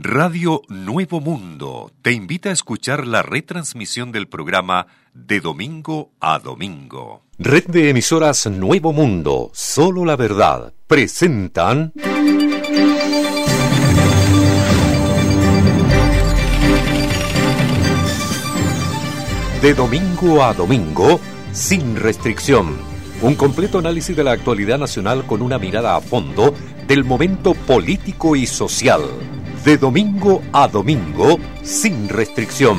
Radio Nuevo Mundo te invita a escuchar la retransmisión del programa de domingo a domingo. Red de emisoras Nuevo Mundo, solo la verdad, presentan... De domingo a domingo, sin restricción. Un completo análisis de la actualidad nacional con una mirada a fondo del momento político y social de domingo a domingo, sin restricción.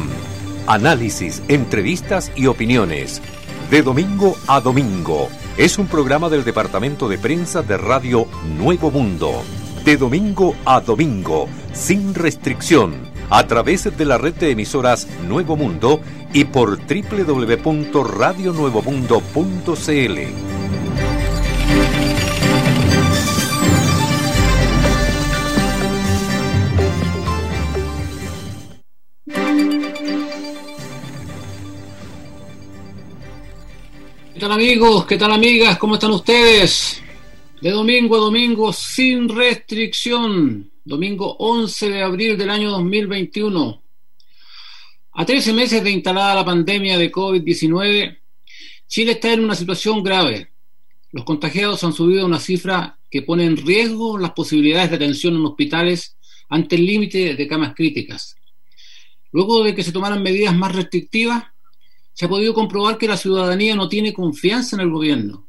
Análisis, entrevistas y opiniones. De domingo a domingo. Es un programa del Departamento de Prensa de Radio Nuevo Mundo. De domingo a domingo, sin restricción. A través de la red de emisoras Nuevo Mundo y por www.radionuevomundo.cl. ¿Qué tal amigos? ¿Qué tal amigas? ¿Cómo están ustedes? De domingo a domingo sin restricción. Domingo 11 de abril del año 2021. A 13 meses de instalada la pandemia de COVID-19, Chile está en una situación grave. Los contagiados han subido a una cifra que pone en riesgo las posibilidades de atención en hospitales ante el límite de camas críticas. Luego de que se tomaran medidas más restrictivas, se ha podido comprobar que la ciudadanía no tiene confianza en el gobierno.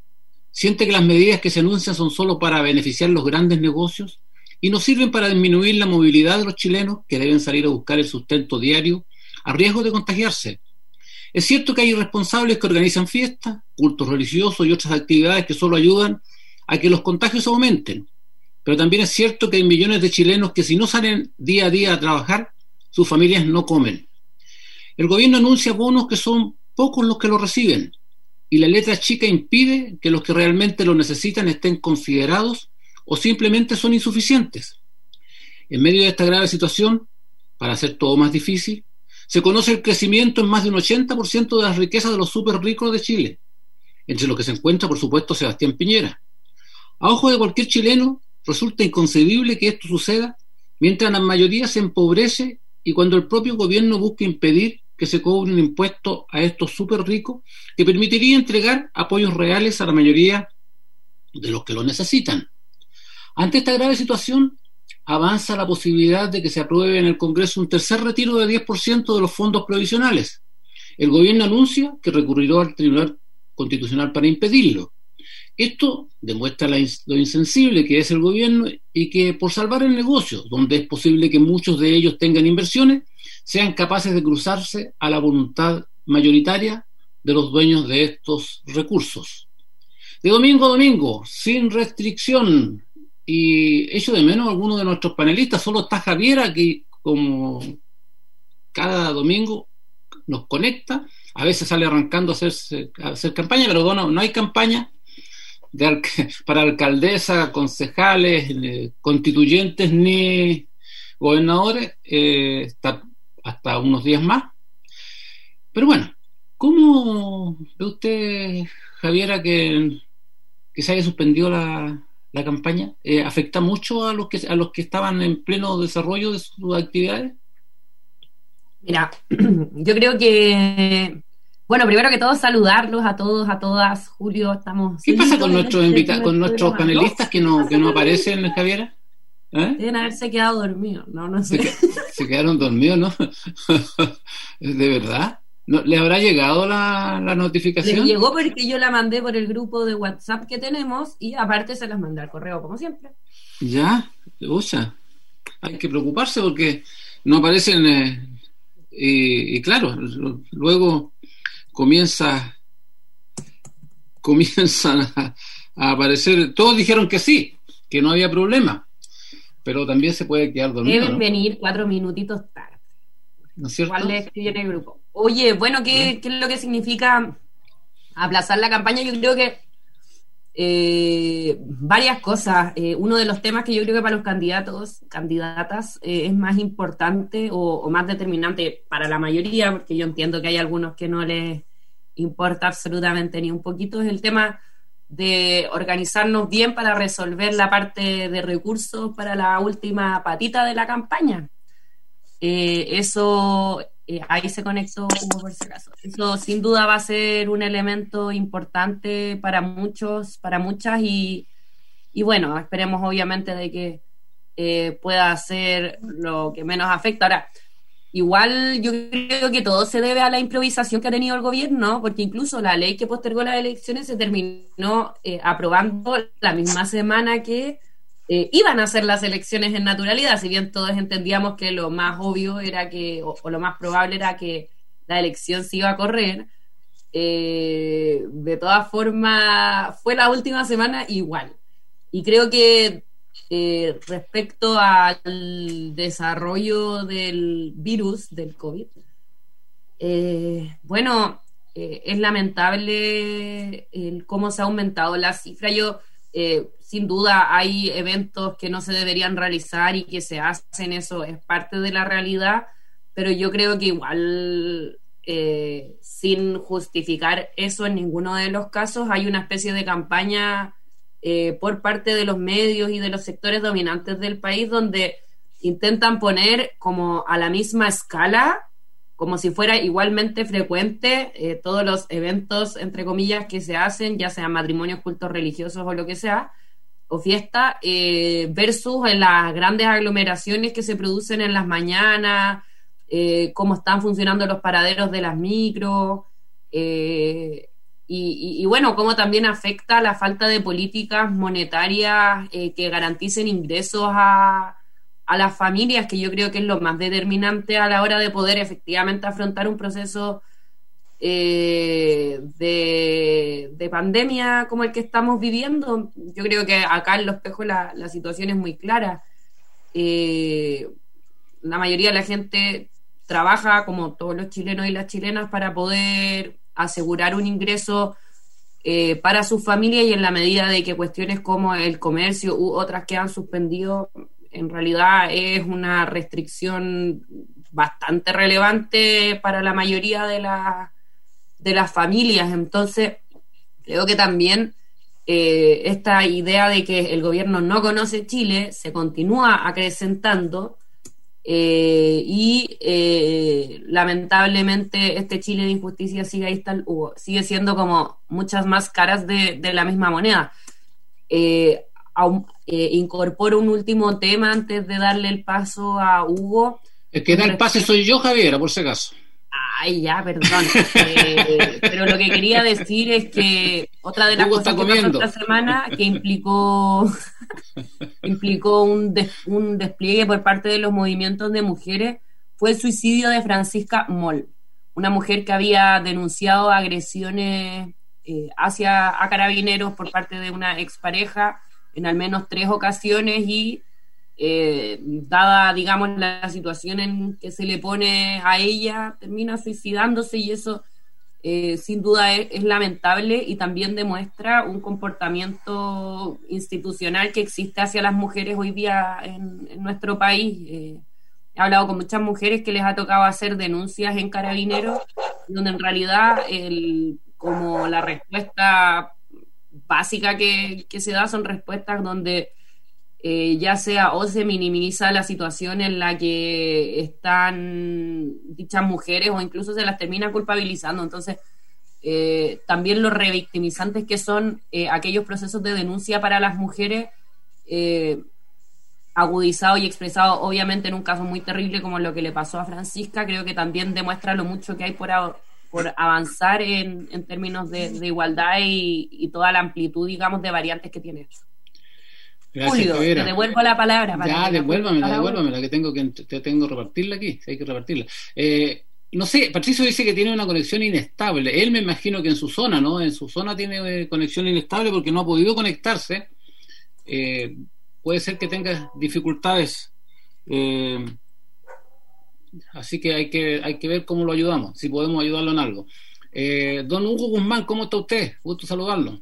Siente que las medidas que se anuncian son solo para beneficiar los grandes negocios y no sirven para disminuir la movilidad de los chilenos que deben salir a buscar el sustento diario a riesgo de contagiarse. Es cierto que hay irresponsables que organizan fiestas, cultos religiosos y otras actividades que solo ayudan a que los contagios aumenten. Pero también es cierto que hay millones de chilenos que si no salen día a día a trabajar, sus familias no comen. El gobierno anuncia bonos que son pocos los que lo reciben, y la letra chica impide que los que realmente lo necesitan estén considerados o simplemente son insuficientes. En medio de esta grave situación, para hacer todo más difícil, se conoce el crecimiento en más de un 80% de las riquezas de los super ricos de Chile, entre los que se encuentra, por supuesto, Sebastián Piñera. A ojo de cualquier chileno, resulta inconcebible que esto suceda mientras la mayoría se empobrece y cuando el propio gobierno busca impedir que se cobre un impuesto a estos súper ricos que permitiría entregar apoyos reales a la mayoría de los que lo necesitan. Ante esta grave situación, avanza la posibilidad de que se apruebe en el Congreso un tercer retiro de 10% de los fondos provisionales. El gobierno anuncia que recurrirá al Tribunal Constitucional para impedirlo. Esto demuestra lo insensible que es el gobierno y que por salvar el negocio, donde es posible que muchos de ellos tengan inversiones, sean capaces de cruzarse a la voluntad mayoritaria de los dueños de estos recursos. De domingo a domingo, sin restricción, y hecho de menos algunos de nuestros panelistas, solo está Javiera que como cada domingo nos conecta, a veces sale arrancando a, hacer campaña, pero bueno, no hay campaña para alcaldesa, concejales, eh, constituyentes ni gobernadores, eh, hasta unos días más. Pero bueno, ¿cómo ve usted, Javiera, que, que se haya suspendido la, la campaña? Eh, ¿Afecta mucho a los, que, a los que estaban en pleno desarrollo de sus actividades? Mira, yo creo que, bueno, primero que todo saludarlos a todos, a todas, Julio, estamos... ¿Qué pasa con nuestros invitados, con nuestros panelistas que no, que no aparecen, Javiera? ¿Eh? Deben haberse quedado dormidos, no, no sé. Se, quedaron dormidos, ¿no? ¿De verdad? ¿No, ¿Le habrá llegado la, notificación? Le llegó porque yo la mandé por el grupo de WhatsApp que tenemos y aparte se las mandé al correo, como siempre. Ya, usa. Hay que preocuparse porque no aparecen. Eh, y, claro, luego comienza comienzan a, aparecer. Todos dijeron que sí, que no había problema pero también se puede quedar dormido. Deben venir cuatro minutitos tarde. ¿No es cierto? Igual le escribí en el grupo. Oye, bueno, ¿qué, ¿qué, es lo que significa aplazar la campaña? Yo creo que eh, varias cosas. Eh, uno de los temas que yo creo que para los candidatos, candidatas, eh, es más importante o, o, más determinante para la mayoría, porque yo entiendo que hay algunos que no les importa absolutamente ni un poquito, es el tema de organizarnos bien para resolver la parte de recursos para la última patita de la campaña. eso, ahí se conectó por si acaso. Eso sin duda va a ser un elemento importante para muchos, para muchas y, y bueno, esperemos obviamente de que pueda ser lo que menos afecta. Ahora, Igual yo creo que todo se debe a la improvisación que ha tenido el gobierno, porque incluso la ley que postergó las elecciones se terminó eh, aprobando la misma semana que eh, iban a ser las elecciones en naturalidad, si bien todos entendíamos que lo más obvio era que, o, lo más probable era que la elección se iba a correr. Eh, de todas formas, fue la última semana igual. Y creo que eh, respecto al desarrollo del virus del COVID, eh, bueno, eh, es lamentable cómo se ha aumentado la cifra. Yo, sin duda, hay eventos que no se deberían realizar y que se hacen, eso es parte de la realidad, pero yo creo que igual, sin justificar eso en ninguno de los casos, hay una especie de campaña eh, por parte de los medios y de los sectores dominantes del país donde intentan poner como a la misma escala, como si fuera igualmente frecuente eh, todos los eventos, entre comillas, que se hacen, ya sean matrimonios, cultos religiosos o lo que sea, o fiesta, eh, versus en las grandes aglomeraciones que se producen en las mañanas, cómo están funcionando los paraderos de las micros, y, bueno, cómo también afecta la falta de políticas monetarias eh, que garanticen ingresos a, las familias, que yo creo que es lo más determinante a la hora de poder efectivamente afrontar un proceso eh, de, pandemia como el que estamos viviendo. Yo creo que acá en Los Pejos la, la situación es muy clara. Eh, la mayoría de la gente trabaja, como todos los chilenos y las chilenas, para poder asegurar un ingreso eh, para su familia y en la medida de que cuestiones como el comercio u otras que han suspendido, en realidad es una restricción bastante relevante para la mayoría de, de las familias. Entonces, creo que también eh, esta idea de que el gobierno no conoce Chile se continúa acrecentando eh, y eh, lamentablemente este Chile de injusticia sigue ahí está, sigue siendo como muchas más caras de, la misma moneda. Eh, incorporo un último tema antes de darle el paso a Hugo. El que da el pase soy yo, Javier, por si acaso. Ay, ya, perdón. Eh, pero lo que quería decir es que otra de las cosas que pasó esta semana que implicó implicó un, un despliegue por parte de los movimientos de mujeres fue el suicidio de Francisca Moll, una mujer que había denunciado agresiones eh, hacia a carabineros por parte de una expareja en al menos tres ocasiones y eh, dada, digamos, la situación en que se le pone a ella, termina suicidándose y eso eh, sin duda es, lamentable y también demuestra un comportamiento institucional que existe hacia las mujeres hoy día en, nuestro país. Eh, he hablado con muchas mujeres que les ha tocado hacer denuncias en carabineros, donde en realidad el, como la respuesta básica que, que se da son respuestas donde eh, ya sea o se minimiza la situación en la que están dichas mujeres o incluso se las termina culpabilizando. Entonces, eh, también los revictimizantes que son eh, aquellos procesos de denuncia para las mujeres, agudizado y expresado obviamente en un caso muy terrible como lo que le pasó a Francisca, creo que también demuestra lo mucho que hay por, por avanzar en, términos de, igualdad y, toda la amplitud, digamos, de variantes que tiene eso. Gracias, te devuelvo la palabra. ya, devuélvamela, devuélvamela, que tengo que te tengo que repartirla aquí, hay que repartirla. Eh, no sé, Patricio dice que tiene una conexión inestable. Él me imagino que en su zona, ¿no? En su zona tiene eh, conexión inestable porque no ha podido conectarse. Eh, puede ser que tenga dificultades. así que hay que hay que ver cómo lo ayudamos, si podemos ayudarlo en algo. don Hugo Guzmán, ¿cómo está usted? Gusto saludarlo.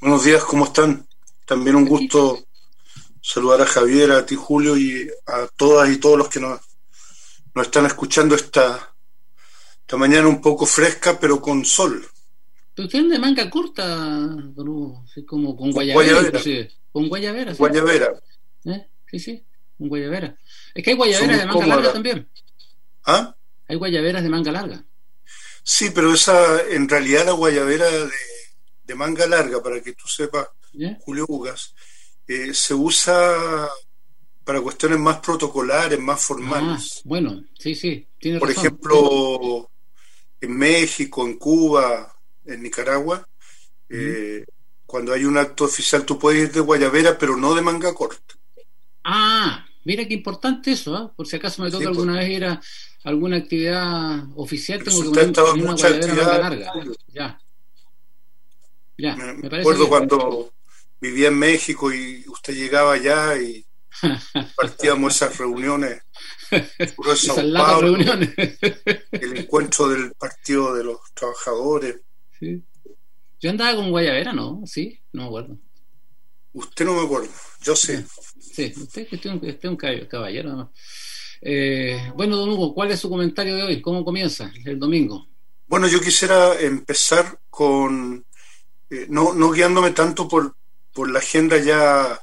Buenos días, ¿cómo están? También un gusto saludar a Javier, a ti Julio y a todas y todos los que nos, nos están escuchando esta, esta mañana un poco fresca, pero con sol. Pero tienen de manga corta, como con guayabera. Con guayabera. Guayabera. ¿Eh? sí, sí, un guayabera. Es que hay guayaberas de manga larga también. ¿Ah? Hay guayaberas de manga larga. Sí, pero esa, en realidad la guayabera de, manga larga, para que tú sepas, Julio Ugas, eh, se usa para cuestiones más protocolares, más formales. Ah, bueno, sí, sí. Por ejemplo, en México, en Cuba, en Nicaragua, eh, cuando hay un acto oficial tú puedes ir de guayabera, pero no de manga corta. Ah, mira qué importante eso, ¿eh? por si acaso me toca alguna vez ir a alguna actividad oficial, tengo que poner una guayabera manga larga. Ya. Me, me acuerdo cuando vivía en México y usted llegaba allá y partíamos esas reuniones. reuniones. el encuentro del Partido de los Trabajadores. Yo andaba con Guayavera, ¿no? Sí, no me acuerdo. Usted no me acuerdo, yo sé. Sí, usted es un, usted un caballero. Eh, bueno, don Hugo, ¿cuál es su comentario de hoy? ¿Cómo comienza el domingo? Bueno, yo quisiera empezar con, eh, no, no guiándome tanto por, por la agenda ya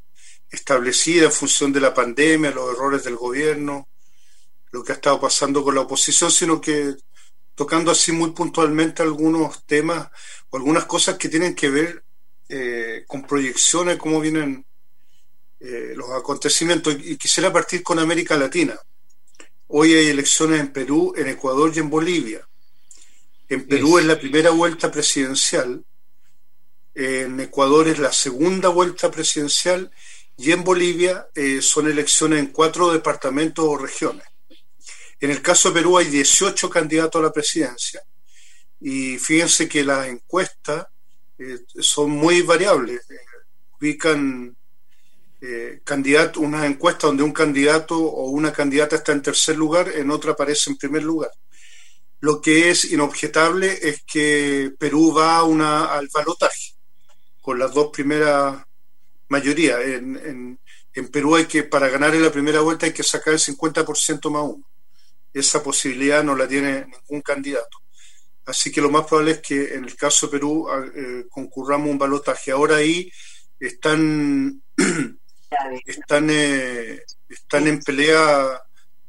establecida en función de la pandemia, los errores del gobierno, lo que ha estado pasando con la oposición, sino que tocando así muy puntualmente algunos temas o algunas cosas que tienen que ver eh, con proyecciones, cómo vienen eh, los acontecimientos. Y quisiera partir con América Latina. Hoy hay elecciones en Perú, en Ecuador y en Bolivia. En Perú es la primera vuelta presidencial, en Ecuador es la segunda vuelta presidencial y en Bolivia eh, son elecciones en cuatro departamentos o regiones. En el caso de Perú hay 18 candidatos a la presidencia y fíjense que las encuestas eh, son muy variables. Eh, ubican candidato, una encuesta donde un candidato o una candidata está en tercer lugar, en otra aparece en primer lugar. Lo que es inobjetable es que Perú va a una, al balotaje con las dos primeras mayoría. En, en, Perú hay que, para ganar en la primera vuelta hay que sacar el 50% más uno. Esa posibilidad no la tiene ningún candidato. Así que lo más probable es que en el caso de Perú ah, eh, concurramos un balotaje. Ahora ahí están, están, eh, están en pelea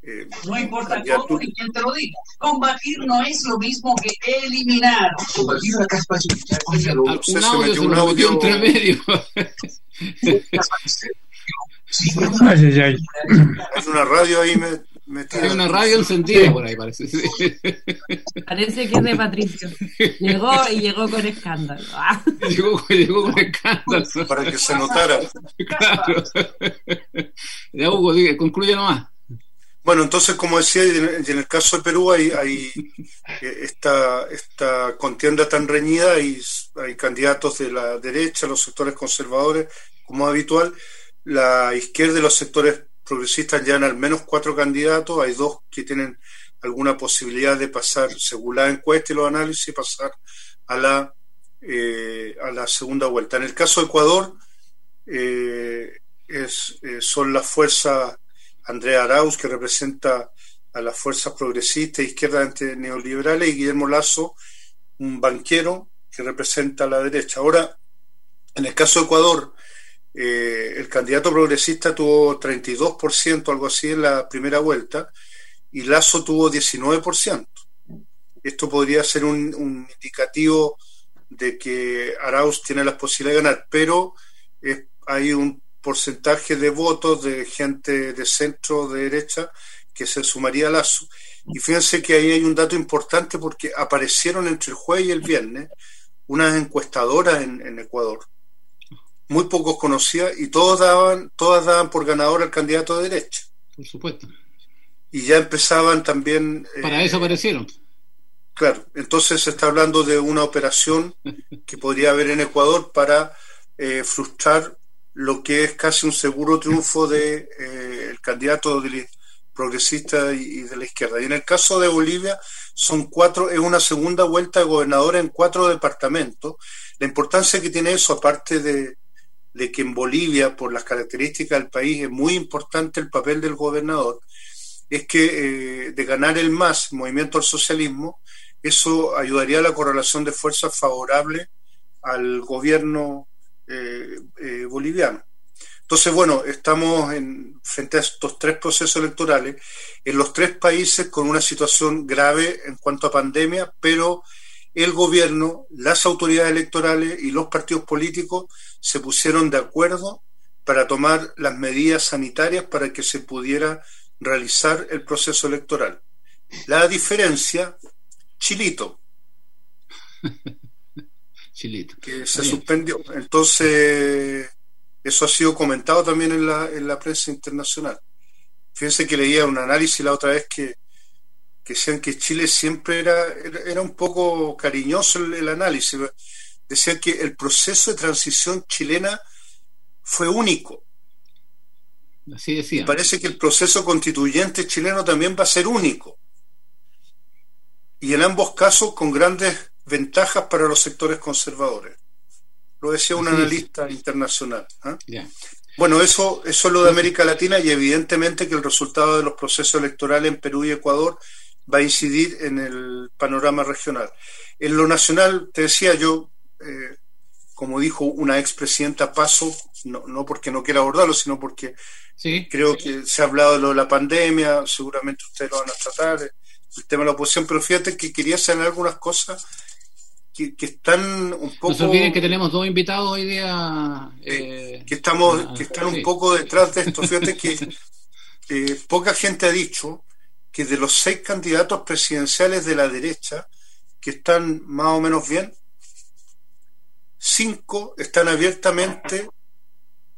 eh, no importa cómo y quién te lo diga. Combatir no es lo mismo que eliminar. Combatir la caspa Un audio me metió entre medio. Es una radio ahí me, Hay una radio encendida por ahí, parece. Parece que es de Patricio. Llegó y llegó con escándalo. Llegó, llegó con escándalo. Para que se notara. Claro. Ya, Hugo, concluye nomás. Bueno, entonces, como decía, en el caso de Perú hay, hay eh, esta, contienda tan reñida, y hay candidatos de la derecha, los sectores conservadores, como habitual, la izquierda y los sectores progresistas ya han al menos cuatro candidatos, hay dos que tienen alguna posibilidad de pasar, según la encuesta y los análisis, pasar a la, eh, a la segunda vuelta. En el caso de Ecuador, eh, es, son las fuerzas Andrea Arauz, que representa a las fuerzas progresistas izquierdas neoliberales, y Guillermo Lazo, un banquero que representa a la derecha. Ahora, en el caso de Ecuador, eh, el candidato progresista tuvo 32%, algo así, en la primera vuelta, y Lazo tuvo 19%. Esto podría ser un, un indicativo de que Arauz tiene las posibilidades de ganar, pero hay un porcentaje de votos de gente de centro, de derecha, que se sumaría a Lazo. Y fíjense que ahí hay un dato importante porque aparecieron entre el jueves y el viernes unas encuestadoras en, Ecuador, muy pocos conocidas, y todos daban, todas daban por ganador al candidato de derecha. Por supuesto. Y ya empezaban también... Para eso eh, aparecieron. Claro, entonces se está hablando de una operación que podría haber en Ecuador para eh, frustrar lo que es casi un seguro triunfo del de, eh, el candidato progresista y, de la izquierda. Y en el caso de Bolivia son cuatro, es una segunda vuelta de gobernadora en cuatro departamentos. La importancia que tiene eso, aparte de, que en Bolivia, por las características del país, es muy importante el papel del gobernador, es que eh, de ganar el MAS, Movimiento al Socialismo, eso ayudaría a la correlación de fuerzas favorable al gobierno boliviano. Entonces, bueno, estamos en, frente a estos tres procesos electorales, en los tres países con una situación grave en cuanto a pandemia, pero el gobierno, las autoridades electorales y los partidos políticos se pusieron de acuerdo para tomar las medidas sanitarias para que se pudiera realizar el proceso electoral. La diferencia, Chilito. Chilito. Que se suspendió. Entonces, eso ha sido comentado también en la, en la prensa internacional. Fíjense que leía un análisis la otra vez que, que decían que Chile siempre era, era, un poco cariñoso el, análisis. Decían que el proceso de transición chilena fue único. Así decía. Y parece que el proceso constituyente chileno también va a ser único. Y en ambos casos con grandes ventajas para los sectores conservadores. Lo decía un analista internacional. ¿ah? Bueno, eso, eso es lo de América Latina y evidentemente que el resultado de los procesos electorales en Perú y Ecuador va a incidir en el panorama regional. En lo nacional, te decía yo, eh, como dijo una expresidenta Paso, no, no porque no quiera abordarlo, sino porque creo que se ha hablado de lo de la pandemia, seguramente ustedes lo van a tratar, el tema de la oposición, pero fíjate que quería hacer algunas cosas que, están un poco... No se olviden que tenemos dos invitados hoy día. Eh, que, estamos, ah, que están un poco detrás de esto. Fíjate que eh, poca gente ha dicho que de los seis candidatos presidenciales de la derecha, que están más o menos bien, cinco están abiertamente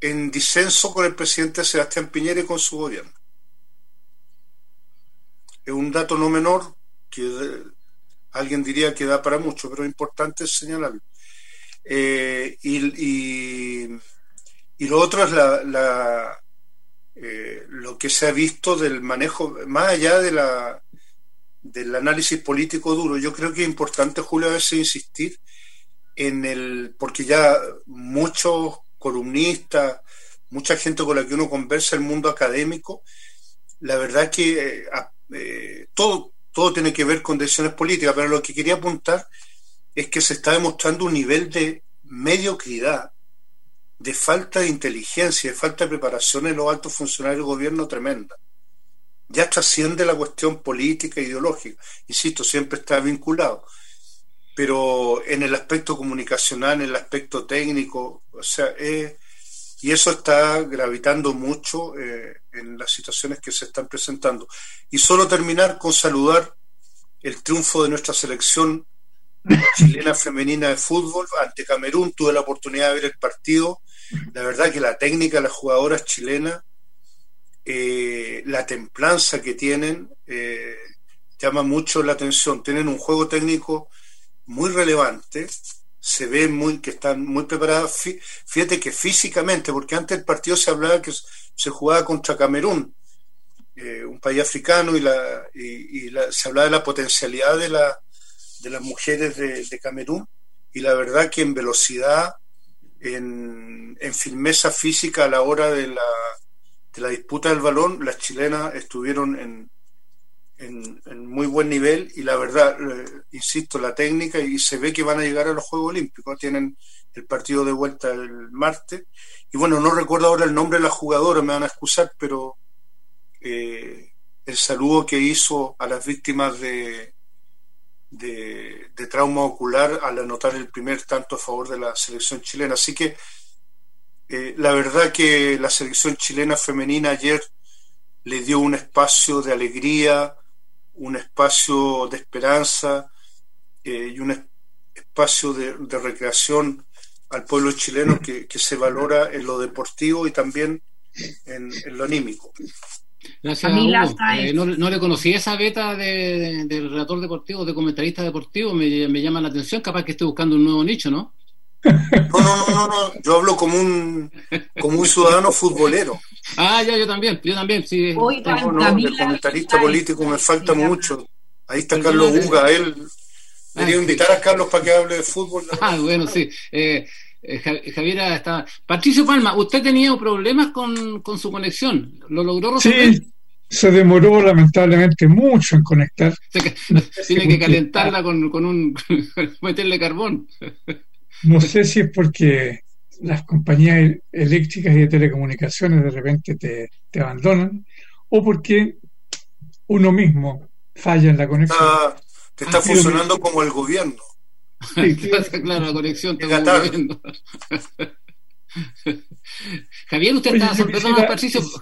en disenso con el presidente Sebastián Piñera y con su gobierno. Es un dato no menor que Alguien diría que da para mucho, pero es importante señalarlo. Eh, y, y, lo otro es la, eh, lo que se ha visto del manejo, más allá de la, del análisis político duro. Yo creo que es importante, Julio, a veces insistir en el, porque ya muchos columnistas, mucha gente con la que uno conversa, el mundo académico, la verdad que eh, todo, todo tiene que ver con decisiones políticas, pero lo que quería apuntar es que se está demostrando un nivel de mediocridad, de falta de inteligencia, de falta de preparación en los altos funcionarios del gobierno tremenda. Ya trasciende la cuestión política e ideológica, insisto, siempre está vinculado, pero en el aspecto comunicacional, en el aspecto técnico, o sea, y eso está gravitando mucho eh, en las situaciones que se están presentando. Y solo terminar con saludar el triunfo de nuestra selección chilena femenina de fútbol ante Camerún. Tuve la oportunidad de ver el partido. La verdad que la técnica de las jugadoras chilenas, eh, la templanza que tienen, eh, llama mucho la atención. Tienen un juego técnico muy relevante. Se ve muy que están muy preparadas. Fíjate que físicamente, porque antes del partido se hablaba que se jugaba contra Camerún, eh, un país africano, y, la, y, se hablaba de la potencialidad de, la, de las mujeres de, Camerún, y la verdad que en velocidad, en, en firmeza física a la hora de la, de la disputa del balón, las chilenas estuvieron en, en, muy buen nivel y la verdad, eh, insisto, la técnica y se ve que van a llegar a los Juegos Olímpicos. Tienen el partido de vuelta el martes. Y bueno, no recuerdo ahora el nombre de la jugadora, me van a excusar, pero eh, el saludo que hizo a las víctimas de, de, trauma ocular al anotar el primer tanto a favor de la selección chilena. Así que eh, la verdad que la selección chilena femenina ayer le dio un espacio de alegría, un espacio de esperanza eh, y un espacio de, recreación al pueblo chileno que, se valora en lo deportivo y también en, lo anímico. Gracias, eh, no, le conocí esa beta de, relator deportivo, de comentarista deportivo, me, me, llama la atención, capaz que esté buscando un nuevo nicho, ¿no? No, no, no, no, yo hablo como un, como un ciudadano futbolero. Ah, ya, yo también, yo también, sí. Hoy, de comentarista político me falta mucho. Ahí está Carlos Buga, él. Quería ah, invitar a Carlos para que hable de fútbol. Ah, bueno, sí. Eh, eh, Javier está. Patricio Palma, usted tenía problemas con, con su conexión. ¿Lo logró resolver? Sí, se demoró lamentablemente mucho en conectar. Tiene que calentarla con, con un. meterle carbón. No sé si es porque las compañías eléctricas y de telecomunicaciones de repente te, abandonan, o porque uno mismo falla en la conexión. te está funcionando como el gobierno. claro, la conexión Javier, usted estaba,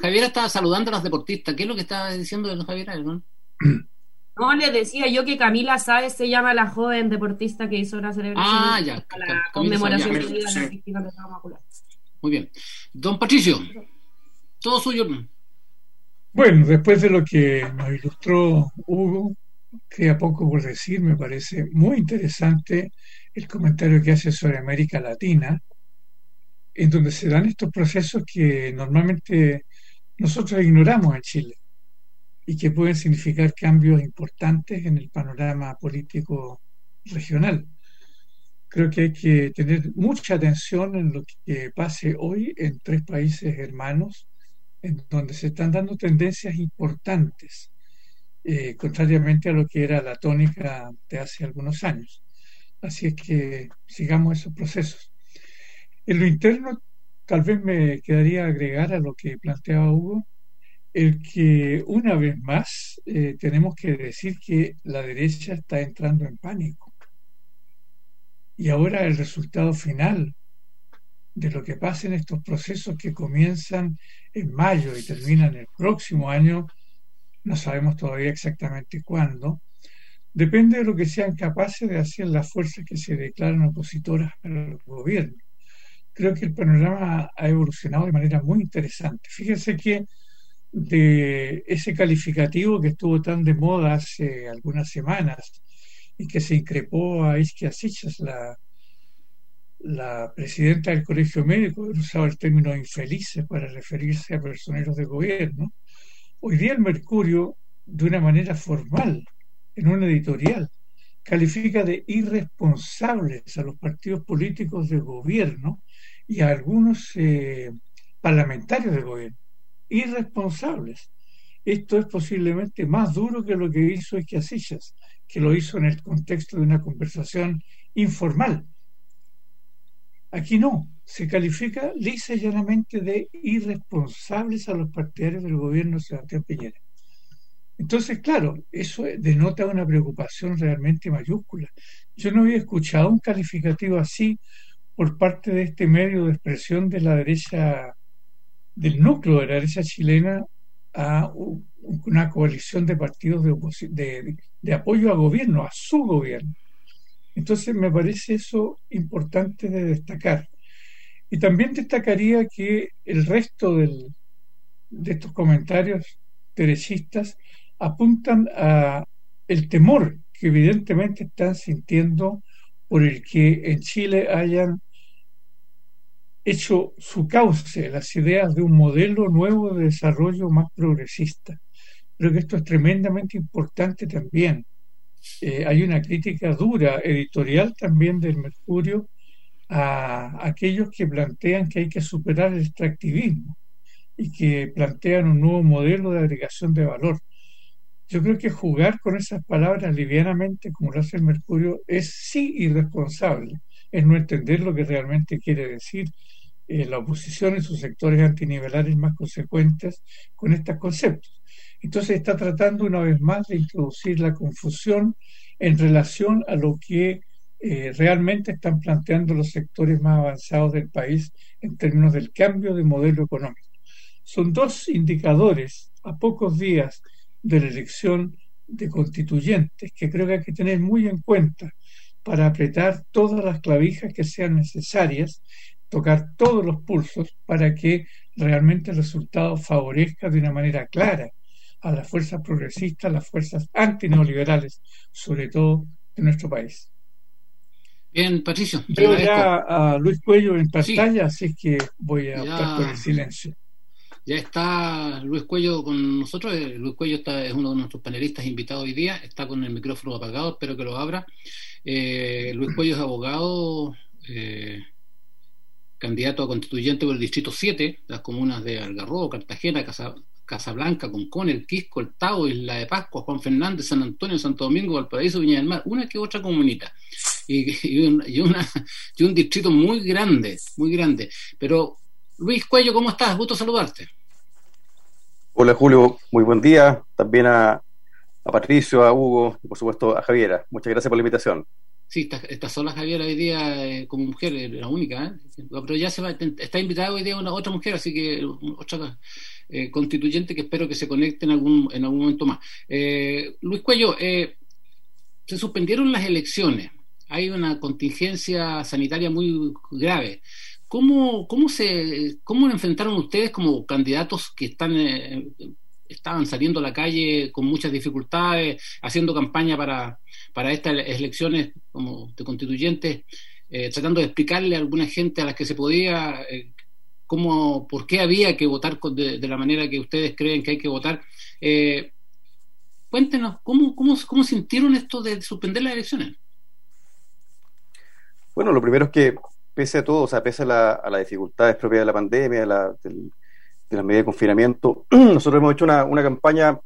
Javier estaba saludando a los deportistas. ¿Qué es lo que estaba diciendo de los Javier? ¿no? No, le decía yo que Camila Sáez se llama la joven deportista que hizo la celebración ah, ya, la conmemoración de las víctimas de trauma Muy bien. Don Patricio, todo suyo. Bueno, después de lo que nos ilustró Hugo, queda poco por decir, me parece muy interesante el comentario que hace sobre América Latina, en donde se dan estos procesos que normalmente nosotros ignoramos en Chile y que pueden significar cambios importantes en el panorama político regional. Creo que hay que tener mucha atención en lo que pase hoy en tres países hermanos, en donde se están dando tendencias importantes, eh, contrariamente a lo que era la tónica de hace algunos años. Así es que sigamos esos procesos. En lo interno, tal vez me quedaría agregar a lo que planteaba Hugo, el que una vez más eh, tenemos que decir que la derecha está entrando en pánico. Y ahora el resultado final de lo que pasa en estos procesos que comienzan en mayo y terminan el próximo año, no sabemos todavía exactamente cuándo, depende de lo que sean capaces de hacer las fuerzas que se declaran opositoras al gobierno. Creo que el panorama ha evolucionado de manera muy interesante. Fíjense que de ese calificativo que estuvo tan de moda hace algunas semanas y que se increpó a Isquia Sichas, la, la presidenta del Colegio Médico, usaba el término infelices para referirse a personeros de gobierno. Hoy día el Mercurio, de una manera formal, en una editorial, califica de irresponsables a los partidos políticos de gobierno y a algunos eh, parlamentarios de gobierno irresponsables. Esto es posiblemente más duro que lo que hizo Esquiasillas, que lo hizo en el contexto de una conversación informal. Aquí no, se califica lisa y llanamente de irresponsables a los partidarios del gobierno de Sebastián Piñera. Entonces, claro, eso denota una preocupación realmente mayúscula. Yo no había escuchado un calificativo así por parte de este medio de expresión de la derecha del núcleo de la derecha chilena a una coalición de partidos de, de, apoyo al gobierno, a su gobierno. Entonces me parece eso importante de destacar. Y también destacaría que el resto del, de estos comentarios derechistas apuntan a el temor que evidentemente están sintiendo por el que en Chile hayan hecho su cauce las ideas de un modelo nuevo de desarrollo más progresista. Creo que esto es tremendamente importante también. Eh, hay una crítica dura, editorial también del Mercurio, a aquellos que plantean que hay que superar el extractivismo y que plantean un nuevo modelo de agregación de valor. Yo creo que jugar con esas palabras livianamente, como lo hace el Mercurio, es sí irresponsable, es no entender lo que realmente quiere decir eh, la oposición en sus sectores antinivelares más consecuentes con estos conceptos. Entonces está tratando una vez más de introducir la confusión en relación a lo que eh, realmente están planteando los sectores más avanzados del país en términos del cambio de modelo económico. Son dos indicadores a pocos días de la elección de constituyentes que creo que hay que tener muy en cuenta para apretar todas las clavijas que sean necesarias tocar todos los pulsos para que realmente el resultado favorezca de una manera clara a las fuerzas progresistas, las fuerzas antineoliberales, sobre todo de nuestro país. Bien, Patricio. Veo ya a Luis Cuello en pantalla, así que voy a optar por el silencio. Ya está Luis Cuello con nosotros. Eh, Luis Cuello está, es uno de nuestros panelistas invitados hoy día. Está con el micrófono apagado, espero que lo abra. Eh, Luis Cuello es abogado. Eh, candidato a constituyente por el distrito 7, las comunas de Algarrobo, Cartagena, Casablanca, Concón, El Quisco, El Tao, Isla de Pascua, Juan Fernández, San Antonio, Santo Domingo, Valparaíso, Viña del Mar, una que otra comunita. y, un, y, un distrito muy grande, muy grande. Pero Luis Cuello, ¿cómo estás? Gusto saludarte. Hola Julio, muy buen día. También a, a Patricio, a Hugo y por supuesto a Javiera. Muchas gracias por la invitación. Sí, está, está sola Javier hoy día eh, como mujer, eh, la única, ¿eh? pero ya se va, está invitada hoy día una otra mujer, así que otra constituyente que espero que se conecte en algún, en algún momento más. Luis Cuello, se suspendieron las elecciones, hay una contingencia sanitaria muy grave. ¿Cómo, cómo, se, ¿Cómo enfrentaron ustedes como candidatos que están estaban saliendo a la calle con muchas dificultades, haciendo campaña para, para estas elecciones como de constituyentes, eh, tratando de explicarle a alguna gente a las que se podía eh, cómo, por qué había que votar de, la manera que ustedes creen que hay que votar. Eh, cuéntenos, ¿cómo, cómo, ¿cómo sintieron esto de suspender las elecciones? Bueno, lo primero es que, pese a todo, o sea, pese a, la, a las dificultades propias de la pandemia, la, del, de las medidas de confinamiento, nosotros hemos hecho una, una campaña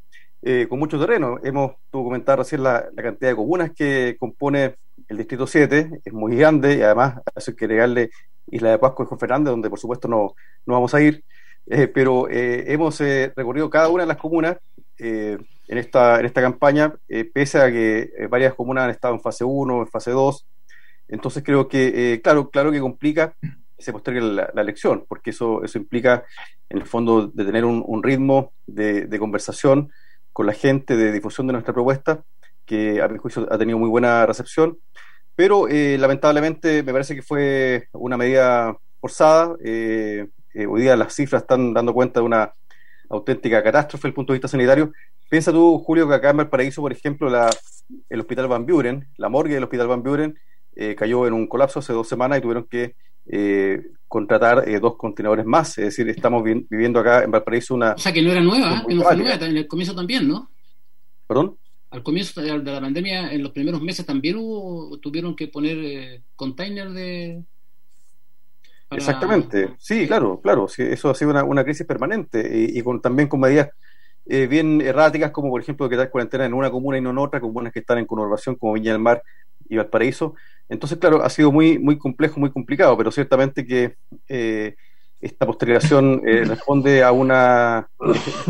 eh, con mucho terreno. Hemos, tú comentar recién la, cantidad de comunas que compone el Distrito 7, es muy grande y además hay que agregarle Isla de Pascua y Juan Fernández, donde por supuesto no, no vamos a ir, eh, pero eh, hemos recorrido cada una de las comunas en, esta, en esta campaña, pese a que varias comunas han estado en fase 1, en fase 2. Entonces creo que, claro, claro que complica se postergue la, elección, porque eso, eso implica, en el fondo, de tener un, ritmo de, conversación con la gente, de difusión de nuestra propuesta, que a mi juicio ha tenido muy buena recepción, pero eh, lamentablemente me parece que fue una medida forzada. Eh, eh, hoy día las cifras están dando cuenta de una auténtica catástrofe desde el punto de vista sanitario. Piensa tú, Julio, que acá en Valparaíso, por ejemplo, la, el Hospital Van Buren, la morgue del Hospital Van Buren, cayó en un colapso hace dos semanas y tuvieron que eh, contratar eh, dos contenedores más. Es decir, estamos viviendo acá en Valparaíso una. O sea, que no era nueva, que no fue nueva, en el comienzo también, ¿no? ¿Perdón? Al comienzo de la pandemia, en los primeros meses también hubo, tuvieron que poner eh, containers de. Exactamente, sí, claro, claro, sí, eso ha sido una, una crisis permanente y, con, también con medidas bien erráticas, como por ejemplo que dar cuarentena en una comuna y no en otra, comunas que están en conurbación como Viña del Mar y Valparaíso, entonces, claro, ha sido muy, muy complejo, muy complicado, pero ciertamente que eh, esta postergación eh, responde a una,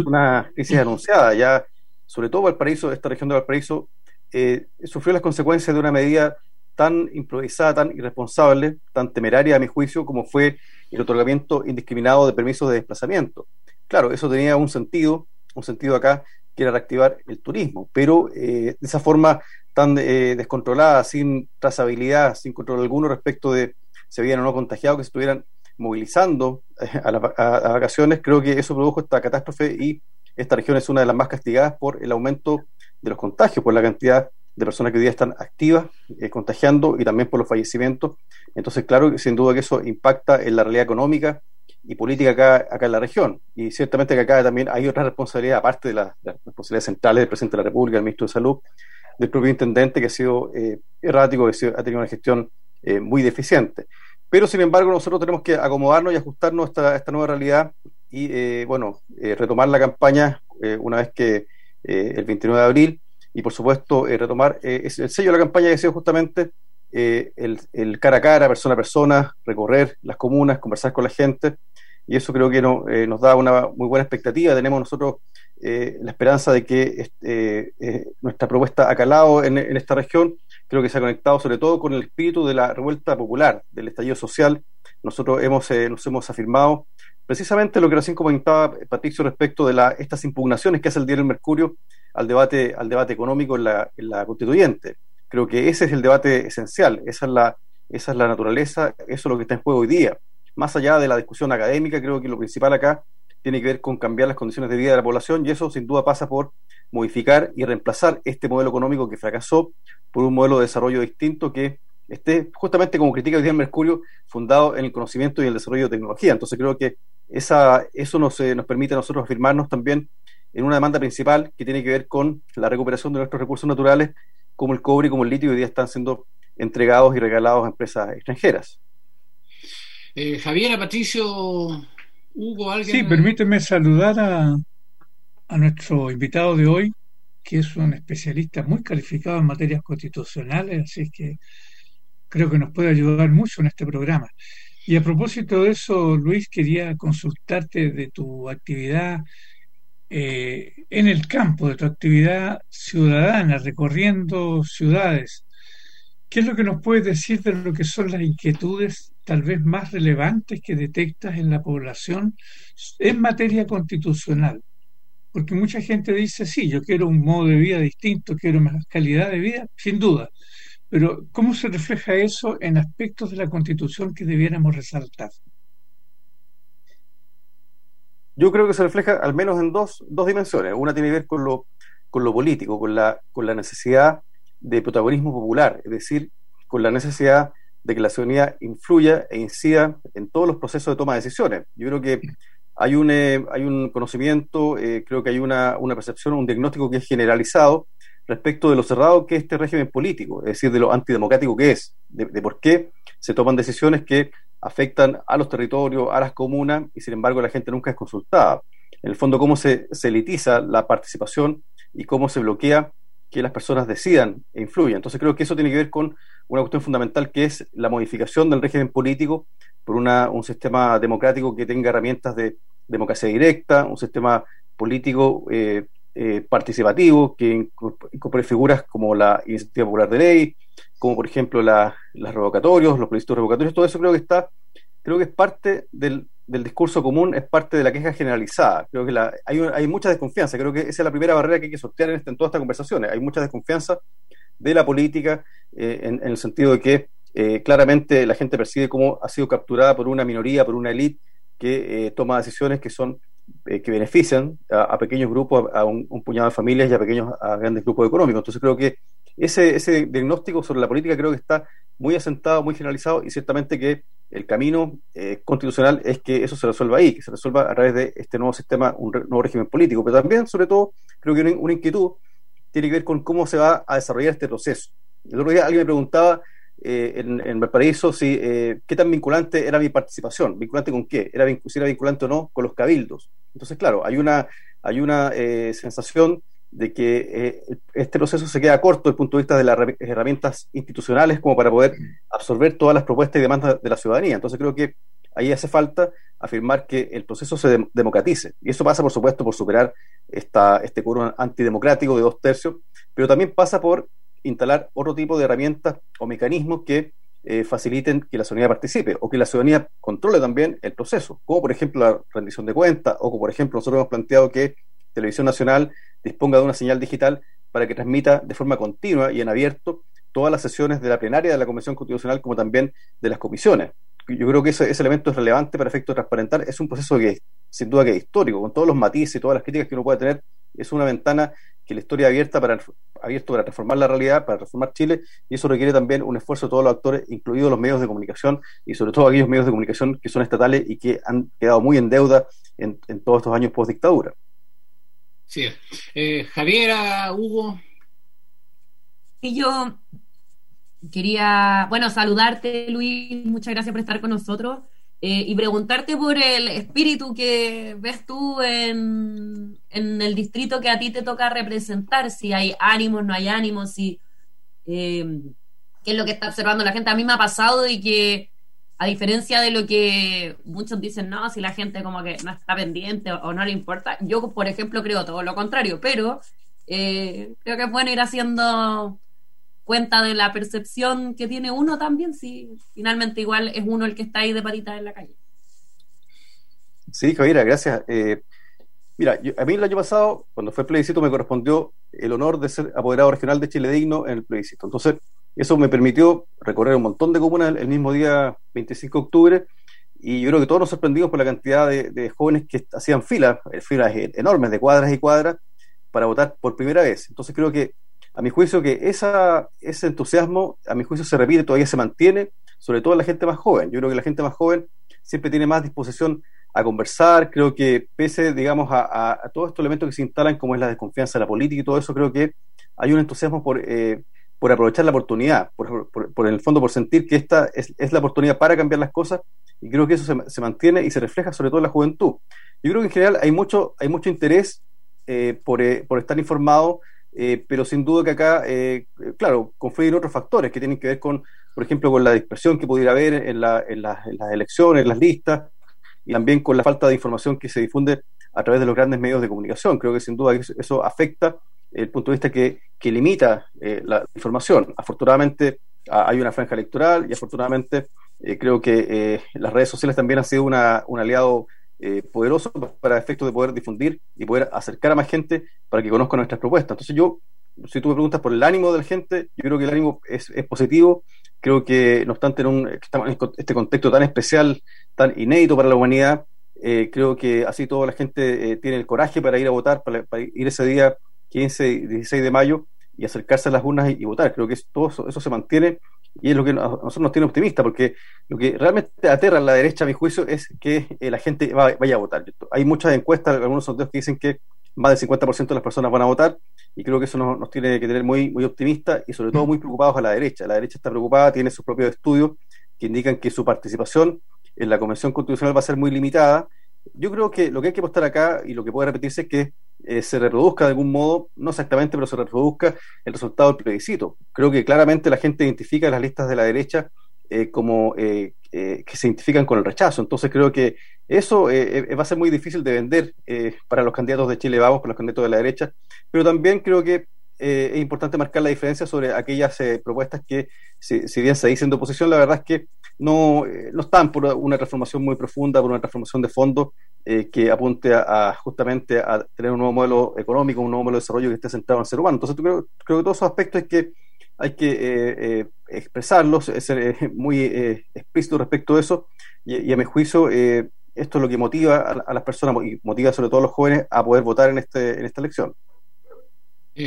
una crisis anunciada. Ya, sobre todo Valparaíso, esta región de Valparaíso, eh, sufrió las consecuencias de una medida tan improvisada, tan irresponsable, tan temeraria a mi juicio, como fue el otorgamiento indiscriminado de permisos de desplazamiento. Claro, eso tenía un sentido, un sentido acá, que era reactivar el turismo, pero de esa forma tan eh, descontrolada, sin trazabilidad, sin control alguno respecto de si habían o no contagiado, que se estuvieran movilizando eh, a, a, vacaciones, creo que eso produjo esta catástrofe y esta región es una de las más castigadas por el aumento de los contagios, por la cantidad de personas que hoy día están activas, eh, contagiando y también por los fallecimientos. Entonces, claro, sin duda que eso impacta en la realidad económica y política acá, acá en la región. Y ciertamente que acá también hay otra responsabilidad, aparte de las responsabilidades centrales del presidente de la República, del ministro de Salud, del propio intendente que ha sido eh, errático, que ha tenido una gestión eh, muy deficiente. Pero, sin embargo, nosotros tenemos que acomodarnos y ajustarnos a esta, esta nueva realidad y, eh, bueno, retomar la campaña una vez que el 29 de abril y, por supuesto, retomar el sello de la campaña que ha sido justamente el, cara a cara, persona a persona, recorrer las comunas, conversar con la gente y eso creo que no, nos da una muy buena expectativa. Tenemos nosotros eh, la esperanza de que eh, eh, nuestra propuesta ha calado en, esta región. Creo que se ha conectado sobre todo con el espíritu de la revuelta popular, del estallido social. Nosotros hemos, nos hemos afirmado precisamente lo que recién comentaba Patricio respecto de la, estas impugnaciones que hace el diario El Mercurio al debate, al debate económico en la, en la constituyente. Creo que ese es el debate esencial, esa es la, esa es la naturaleza, eso es lo que está en juego hoy día. Más allá de la discusión académica, creo que lo principal acá tiene que ver con cambiar las condiciones de vida de la población y eso sin duda pasa por modificar y reemplazar este modelo económico que fracasó por un modelo de desarrollo distinto que esté justamente como critica hoy día Mercurio, fundado en el conocimiento y el desarrollo de tecnología. Entonces creo que esa, eso nos, eh, nos permite a nosotros afirmarnos también en una demanda principal que tiene que ver con la recuperación de nuestros recursos naturales, como el cobre y como el litio, hoy día están siendo entregados y regalados a empresas extranjeras. Eh, Javier, Patricio, Sí, permíteme saludar a, a nuestro invitado de hoy, que es un especialista muy calificado en materias constitucionales, así que creo que nos puede ayudar mucho en este programa. Y a propósito de eso, Luis, quería consultarte de tu actividad eh, en el campo, de tu actividad ciudadana, recorriendo ciudades. ¿Qué es lo que nos puedes decir de lo que son las inquietudes tal vez más relevantes que detectas en la población en materia constitucional? Porque mucha gente dice, sí, yo quiero un modo de vida distinto, quiero más calidad de vida, sin duda. Pero ¿cómo se refleja eso en aspectos de la Constitución que debiéramos resaltar? Yo creo que se refleja al menos en dos, dos dimensiones. Una tiene que ver con lo, con lo político, con la, con la necesidad de protagonismo popular, es decir, con la necesidad de que la ciudadanía influya e incida en todos los procesos de toma de decisiones. Yo creo que hay un, eh, hay un conocimiento, eh, creo que hay una, una percepción, un diagnóstico que es generalizado respecto de lo cerrado que es este régimen político, es decir, de lo antidemocrático que es, de, por qué se toman decisiones que afectan a los territorios, a las comunas, y sin embargo la gente nunca es consultada. En el fondo, cómo se, se elitiza la participación y cómo se bloquea que las personas decidan e influyan. Entonces creo que eso tiene que ver con una cuestión fundamental que es la modificación del régimen político por una, un sistema democrático que tenga herramientas de democracia directa, un sistema político eh, eh, participativo que incorpore figuras como la iniciativa popular de ley, como por ejemplo la, las revocatorios, los plebiscitos revocatorios, todo eso creo que está, creo que es parte del, del discurso común, es parte de la queja generalizada. Creo que la, hay, hay mucha desconfianza, creo que esa es la primera barrera que hay que sortear en, en todas estas conversaciones. Hay mucha desconfianza de la política eh, en, el sentido de que eh, claramente la gente percibe cómo ha sido capturada por una minoría, por una élite que toma decisiones que son eh, que benefician a, pequeños grupos, a, un, puñado de familias y a pequeños, a grandes grupos económicos. Entonces creo que ese, ese diagnóstico sobre la política creo que está muy asentado, muy generalizado y ciertamente que el camino eh, constitucional es que eso se resuelva ahí, que se resuelva a través de este nuevo sistema, un nuevo régimen político. Pero también, sobre todo, creo que una, una inquietud tiene que ver con cómo se va a desarrollar este proceso. El otro día alguien me preguntaba eh, en, en, Valparaíso si, eh, qué tan vinculante era mi participación, vinculante con qué, era, si era vinculante o no con los cabildos. Entonces, claro, hay una, hay una eh, sensación de que este proceso se queda corto desde el punto de vista de las herramientas institucionales como para poder absorber todas las propuestas y demandas de la ciudadanía. Entonces creo que ahí hace falta afirmar que el proceso se democratice. Y eso pasa, por supuesto, por superar esta, este coro antidemocrático de dos tercios, pero también pasa por instalar otro tipo de herramientas o mecanismos que eh, faciliten que la ciudadanía participe o que la ciudadanía controle también el proceso, como por ejemplo la rendición de cuentas o como por ejemplo nosotros hemos planteado que Televisión Nacional disponga de una señal digital para que transmita de forma continua y en abierto todas las sesiones de la plenaria de la Convención Constitucional como también de las comisiones. Yo creo que ese, ese elemento es relevante para efecto transparentar. Es un proceso que sin duda que es histórico, con todos los matices y todas las críticas que uno puede tener. Es una ventana que la historia abierta para, abierto para transformar la realidad, para transformar Chile, y eso requiere también un esfuerzo de todos los actores, incluidos los medios de comunicación, y sobre todo aquellos medios de comunicación que son estatales y que han quedado muy en deuda en, todos estos años post-dictadura. Sí. Eh, Javiera, Hugo. Y yo quería, bueno, saludarte, Luis, muchas gracias por estar con nosotros. Eh, y preguntarte por el espíritu que ves tú en, el distrito que a ti te toca representar, si hay ánimos, no hay ánimos, si eh, qué es lo que está observando la gente. A mí me ha pasado y que, a diferencia de lo que muchos dicen, no, si la gente como que no está pendiente o, no le importa, yo, por ejemplo, creo todo lo contrario, pero eh, creo que es bueno ir haciendo cuenta de la percepción que tiene uno también, si finalmente igual es uno el que está ahí de patitas en la calle. Sí, Javiera, gracias. Eh, mira, a mí el año pasado, cuando fue el plebiscito, me correspondió el honor de ser apoderado regional de Chile Digno en el plebiscito. Entonces, eso me permitió recorrer un montón de comunas el, mismo día 25 de octubre y yo creo que todos nos sorprendimos por la cantidad de, jóvenes que hacían filas, eh, filas enormes de cuadras y cuadras para votar por primera vez. Entonces creo que a mi juicio que esa, ese entusiasmo, a mi juicio se repite, todavía se mantiene, sobre todo en la gente más joven. Yo creo que la gente más joven siempre tiene más disposición a conversar, creo que pese, digamos, a, todos estos elementos que se instalan, como es la desconfianza de la política y todo eso, creo que hay un entusiasmo por, eh, por aprovechar la oportunidad, por, por, en el fondo por sentir que esta es, la oportunidad para cambiar las cosas y creo que eso se, mantiene y se refleja sobre todo en la juventud. Yo creo que en general hay mucho, hay mucho interés eh, por, eh, por estar informado, eh, pero sin duda que acá, eh, claro, confluyen otros factores que tienen que ver con, por ejemplo, con la dispersión que pudiera haber en, las elecciones, en las listas, y también con la falta de información que se difunde a través de los grandes medios de comunicación. Creo que sin duda eso afecta el punto de vista que, limita eh, la información. Afortunadamente hay una franja electoral y afortunadamente eh, creo que eh, las redes sociales también han sido una, un aliado poderoso para efectos de poder difundir y poder acercar a más gente para que conozca nuestras propuestas. Entonces yo, si tú me preguntas por el ánimo de la gente, yo creo que el ánimo es, es positivo. Creo que no obstante en, un, en este contexto tan especial, tan inédito para la humanidad, creo que así toda la gente tiene el coraje para ir a votar, para, ir ese día 15 y 16 de mayo y acercarse a las urnas y, votar. Creo que todo eso, se mantiene y es lo que a nosotros nos tiene optimista, porque lo que realmente aterra a la derecha, a mi juicio, es que eh, la gente vaya a votar. Hay muchas encuestas, algunos sondeos que dicen que más del 50% de las personas van a votar y creo que eso nos, tiene que tener muy, muy optimistas y sobre todo muy preocupados a la derecha. La derecha está preocupada, tiene sus propios estudios que indican que su participación en la Convención Constitucional va a ser muy limitada. Yo creo que lo que hay que apostar acá y lo que puede repetirse es que eh, se reproduzca de algún modo, no exactamente, pero se reproduzca el resultado del plebiscito. Creo que claramente la gente identifica las listas de la derecha eh, como eh, que se identifican con el rechazo. Entonces creo que eso va a ser muy difícil de vender para los candidatos de Chile Vamos, para los candidatos de la derecha, pero también creo que es importante marcar la diferencia sobre aquellas propuestas que, si, bien se dicen de oposición, la verdad es que no, eh, no están por una transformación muy profunda, por una transformación de fondo eh, que apunte a, justamente a tener un nuevo modelo económico, un nuevo modelo de desarrollo que esté centrado en el ser humano. Entonces, creo, creo que todos esos aspectos hay que, hay que eh, expresarlos, ser muy explícito respecto a eso, y, a mi juicio, esto es lo que motiva a, las personas y motiva sobre todo a los jóvenes a poder votar en, este, en esta elección.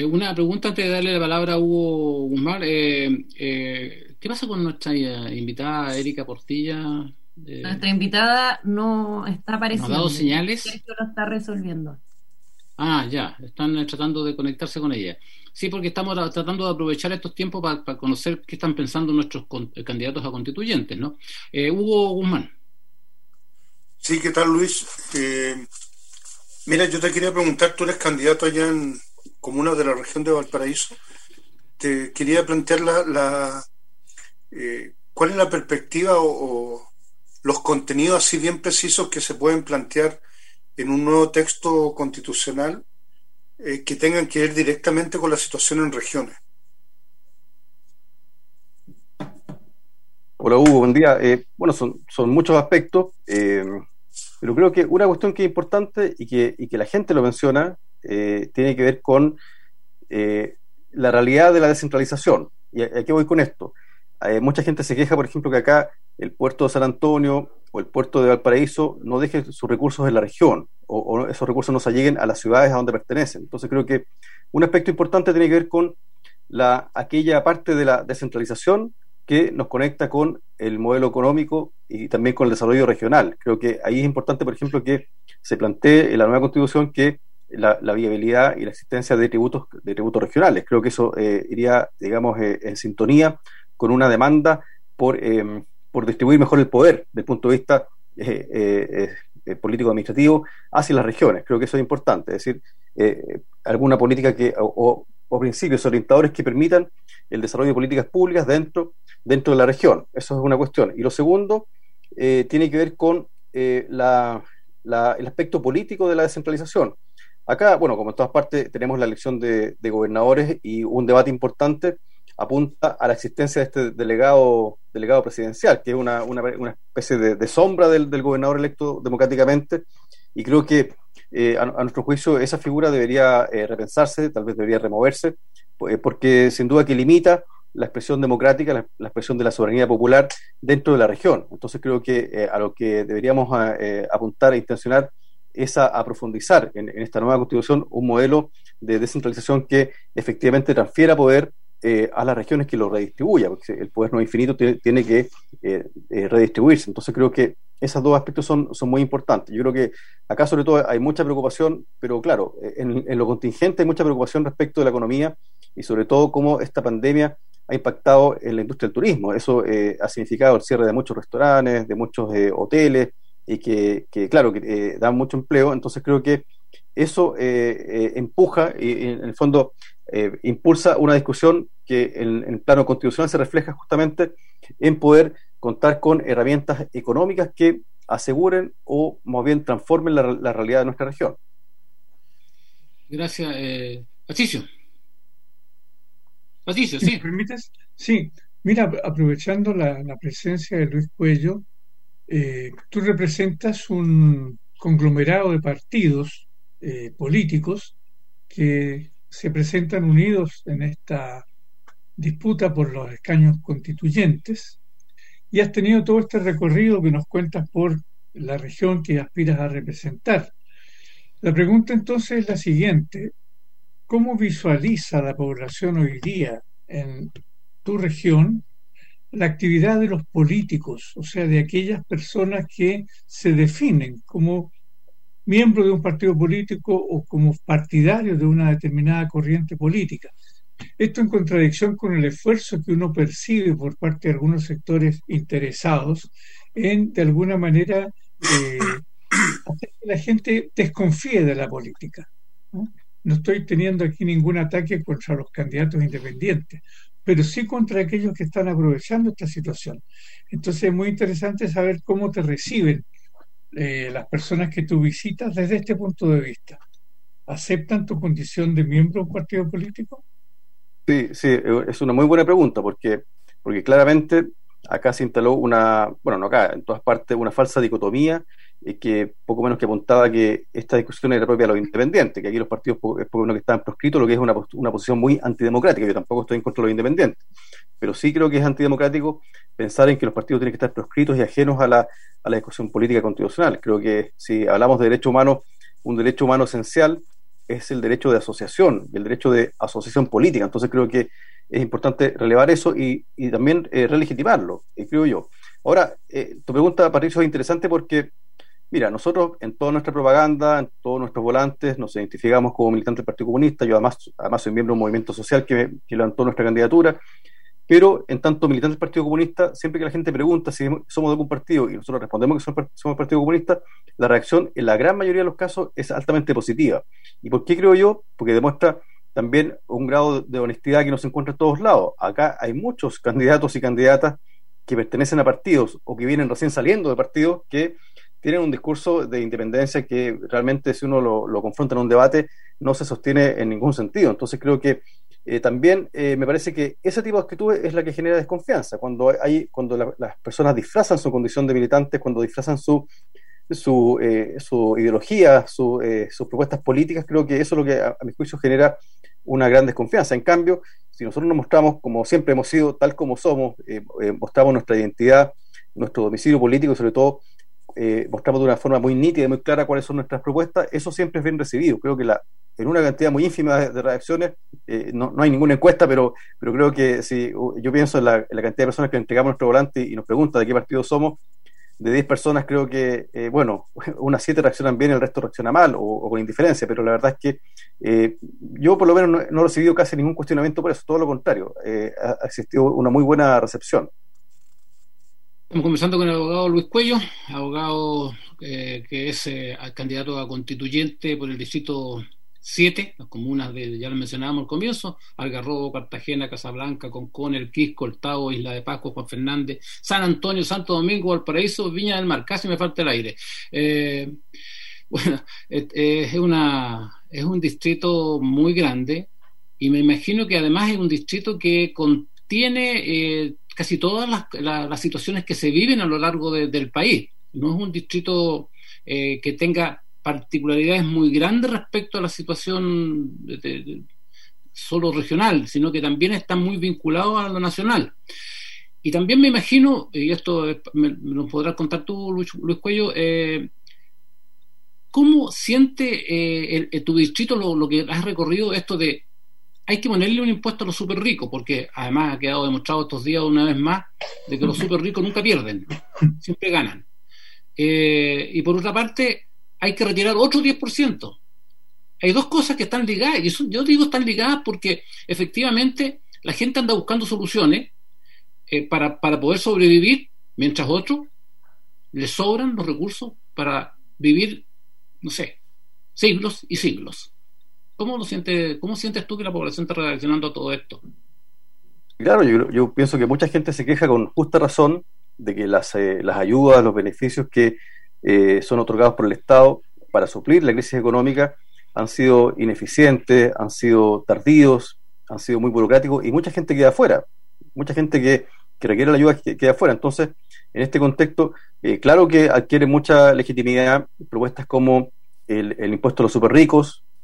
una pregunta antes de darle la palabra a Hugo Guzmán. Eh, ¿Qué pasa con nuestra eh, invitada Erika Portilla? nuestra invitada no está apareciendo. ¿Ha dado señales? lo está resolviendo. Ah, ya, están eh, tratando de conectarse con ella. Sí, porque estamos tratando de aprovechar estos tiempos para, conocer qué están pensando nuestros eh, candidatos a constituyentes, ¿no? Hugo Guzmán. Sí, ¿qué tal, Luis? mira, yo te quería preguntar, tú eres candidato allá en comunas de la región de Valparaíso. Te quería plantear la eh, ¿cuál es la perspectiva o, los contenidos así bien precisos que se pueden plantear en un nuevo texto constitucional eh, que tengan que ver directamente con la situación en regiones? Hola Hugo, buen día. Eh, bueno, son, son muchos aspectos, pero creo que una cuestión que es importante y que, y que la gente lo menciona tiene que ver con la realidad de la descentralización. ¿Y a qué voy con esto? Eh, mucha gente se queja, por ejemplo, que acá el puerto de San Antonio o el puerto de Valparaíso no deje sus recursos en la región o, esos recursos no se lleguen a las ciudades a donde pertenecen. Entonces creo que un aspecto importante tiene que ver con la, aquella parte de la descentralización que nos conecta con el modelo económico y también con el desarrollo regional. Creo que ahí es importante, por ejemplo, que se plantee en la nueva constitución que la, viabilidad y la existencia de tributos de tributos regionales. Creo que eso eh, iría, digamos, eh, en sintonía con una demanda por, eh, por distribuir mejor el poder desde el punto de vista eh, eh, político-administrativo hacia las regiones. Creo que eso es importante, es decir, alguna política que, o, principios orientadores que permitan el desarrollo de políticas públicas dentro, dentro de la región. Eso es una cuestión. Y lo segundo tiene que ver con la, el aspecto político de la descentralización. Acá, bueno, como en todas partes, tenemos la elección de gobernadores y un debate importante apunta a la existencia de este delegado, delegado presidencial, que es una, especie de, sombra del, gobernador electo democráticamente, y creo que eh, a, nuestro juicio esa figura debería eh, repensarse, tal vez debería removerse, eh, porque sin duda que limita la expresión democrática, la, expresión de la soberanía popular dentro de la región. Entonces creo que a lo que deberíamos apuntar e intencionar es a, profundizar en, esta nueva constitución un modelo de descentralización que efectivamente transfiera poder eh, a las regiones que lo redistribuya, porque el poder no infinito tiene, que eh, eh, redistribuirse. Entonces creo que esos dos aspectos son, son muy importantes. Yo creo que acá sobre todo hay mucha preocupación, pero claro, en, lo contingente hay mucha preocupación respecto de la economía y sobre todo cómo esta pandemia ha impactado en la industria del turismo. Eso ha significado el cierre de muchos restaurantes, de muchos hoteles, y que, claro, que dan mucho empleo. Entonces creo que eso empuja y en el fondo impulsa una discusión que en, el plano constitucional se refleja justamente en poder contar con herramientas económicas que aseguren o más bien transformen la, realidad de nuestra región. Gracias, eh, Patricio. Patricio, sí. ¿Me permites? Sí, mira, aprovechando la, presencia de Luis Cuello, eh, tú representas un conglomerado de partidos eh, políticos que se presentan unidos en esta disputa por los escaños constituyentes y has tenido todo este recorrido que nos cuentas por la región que aspiras a representar. La pregunta entonces es la siguiente. ¿Cómo visualiza la población hoy día en tu región la actividad de los políticos, o sea, de aquellas personas que se definen como miembros de un partido político o como partidarios de una determinada corriente política? Esto en contradicción con el esfuerzo que uno percibe por parte de algunos sectores interesados en, de alguna manera, eh, hacer que la gente desconfíe de la política. ¿no? estoy teniendo aquí ningún ataque contra los candidatos independientes, pero sí contra aquellos que están aprovechando esta situación. Entonces es muy interesante saber cómo te reciben eh, las personas que tú visitas desde este punto de vista. ¿Aceptan tu condición de miembro de un partido político? Sí, sí, es una muy buena pregunta porque, porque claramente acá se instaló una, bueno, no acá, en todas partes, una falsa dicotomía que poco menos que apuntaba que esta discusión era propia de los independientes, que aquí los partidos es porque uno que estaban proscritos, lo que es una, una posición muy antidemocrática. Yo tampoco estoy en contra de los independientes, pero sí creo que es antidemocrático pensar en que los partidos tienen que estar proscritos y ajenos a la, a la discusión política constitucional. Creo que si hablamos de derecho humano, un derecho humano esencial es el derecho de asociación, el derecho de asociación política. Entonces creo que es importante relevar eso y, también eh, relegitimarlo, eh, creo yo. Ahora, eh, tu pregunta, Patricio, es interesante porque, mira, nosotros en toda nuestra propaganda, en todos nuestros volantes, nos identificamos como militantes del Partido Comunista. Yo además, además soy miembro de un movimiento social que, que levantó nuestra candidatura. Pero en tanto militante del Partido Comunista, siempre que la gente pregunta si somos de algún partido y nosotros respondemos que somos, somos Partido Comunista, la reacción en la gran mayoría de los casos es altamente positiva. ¿Y por qué creo yo? Porque demuestra también un grado de honestidad que no se encuentra en todos lados. Acá hay muchos candidatos y candidatas que pertenecen a partidos o que vienen recién saliendo de partidos que tienen un discurso de independencia que realmente si uno lo, confronta en un debate no se sostiene en ningún sentido. Entonces creo que eh, también eh, me parece que ese tipo de actitud es la que genera desconfianza. Cuando hay, cuando las personas disfrazan su condición de militantes, cuando disfrazan su su, eh, su ideología, sus propuestas políticas, creo que eso es lo que a, mi juicio genera una gran desconfianza. En cambio, si nosotros nos mostramos como siempre hemos sido, tal como somos, mostramos nuestra identidad, nuestro domicilio político y sobre todo mostramos de una forma muy nítida y muy clara cuáles son nuestras propuestas, eso siempre es bien recibido. Creo que la, en una cantidad muy ínfima de, reacciones, eh, no, no, hay ninguna encuesta, pero, pero creo que si yo pienso en la, cantidad de personas que entregamos nuestro volante y nos preguntan de qué partido somos, de 10 personas creo que, eh, bueno, unas 7 reaccionan bien, el resto reacciona mal o, con indiferencia, pero la verdad es que eh, yo por lo menos no, he recibido casi ningún cuestionamiento por eso, todo lo contrario, ha, existido una muy buena recepción. Estamos conversando con el abogado Luis Cuello, abogado que es candidato a constituyente por el distrito siete, las comunas de, ya lo mencionábamos al comienzo, Algarrobo, Cartagena, Casablanca, Concón, El Quisco, El Isla de Pascua, Juan Fernández, San Antonio, Santo Domingo, Valparaíso, Viña del Mar, casi me falta el aire. Eh, bueno, es, una, es un distrito muy grande y me imagino que además es un distrito que contiene eh, casi todas las, situaciones que se viven a lo largo del país. No es un distrito eh, que tenga particularidades muy grandes respecto a la situación solo regional, sino que también están muy vinculados a lo nacional. Y también me imagino, y esto me, lo podrás contar tú, Luis, Cuello, eh, ¿cómo siente eh, tu distrito lo, que has recorrido esto de hay que ponerle un impuesto a los súper ricos, porque además ha quedado demostrado estos días una vez más de que los súper ricos nunca pierden, siempre ganan. Eh, y por otra parte, hay que retirar otro 10%. Hay dos cosas que están ligadas, y eso, yo digo están ligadas porque efectivamente la gente anda buscando soluciones eh, para, poder sobrevivir, mientras otros les sobran los recursos para vivir, no sé, siglos y siglos. ¿Cómo, lo siente, ¿Cómo sientes tú que la población está reaccionando a todo esto? Claro, yo, pienso que mucha gente se queja con justa razón de que las, eh, las ayudas, los beneficios que eh, son otorgados por el Estado para suplir la crisis económica han sido ineficientes, han sido tardíos, han sido muy burocráticos y mucha gente queda afuera. Mucha gente que, requiere la ayuda queda afuera. Entonces, en este contexto, eh, claro que adquiere mucha legitimidad propuestas como el, impuesto a los super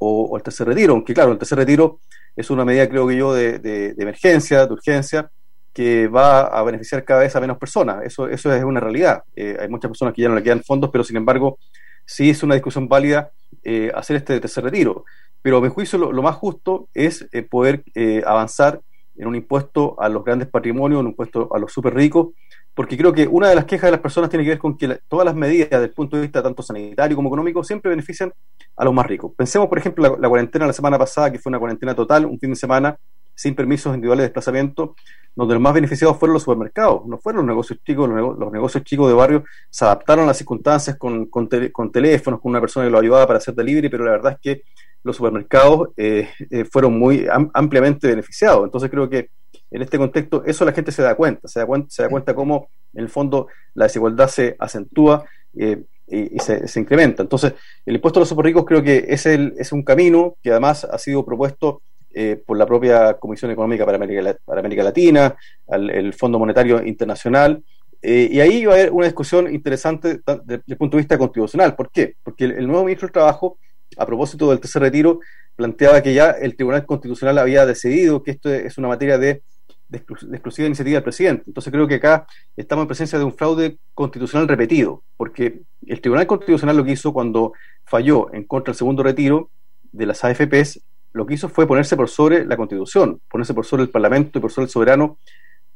o, el tercer retiro, aunque claro, el tercer retiro es una medida, creo que yo, de, emergencia, de urgencia, que va a beneficiar cada vez a menos personas. Eso, eso es una realidad. Eh, hay muchas personas que ya no le quedan fondos, pero sin embargo, sí es una discusión válida eh, hacer este tercer retiro. Pero a mi juicio lo, más justo es eh, poder avanzar en un impuesto a los grandes patrimonios, un impuesto a los súper ricos, porque creo que una de las quejas de las personas tiene que ver con que todas las medidas desde el punto de vista tanto sanitario como económico siempre benefician a los más ricos. Pensemos, por ejemplo, la, la cuarentena la semana pasada, que fue una cuarentena total, un fin de semana sin permisos individuales de desplazamiento, donde los más beneficiados fueron los supermercados, no fueron los negocios chicos, los, negocios chicos de barrio se adaptaron a las circunstancias con, con, teléfonos, con una persona que los ayudaba para hacer delivery, pero la verdad es que los supermercados eh, eh, fueron muy ampliamente beneficiados. Entonces creo que en este contexto eso la gente se da cuenta, se da cuenta, se da cuenta cómo en el fondo la desigualdad se acentúa eh, y, se, incrementa. Entonces el impuesto a los superricos creo que es, el, es un camino que además ha sido propuesto eh, por la propia Comisión Económica para América, para América Latina, el Fondo Monetario Internacional, eh, y ahí va a haber una discusión interesante desde el punto de vista constitucional. ¿Por qué? Porque el, nuevo ministro del Trabajo, a propósito del tercer retiro, planteaba que ya el Tribunal Constitucional había decidido que esto es una materia de, de, exclusiva iniciativa del presidente. Entonces creo que acá estamos en presencia de un fraude constitucional repetido, porque el Tribunal Constitucional lo que hizo cuando falló en contra del segundo retiro de las AFPs lo que hizo fue ponerse por sobre la Constitución, ponerse por sobre el Parlamento y por sobre el soberano,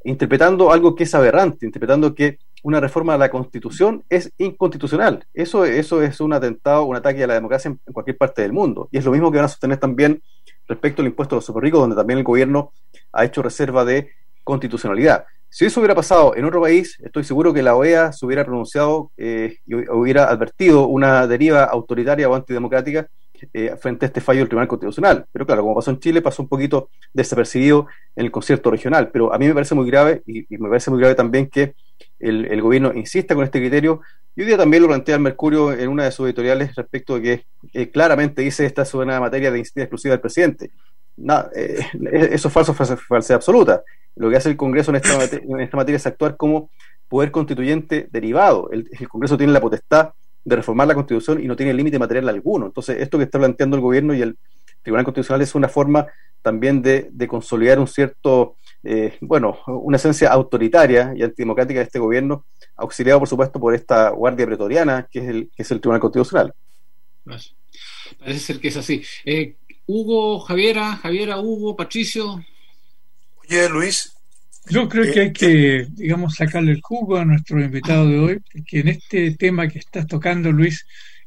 interpretando algo que es aberrante, interpretando que una reforma de la Constitución es inconstitucional. Eso, eso es un atentado, un ataque a la democracia en, cualquier parte del mundo. Y es lo mismo que van a sostener también respecto al impuesto a los superricos, donde también el gobierno ha hecho reserva de constitucionalidad. Si eso hubiera pasado en otro país, estoy seguro que la OEA se hubiera pronunciado eh, y hubiera advertido una deriva autoritaria o antidemocrática eh, frente a este fallo del Tribunal Constitucional. Pero claro, como pasó en Chile, pasó un poquito desapercibido en el concierto regional. Pero a mí me parece muy grave y, me parece muy grave también que el, gobierno insista con este criterio. Y hoy día también lo plantea el Mercurio en una de sus editoriales respecto de que eh, claramente dice esta es una materia de iniciativa exclusiva del presidente. Eh, eso es falso, falsedad absoluta. Lo que hace el Congreso en esta, en esta materia es actuar como poder constituyente derivado. el Congreso tiene la potestad de reformar la Constitución y no tiene límite material alguno. Entonces, esto que está planteando el gobierno y el Tribunal Constitucional es una forma también de, consolidar un cierto, eh, bueno, una esencia autoritaria y antidemocrática de este gobierno, auxiliado, por supuesto, por esta guardia pretoriana que es el, que es el Tribunal Constitucional. Parece ser que es así. Eh, Hugo, Javiera, Javiera, Hugo, Patricio. Oye, Luis, yo creo que hay que, digamos, sacarle el jugo a nuestro invitado de hoy, porque en este tema que estás tocando, Luis,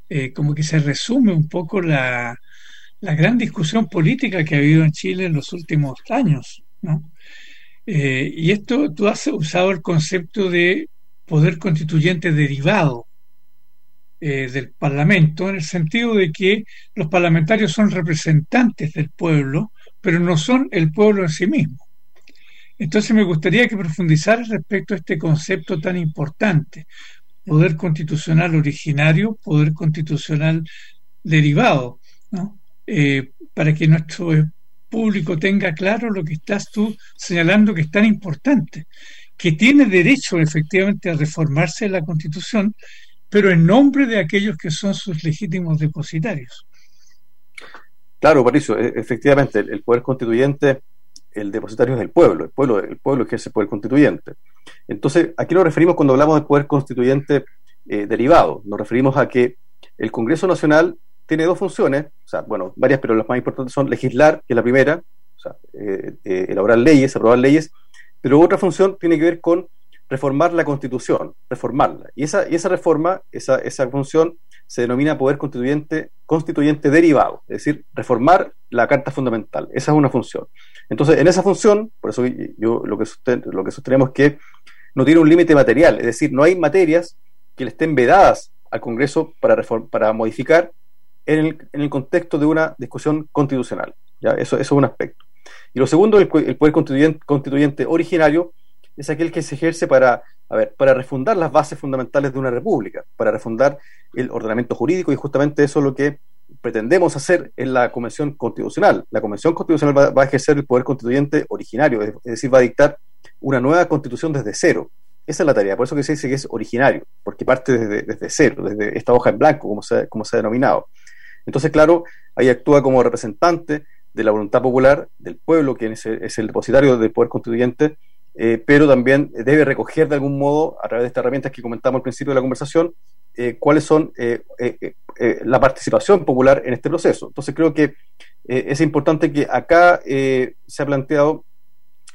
eh, como que se resume un poco la, la, gran discusión política que ha habido en Chile en los últimos años, ¿no? Eh, y esto, tú has usado el concepto de poder constituyente derivado eh, del Parlamento, en el sentido de que los parlamentarios son representantes del pueblo, pero no son el pueblo en sí mismo. Entonces me gustaría que profundizara respecto a este concepto tan importante, poder constitucional originario, poder constitucional derivado, eh, para que nuestro público tenga claro lo que estás tú señalando que es tan importante, que tiene derecho efectivamente a reformarse la constitución, pero en nombre de aquellos que son sus legítimos depositarios. Claro, Patricio, e-, efectivamente, el poder constituyente el depositario es el pueblo, el pueblo, el pueblo es el poder constituyente. Entonces, aquí nos referimos cuando hablamos del poder constituyente eh, derivado, nos referimos a que el Congreso Nacional tiene dos funciones, o sea, bueno, varias, pero las más importantes son legislar, que es la primera, o sea, eh, eh, elaborar leyes, aprobar leyes, pero otra función tiene que ver con reformar la Constitución, reformarla. Y esa, y esa reforma, esa, esa función, se denomina poder constituyente, constituyente derivado, es decir, reformar la Carta Fundamental. Esa es una función. Entonces, en esa función, por eso yo lo que, lo que sostenemos es que no tiene un límite material, es decir, no hay materias que le estén vedadas al Congreso para, para modificar en el, en el, contexto de una discusión constitucional. ¿ya? Eso, eso es un aspecto. Y lo segundo, el, el poder constituyente, constituyente, originario es aquel que se ejerce para, a ver, para refundar las bases fundamentales de una república, para refundar el ordenamiento jurídico y justamente eso es lo que pretendemos hacer en la Convención Constitucional. La Convención Constitucional va, a ejercer el poder constituyente originario, es, decir, va a dictar una nueva constitución desde cero. Esa es la tarea, por eso que se dice que es originario, porque parte desde, desde cero, desde esta hoja en blanco, como se, como se ha denominado. Entonces, claro, ahí actúa como representante de la voluntad popular del pueblo, quien es es el depositario del poder constituyente, eh, pero también debe recoger de algún modo, a través de estas herramientas que comentamos al principio de la conversación, eh, cuáles son eh, la participación popular en este proceso. Entonces creo que es importante que acá se ha planteado,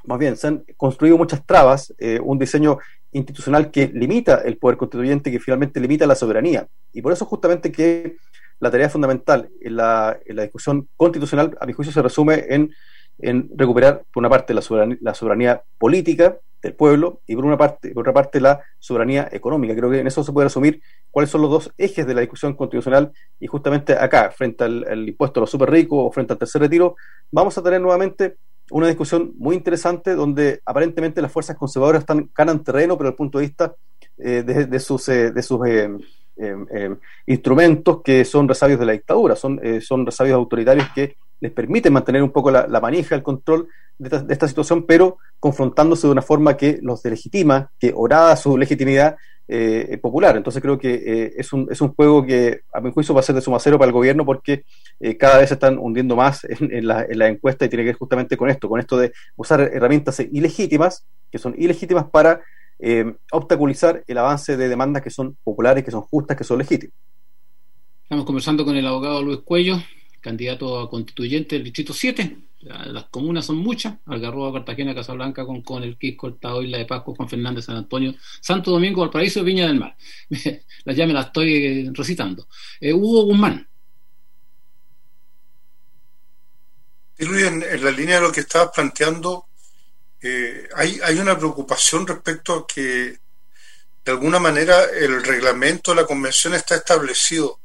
más bien, se han construido muchas trabas, un diseño institucional que limita el poder constituyente, que finalmente limita la soberanía. Y por eso justamente que la tarea fundamental en la, en la discusión constitucional, a mi juicio, se resume en, en recuperar, por una parte, la soberanía, política, del pueblo y por una parte, por otra parte la soberanía económica. Creo que en eso se puede resumir cuáles son los dos ejes de la discusión constitucional y justamente acá, frente al, impuesto a los super ricos o frente al tercer retiro, vamos a tener nuevamente una discusión muy interesante donde aparentemente las fuerzas conservadoras están ganan terreno, pero desde el punto de vista eh, de, sus, eh, de sus eh, instrumentos que son resabios de la dictadura, son, son resabios autoritarios que les permite mantener un poco la, manija, el control de esta, situación, pero confrontándose de una forma que los delegitima, que orada su legitimidad eh, popular. Entonces creo que eh, es, un, es un juego que a mi juicio va a ser de suma cero para el gobierno porque eh, cada vez se están hundiendo más en, la, en la encuesta y tiene que ver justamente con esto, con esto de usar herramientas ilegítimas, que son ilegítimas para obstaculizar el avance de demandas que son populares, que son justas, que son legítimas. Estamos conversando con el abogado Luis Cuello, candidato a constituyente del Distrito 7. Las comunas son muchas, Algarroba, Cartagena, Casablanca, Concón, El Quisco, El Tao, Isla de Pascua, Juan Fernández, San Antonio, Santo Domingo, Valparaíso y Viña del Mar. las ya me las estoy eh, recitando. Eh, Hugo Guzmán. en, en, la línea de lo que estabas planteando, eh, hay, hay una preocupación respecto a que de alguna manera el reglamento de la convención está establecido.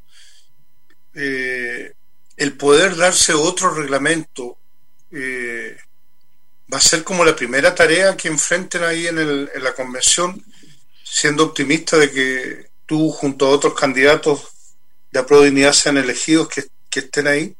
Eh, el poder darse otro reglamento eh, va a ser como la primera tarea que enfrenten ahí en, el, en la convención, siendo optimista de que tú junto a otros candidatos de dignidad sean elegidos que, estén ahí.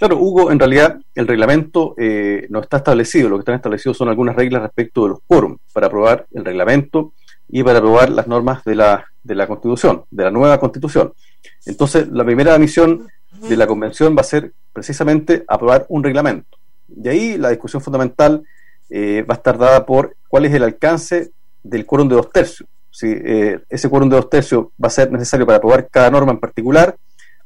Claro, Hugo, en realidad el reglamento eh, no está establecido, lo que están establecidos son algunas reglas respecto de los quórum para aprobar el reglamento y para aprobar las normas de la, de la Constitución, de la nueva Constitución. Entonces, la primera misión de la Convención va a ser precisamente aprobar un reglamento. Y ahí la discusión fundamental eh, va a estar dada por cuál es el alcance del quórum de dos tercios. Si eh, ese quórum de dos tercios va a ser necesario para aprobar cada norma en particular,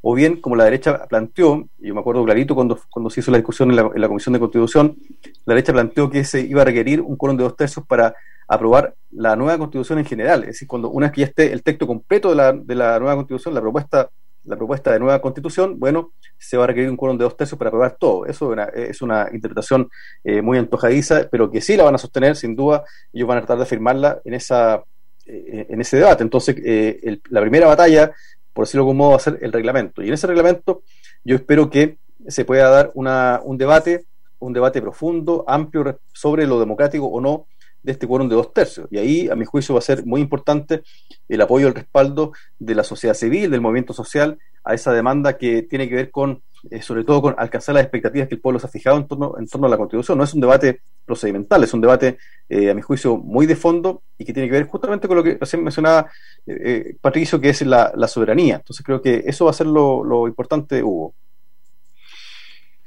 o bien, como la derecha planteó, yo me acuerdo clarito cuando, cuando se hizo la discusión en la, en la Comisión de Constitución, la derecha planteó que se iba a requerir un quórum de dos tercios para aprobar la nueva constitución en general. Es decir, cuando una vez que ya esté el texto completo de la, de la nueva constitución, la propuesta, la propuesta de nueva constitución, bueno, se va a requerir un quórum de dos tercios para aprobar todo. Eso es una, interpretación eh, muy antojadiza, pero que sí la van a sostener, sin duda, ellos van a tratar de firmarla en, esa, eh, en ese debate. Entonces, eh, la primera batalla, por decirlo de algún modo, va a ser el reglamento. Y en ese reglamento yo espero que se pueda dar una, un debate, un debate profundo, amplio sobre lo democrático o no de este quórum de dos tercios. Y ahí, a mi juicio, va a ser muy importante el apoyo, el respaldo de la sociedad civil, del movimiento social, a esa demanda que tiene que ver con, eh, sobre todo, con alcanzar las expectativas que el pueblo se ha fijado en torno, en torno a la Constitución. No es un debate procedimental, es un debate, eh, a mi juicio, muy de fondo y que tiene que ver justamente con lo que recién mencionaba eh, Patricio, que es la, soberanía. Entonces creo que eso va a ser lo, lo importante, Hugo.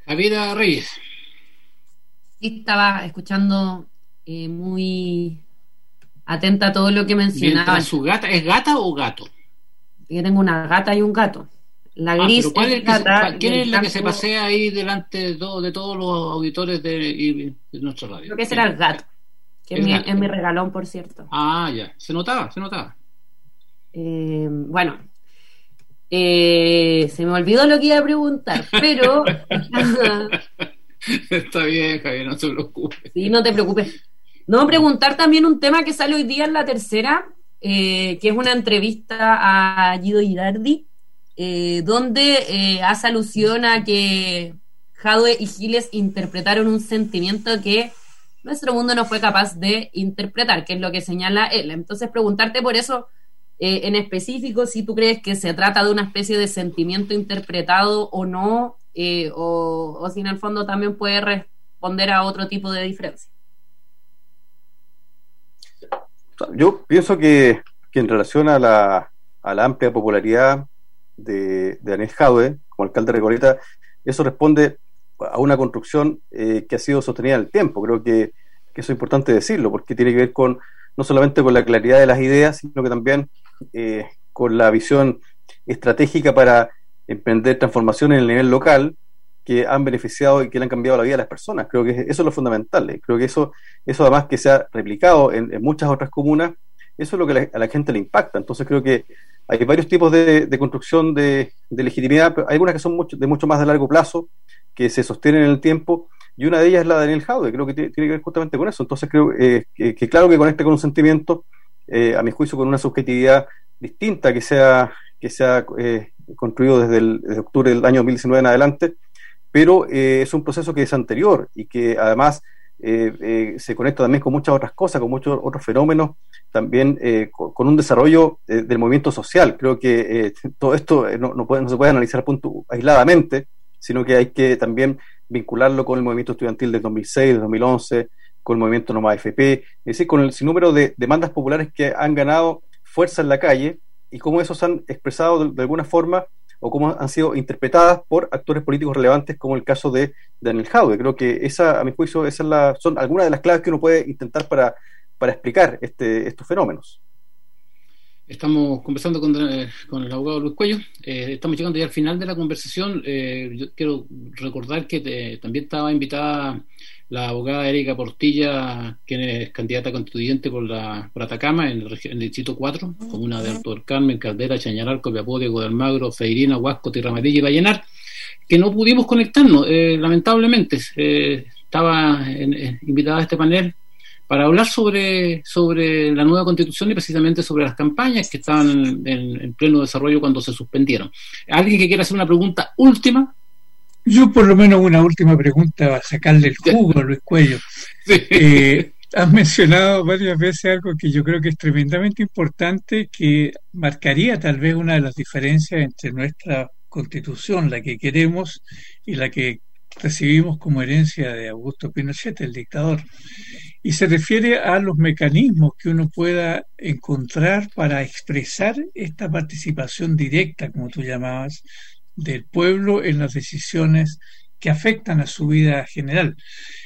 Javiera Reyes. estaba escuchando eh, muy atenta a todo lo que mencionaba. su gata, ¿es gata o gato? Yo tengo una gata y un gato. La ah, gris es. ¿Quién es la que se pasea ahí delante de, de todos los auditores de, de nuestra radio? Creo que será el gato. Que es, mi, regalón, por cierto. Ah, ya. Se notaba, se notaba. Eh, bueno, eh, se me olvidó lo que iba a preguntar, pero. Está bien, Javier, no se preocupe. Sí, no te preocupes. No, preguntar también un tema que sale hoy día en la tercera, eh, que es una entrevista a Guido Girardi, eh, donde eh, hace alusión a que Jadwe y Giles interpretaron un sentimiento que nuestro mundo no fue capaz de interpretar, que es lo que señala él. Entonces, preguntarte por eso eh, en específico, si tú crees que se trata de una especie de sentimiento interpretado o no, o, o si en el fondo también puede responder a otro tipo de diferencia. Yo pienso que, en relación a la, a la amplia popularidad de, de Jadwe como alcalde de Recoleta, eso responde a una construcción eh, que ha sido sostenida en el tiempo. Creo que, eso es importante decirlo, porque tiene que ver con no solamente con la claridad de las ideas, sino que también eh, con la visión estratégica para emprender transformaciones en el nivel local que han beneficiado y que le han cambiado la vida a las personas. Creo que eso es lo fundamental. Creo que eso, eso además que se ha replicado en, muchas otras comunas, eso es lo que a la gente le impacta. Entonces creo que hay varios tipos de, construcción de, legitimidad, pero hay algunas que son mucho, de mucho más de largo plazo, que se sostienen en el tiempo, y una de ellas es la de Daniel Jaude, creo que tiene, que ver justamente con eso. Entonces creo eh, que, claro que conecta con un sentimiento, eh, a mi juicio, con una subjetividad distinta que se ha, que se ha construido desde, el, desde octubre del año 2019 en adelante, pero eh, es un proceso que es anterior y que además eh, eh, se conecta también con muchas otras cosas, con muchos otros fenómenos, también con, un desarrollo del movimiento social. Creo que todo esto no, no, puede, no, se puede analizar punto, aisladamente, sino que hay que también vincularlo con el movimiento estudiantil del 2006, del 2011, con el movimiento Noma FP, es decir, con el sinnúmero de demandas populares que han ganado fuerza en la calle y cómo esos han expresado de alguna forma o cómo han sido interpretadas por actores políticos relevantes como el caso de Daniel Jaude. Creo que esa, a mi juicio, esa la, son algunas de las claves que uno puede intentar para, para explicar este, estos fenómenos. Estamos conversando con, eh, con, el abogado Luis Cuello. Eh, estamos llegando ya al final de la conversación. Eh, yo quiero recordar que también estaba invitada la abogada Erika Portilla, quien es candidata constituyente por, la, por Atacama, en el, distrito 4, comuna de Alto del Carmen, Caldera, Chañaral, Copiapó, Diego del Magro, Feirina, Huasco, Tierramadilla y Vallenar, que no pudimos conectarnos, eh, lamentablemente. Eh, estaba invitada a este panel para hablar sobre, sobre la nueva constitución y precisamente sobre las campañas que estaban en, en pleno desarrollo cuando se suspendieron. ¿Alguien que quiera hacer una pregunta última? Yo por lo menos una última pregunta a sacarle el jugo a Luis Cuello. Eh, has mencionado varias veces algo que yo creo que es tremendamente importante, que marcaría tal vez una de las diferencias entre nuestra constitución, la que queremos, y la que recibimos como herencia de Augusto Pinochet, el dictador. Y se refiere a los mecanismos que uno pueda encontrar para expresar esta participación directa, como tú llamabas, del pueblo en las decisiones que afectan a su vida general.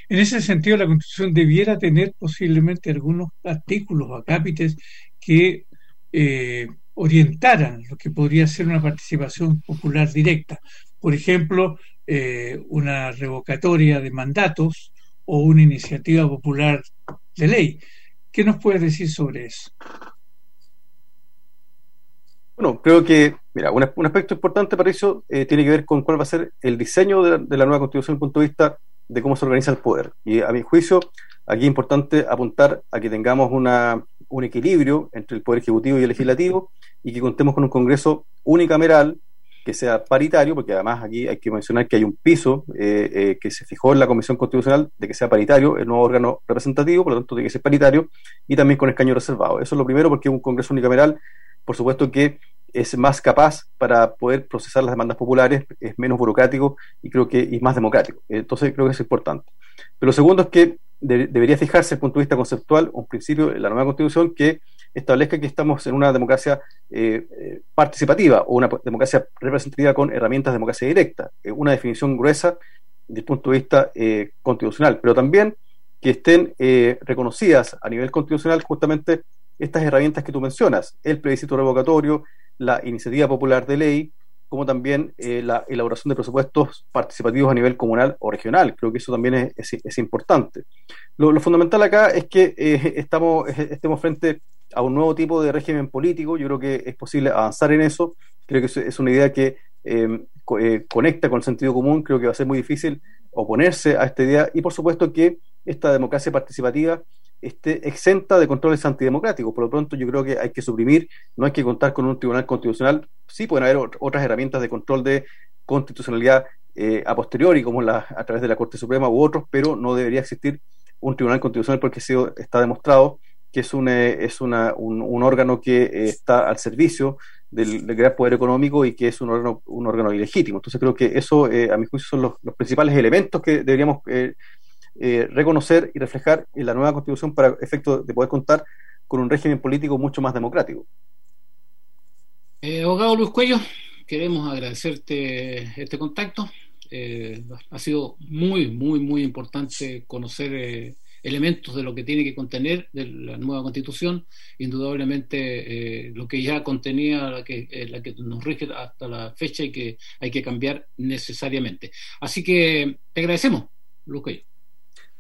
En ese sentido, la Constitución debiera tener posiblemente algunos artículos o acápites que eh, orientaran lo que podría ser una participación popular directa. Por ejemplo, eh, una revocatoria de mandatos o una iniciativa popular de ley. ¿Qué nos puedes decir sobre eso? Bueno, creo que, mira, un, aspecto importante para eso eh, tiene que ver con cuál va a ser el diseño de la, nueva constitución desde el punto de vista de cómo se organiza el poder. Y a mi juicio, aquí es importante apuntar a que tengamos una, un equilibrio entre el poder ejecutivo y el legislativo y que contemos con un Congreso unicameral que sea paritario, porque además aquí hay que mencionar que hay un piso eh, eh, que se fijó en la Comisión Constitucional de que sea paritario, el nuevo órgano representativo, por lo tanto tiene que ser paritario, y también con escaño reservado. Eso es lo primero, porque un Congreso unicameral, por supuesto que es más capaz para poder procesar las demandas populares, es menos burocrático y creo que es más democrático. Entonces creo que es importante. Pero lo segundo es que debería fijarse desde el punto de vista conceptual un principio en la nueva constitución que establezca que estamos en una democracia eh, eh, participativa o una democracia representativa con herramientas de democracia directa. una definición gruesa desde el punto de vista eh, constitucional, pero también que estén reconocidas a nivel constitucional justamente estas herramientas que tú mencionas, el plebiscito revocatorio, la iniciativa popular de ley, como también eh, la elaboración de presupuestos participativos a nivel comunal o regional. Creo que eso también es, importante. Lo, fundamental acá es que eh, estamos, estemos frente a un nuevo tipo de régimen político. Yo creo que es posible avanzar en eso. Creo que es una idea que em, eh, conecta con el sentido común. Creo que va a ser muy difícil oponerse a esta idea. Y por supuesto que esta democracia participativa esté exenta de controles antidemocráticos. Por lo pronto, yo creo que hay que suprimir, no hay que contar con un tribunal constitucional. Sí pueden haber otras herramientas de control de constitucionalidad eh, a posteriori, como la, a través de la Corte Suprema u otros, pero no debería existir un tribunal constitucional porque está demostrado que es, un, eh, es una, un, órgano que eh, está al servicio del, gran poder económico y que es un órgano, un órgano ilegítimo. Entonces creo que eso, a mi juicio, son los, los principales elementos que deberíamos eh, reconocer y reflejar en la nueva constitución para efecto de poder contar con un régimen político mucho más democrático. Eh, abogado Luis Cuello, queremos agradecerte este contacto. Eh, ha sido muy, muy, muy importante conocer elementos de lo que tiene que contener de la nueva constitución, indudablemente lo que ya contenía, la que, la que nos rige hasta la fecha y que hay que cambiar necesariamente. Así que te agradecemos, Luis Cuello.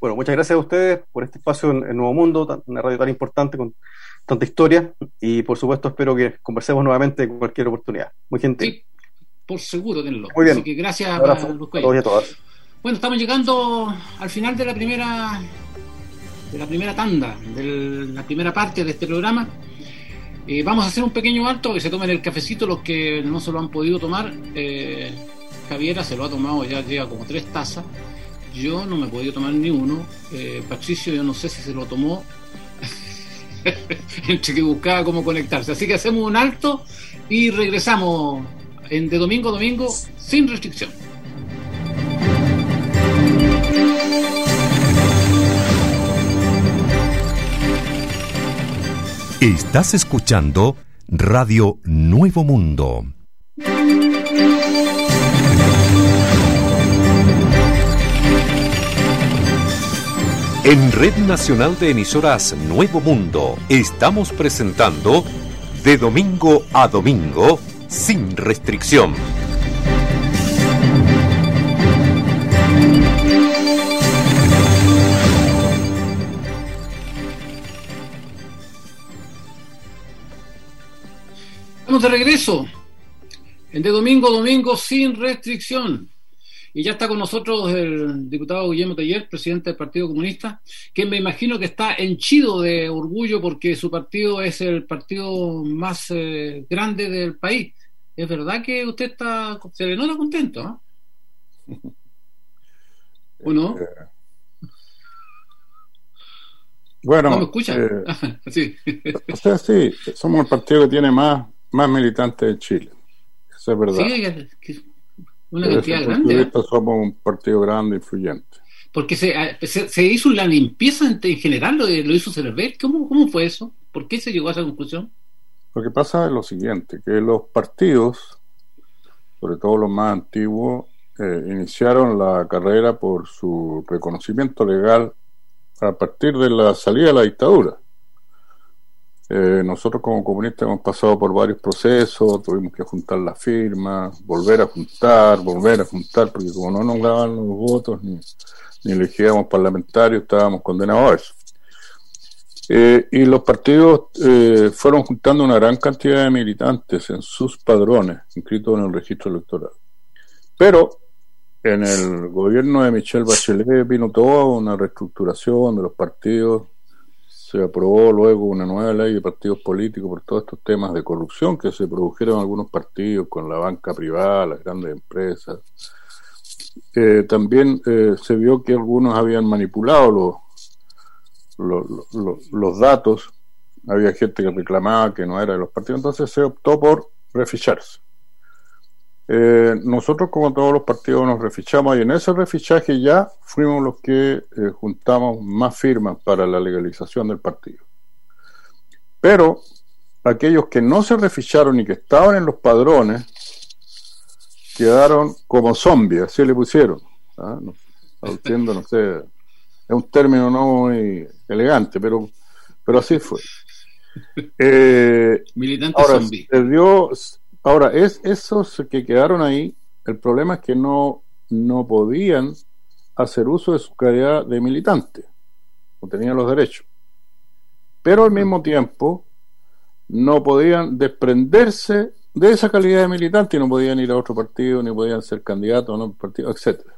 Bueno, muchas gracias a ustedes por este espacio en, Nuevo Mundo, una radio tan importante con tanta historia y por supuesto espero que conversemos nuevamente en cualquier oportunidad. Muy gentil. Sí, por seguro, tenlo. Muy bien. Así que gracias a, todos y a todas. Bueno, estamos llegando al final de la primera de la primera tanda, de la primera parte de este programa. Eh, vamos a hacer un pequeño alto, que se tomen el cafecito los que no se lo han podido tomar. Eh, Javiera se lo ha tomado, ya lleva como tres tazas. Yo no me he podido tomar ni uno. Eh, Patricio, yo no sé si se lo tomó. Entre que buscaba cómo conectarse. Así que hacemos un alto y regresamos en de domingo a domingo sin restricción. Estás escuchando Radio Nuevo Mundo. En Red Nacional de Emisoras Nuevo Mundo estamos presentando De Domingo a Domingo sin restricción. Estamos de regreso en De Domingo a Domingo sin restricción. Y ya está con nosotros el diputado Guillermo Teller, presidente del Partido Comunista, que me imagino que está henchido de orgullo porque su partido es el partido más eh, grande del país. ¿Es verdad que usted está, se le nota contento? ¿ah? ¿O no? Eh, bueno, ¿No me escucha? Eh, sí. o sea, sí, somos el partido que tiene más, más militantes de Chile. Eso es verdad. Sí, una cantidad grande. ¿eh? Somos un partido grande, influyente. Porque se, ah, se, hizo la limpieza en, general, lo, lo hizo Cerver. ¿Cómo, ¿Cómo fue eso? ¿Por qué se llegó a esa conclusión? Lo que pasa es lo siguiente, que los partidos, sobre todo los más antiguos, eh, iniciaron la carrera por su reconocimiento legal a partir de la salida de la dictadura. Eh, nosotros como comunistas hemos pasado por varios procesos, tuvimos que juntar las firmas, volver a juntar, volver a juntar, porque como no nos daban los votos ni, elegíamos parlamentarios, estábamos condenados a eso. Eh, y los partidos eh, fueron juntando una gran cantidad de militantes en sus padrones, inscritos en el registro electoral. Pero en el gobierno de Michelle Bachelet vino toda una reestructuración de los partidos, se aprobó luego una nueva ley de partidos políticos por todos estos temas de corrupción que se produjeron en algunos partidos con la banca privada, las grandes empresas. Eh, también eh, se vio que algunos habían manipulado los, los, los, datos, había gente que reclamaba que no era de los partidos, entonces se optó por reficharse. Eh, nosotros, como todos los partidos, nos refichamos y en ese refichaje ya fuimos los que eh, juntamos más firmas para la legalización del partido. Pero aquellos que no se reficharon y que estaban en los padrones quedaron como zombies, así le pusieron. ¿ah? No, no sé, es un término no muy elegante, pero, pero así fue. Eh, Militante ahora, Se dio, Ahora, es esos que quedaron ahí, el problema es que no, no podían hacer uso de su calidad de militante, no tenían los derechos. Pero al mismo tiempo no podían desprenderse de esa calidad de militante y no podían ir a otro partido, ni podían ser candidatos a otro partido, etcétera.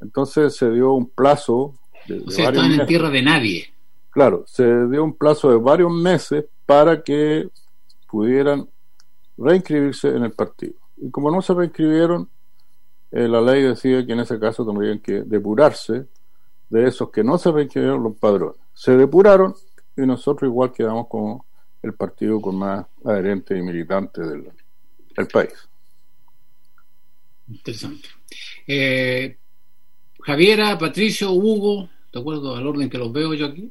Entonces se dio un plazo de, o sea, estaban en tierra de nadie. claro, se dio un plazo de varios meses para que pudieran reinscribirse en el partido. Y como no se reinscribieron, eh, la ley decía que en ese caso tendrían que depurarse de esos que no se reinscribieron los padrones. Se depuraron y nosotros igual quedamos como el partido con más adherentes y militantes del, país. Interesante. Eh, Javiera, Patricio, Hugo, de acuerdo al orden que los veo yo aquí.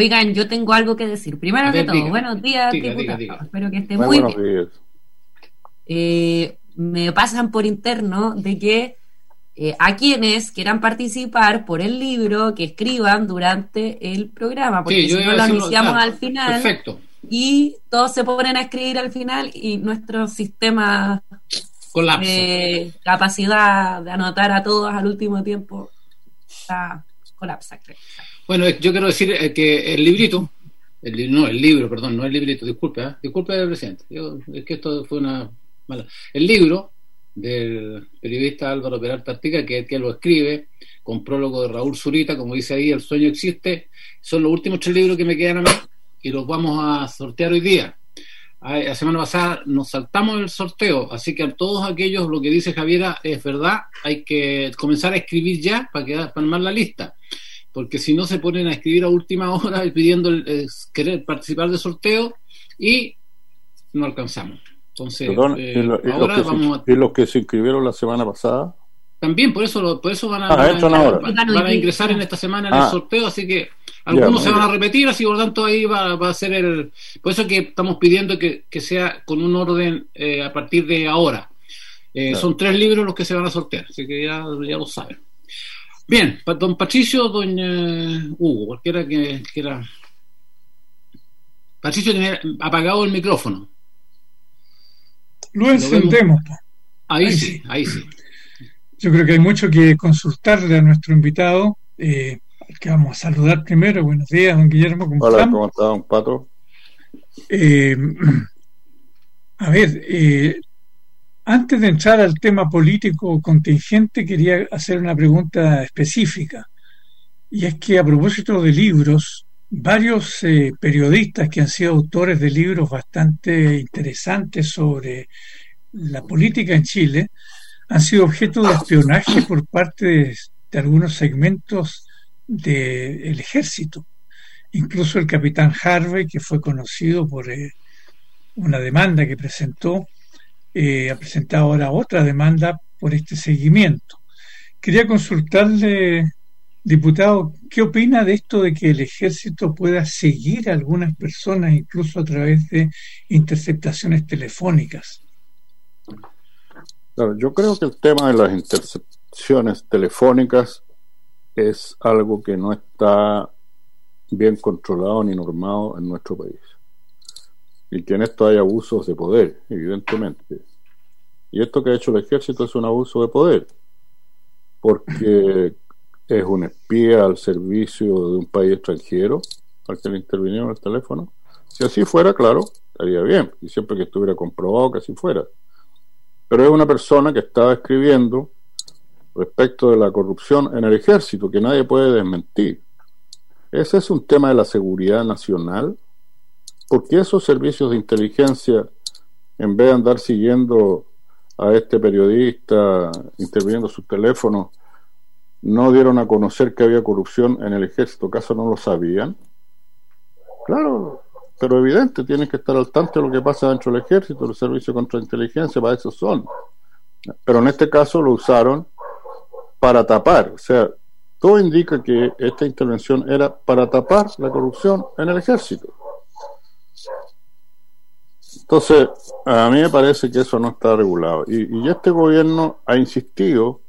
Oigan, yo tengo algo que decir. Primero que todo, buenos días, Espero que estén muy, bien. Eh, me pasan por interno de que eh, a quienes quieran participar por el libro, que escriban durante el programa, porque si no lo anunciamos al final. Perfecto. Y todos se ponen a escribir al final y nuestro sistema de capacidad de anotar a todos al último tiempo está colapsa. Bueno, yo quiero decir eh, que el librito, el, no, el libro, perdón, no el librito, disculpe, ¿eh? disculpe, presidente, es que esto fue una mala. El libro del periodista Álvaro Peralta Artica, que, que lo escribe, con prólogo de Raúl Zurita, como dice ahí, El sueño existe. Son los últimos tres libros que me quedan a mí y los vamos a sortear hoy día. La semana pasada nos saltamos el sorteo, así que a todos aquellos, lo que dice Javiera es verdad, hay que comenzar a escribir ya para, quedar, para armar la lista, porque si no se ponen a escribir a última hora pidiendo el, querer participar del sorteo y no alcanzamos. Entonces, eh, ahora los vamos a... ¿Y los que se inscribieron la semana pasada? También, por eso, por eso van a, ah, ingresar en esta semana en el ah. sorteo, así que algunos se van a repetir, así por lo tanto ahí va, a ser el... Por eso que estamos pidiendo que, sea con un orden eh, a partir de ahora. Eh, son tres libros los que se van a sortear, así que ya, ya lo saben. Bien, don Patricio, doña Hugo, cualquiera que quiera... Patricio tiene apagado el micrófono. Lo encendemos. Ahí, sí, ahí sí. Yo creo que hay mucho que consultarle a nuestro invitado, eh, que vamos a saludar primero. Buenos días, don Guillermo. ¿cómo Hola, ¿cómo está, don Pato? Eh, a ver, eh, antes de entrar al tema político contingente, quería hacer una pregunta específica. Y es que a propósito de libros, varios eh, periodistas que han sido autores de libros bastante interesantes sobre la política en Chile han sido objeto de espionaje por parte de, algunos segmentos del ejército. Incluso el capitán Harvey, que fue conocido por eh, una demanda que presentó, eh, ha presentado ahora otra demanda por este seguimiento. Quería consultarle Diputado, ¿qué opina de esto de que el ejército pueda seguir a algunas personas incluso a través de interceptaciones telefónicas? yo creo que el tema de las intercepciones telefónicas es algo que no está bien controlado ni normado en nuestro país. Y que en esto hay abusos de poder, evidentemente. Y esto que ha hecho el ejército es un abuso de poder. Porque es un espía al servicio de un país extranjero al que le intervinieron el teléfono. Si así fuera, claro, estaría bien, y siempre que estuviera comprobado que así fuera. Pero es una persona que estaba escribiendo respecto de la corrupción en el ejército, que nadie puede desmentir. Ese es un tema de la seguridad nacional, porque esos servicios de inteligencia, en vez de andar siguiendo a este periodista, interviniendo su teléfono, no dieron a conocer que había corrupción en el ejército, ¿acaso no lo sabían? Claro, pero evidente, tienen que estar al tanto de lo que pasa dentro del ejército, los servicios de contrainteligencia, para eso son. Pero en este caso lo usaron para tapar, o sea, todo indica que esta intervención era para tapar la corrupción en el ejército. Entonces, a mí me parece que eso no está regulado. Y, y este gobierno ha insistido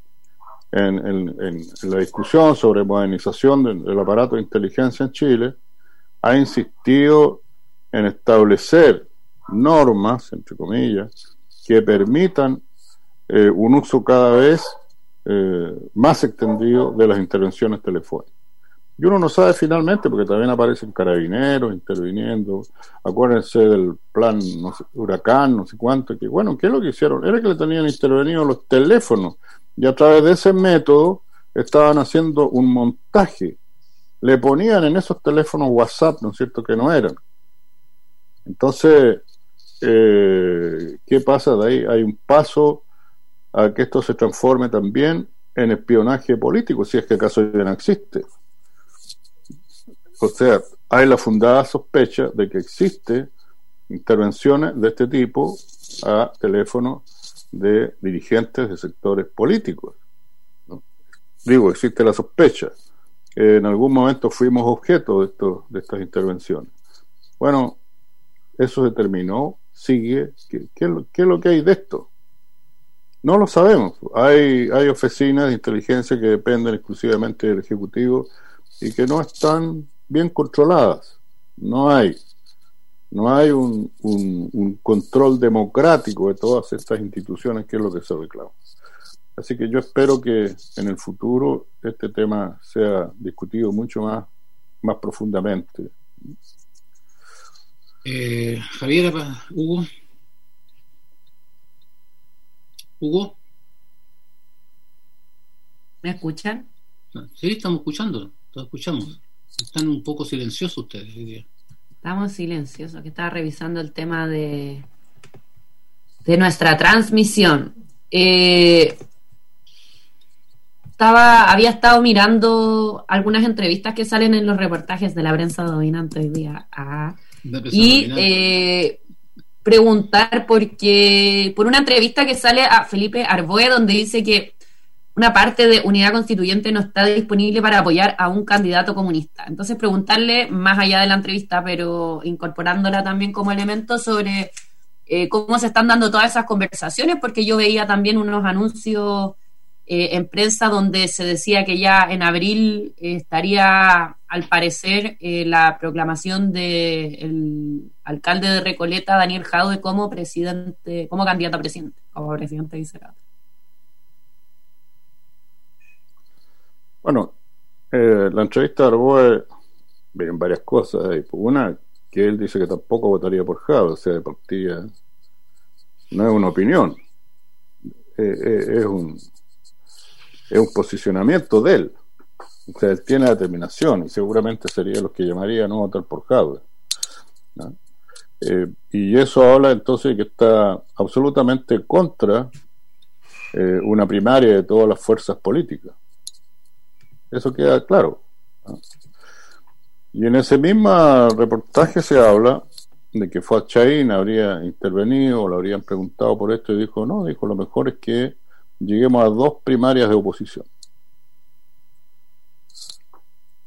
en, la discusión sobre modernización del, aparato de inteligencia en Chile, ha insistido en establecer normas, entre comillas, que permitan eh, un uso cada vez eh, más extendido de las intervenciones telefónicas. Y uno no sabe finalmente, porque también aparecen carabineros interviniendo. Acuérdense del plan huracán, no sé cuánto, que bueno, ¿qué es lo que hicieron? Era que le tenían intervenido los teléfonos y a través de ese método estaban haciendo un montaje le ponían en esos teléfonos WhatsApp, ¿no es cierto?, que no eran. Entonces, eh, ¿qué pasa de ahí? Hay un paso a que esto se transforme también en espionaje político, si es que acaso ya no existe. O sea, hay la fundada sospecha de que existe intervenciones de este tipo a teléfonos de dirigentes de sectores políticos. Digo, existe la sospecha. Que en algún momento fuimos objeto de, esto, de estas intervenciones. Bueno, eso se terminó, sigue. ¿Qué, qué, es lo que hay de esto? No lo sabemos. Hay, hay oficinas de inteligencia que dependen exclusivamente del Ejecutivo y que no están bien controladas. No hay. No hay un, un, control democrático de todas estas instituciones, que es lo que se reclama. Así que yo espero que en el futuro este tema sea discutido mucho más, más profundamente. Eh, Javier, Hugo. Hugo. ¿Me escuchan? Sí, estamos escuchando, todos escuchamos. Están un poco silenciosos ustedes Estamos silenciosos, que estaba revisando el tema de, de nuestra transmisión. Eh, estaba, había estado mirando algunas entrevistas que salen en los reportajes de la prensa dominante hoy día. Ah, y eh, preguntar porque por una entrevista que sale a Felipe Arboe donde dice que una parte de Unidad Constituyente no está disponible para apoyar a un candidato comunista. Entonces preguntarle, más allá de la entrevista, pero incorporándola también como elemento sobre eh, cómo se están dando todas esas conversaciones, porque yo veía también unos anuncios eh, en prensa donde se decía que ya en abril estaría, al parecer, eh, la proclamación del alcalde de Recoleta, Daniel Jaude, como presidente, como candidato a presidente, como presidente de Bueno, eh, la entrevista de Arboe ven varias cosas. Una, que él dice que tampoco votaría por Jaude, o sea, de partida no es una opinión, es un es un posicionamiento de él. O sea, él tiene determinación y seguramente sería lo que llamaría no votar por Jaude. Eh, y eso habla entonces que está absolutamente contra eh, una primaria de todas las fuerzas políticas. Eso queda claro. Y en ese mismo reportaje se habla de que Fuad Chain habría intervenido le habrían preguntado por esto y dijo, no, dijo, lo mejor es que lleguemos a dos primarias de oposición.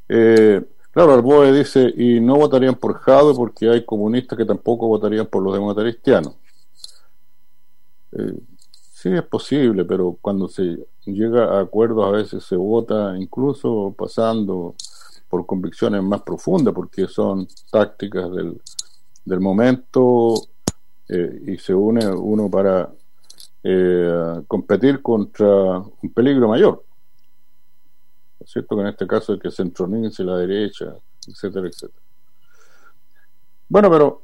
Eh, claro, Arboe dice, y no votarían por Jade porque hay comunistas que tampoco votarían por los demócratas cristianos. Eh, sí, es posible, pero cuando se llega a acuerdos a veces se vota incluso pasando por convicciones más profundas, porque son tácticas del, del momento eh, y se une uno para eh, competir contra un peligro mayor. ¿Es cierto que en este caso es que se entronice la derecha, etcétera, etcétera? Bueno, pero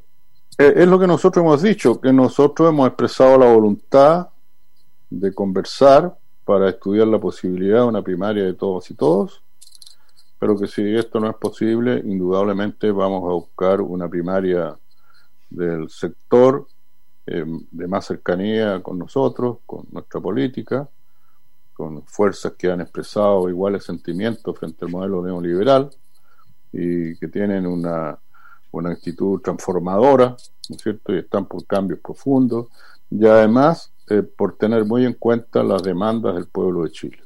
eh, es lo que nosotros hemos dicho, que nosotros hemos expresado la voluntad de conversar para estudiar la posibilidad de una primaria de todos y todos, pero que si esto no es posible, indudablemente vamos a buscar una primaria del sector eh, de más cercanía con nosotros, con nuestra política, con fuerzas que han expresado iguales sentimientos frente al modelo neoliberal y que tienen una, una actitud transformadora, ¿no es cierto? Y están por cambios profundos y además eh, por tener muy en cuenta las demandas del pueblo de Chile.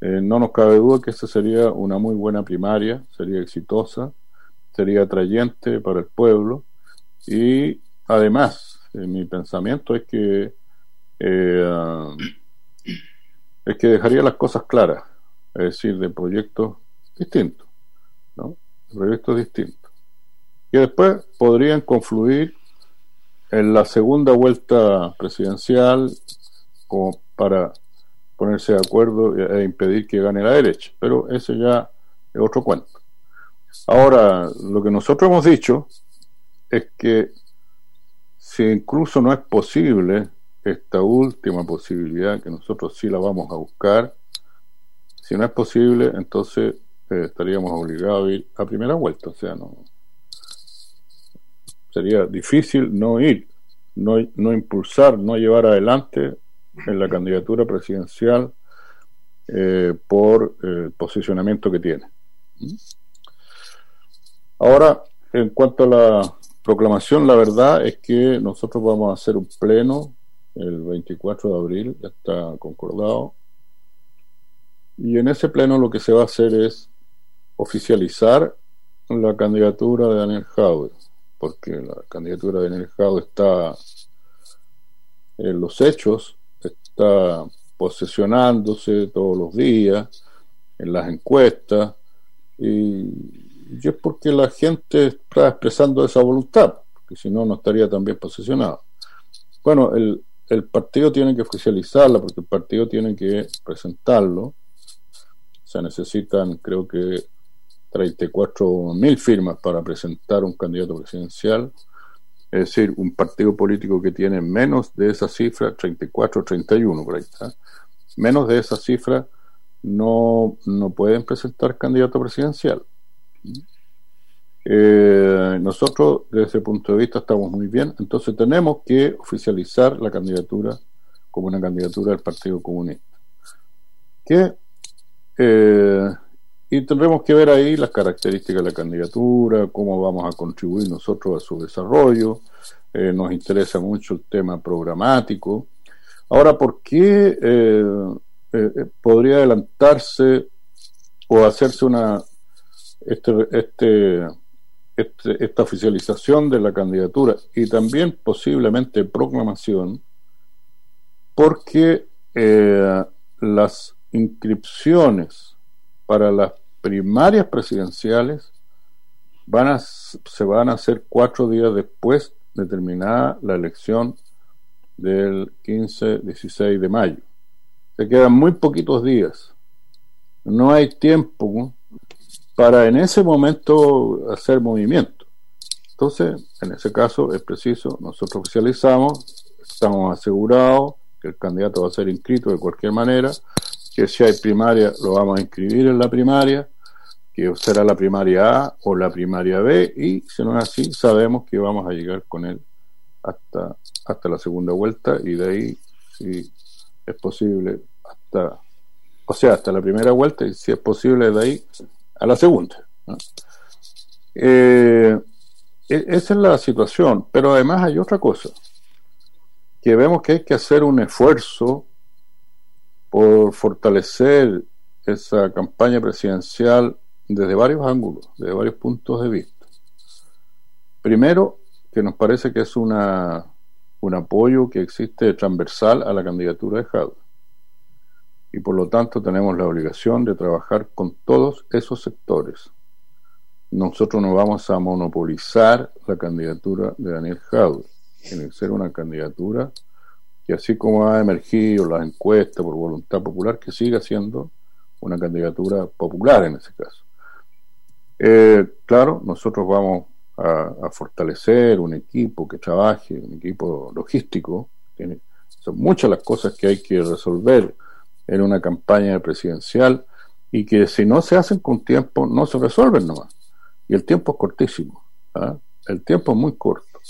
Eh, no nos cabe duda que esa sería una muy buena primaria, sería exitosa, sería atrayente para el pueblo y además mi pensamiento es que eh, es que dejaría las cosas claras, es decir, de proyectos distintos, ¿no? proyectos distintos, que después podrían confluir en la segunda vuelta presidencial como para ponerse de acuerdo e impedir que gane la derecha, pero ese ya es otro cuento. Ahora, lo que nosotros hemos dicho es que si incluso no es posible esta última posibilidad, que nosotros sí la vamos a buscar, si no es posible, entonces eh, estaríamos obligados a ir a primera vuelta, o sea, no sería difícil no ir, no, no impulsar, no llevar adelante en la candidatura presidencial eh, por el posicionamiento que tiene. Ahora, en cuanto a la proclamación, la verdad es que nosotros vamos a hacer un pleno el 24 de abril, ya está concordado, y en ese pleno lo que se va a hacer es oficializar la candidatura de Daniel Jaude, porque la candidatura de Jaude está en los hechos, está posesionándose todos los días en las encuestas, y, y es porque la gente está expresando esa voluntad, porque si no, no estaría tan bien posesionado. Bueno, el, el partido tiene que oficializarla, porque el partido tiene que presentarlo, se necesitan creo que 34 mil firmas para presentar un candidato presidencial, es decir, un partido político que tiene menos de esa cifra, 34 o 31, por ahí está, menos de esa cifra no, no pueden presentar candidato presidencial. Eh, nosotros, desde ese punto de vista, estamos muy bien, entonces tenemos que oficializar la candidatura como una candidatura del Partido Comunista. Que eh, y tendremos que ver ahí las características de la candidatura, cómo vamos a contribuir nosotros a su desarrollo. Eh, nos interesa mucho el tema programático. Ahora, ¿por qué eh, podría adelantarse o hacerse una este, este, este, esta oficialización de la candidatura y también posiblemente proclamación? Porque las inscripciones para las primarias presidenciales van a, se van a hacer cuatro días después de terminada la elección del 15-16 de mayo. Se quedan muy poquitos días. No hay tiempo para en ese momento hacer movimiento. Entonces, en ese caso es preciso, nosotros oficializamos, estamos asegurados que el candidato va a ser inscrito de cualquier manera, que si hay primaria lo vamos a inscribir en la primaria, que será la primaria A o la primaria B, y si no es así, sabemos que vamos a llegar con él hasta, hasta la segunda vuelta y de ahí, si es posible, hasta, o sea, hasta la primera vuelta y si es posible de ahí a la segunda. Eh, e, esa es la situación, pero además hay otra cosa, que vemos que hay que hacer un esfuerzo por fortalecer esa campaña presidencial desde varios ángulos, desde varios puntos de vista. Primero, que nos parece que es una, un apoyo que existe transversal a la candidatura de Jadwe. Y por lo tanto tenemos la obligación de trabajar con todos esos sectores. Nosotros no vamos a monopolizar la candidatura de Daniel Jadwe. Tiene que ser una candidatura que así como ha emergido la encuesta por voluntad popular, que siga siendo una candidatura popular en ese caso. Eh, claro, nosotros vamos a, fortalecer un equipo que trabaje, un equipo logístico. son muchas las cosas que hay que resolver en una campaña presidencial y que si no se hacen con tiempo no se resuelven nomás. Y el tiempo es cortísimo. ¿ah? El tiempo es muy corto.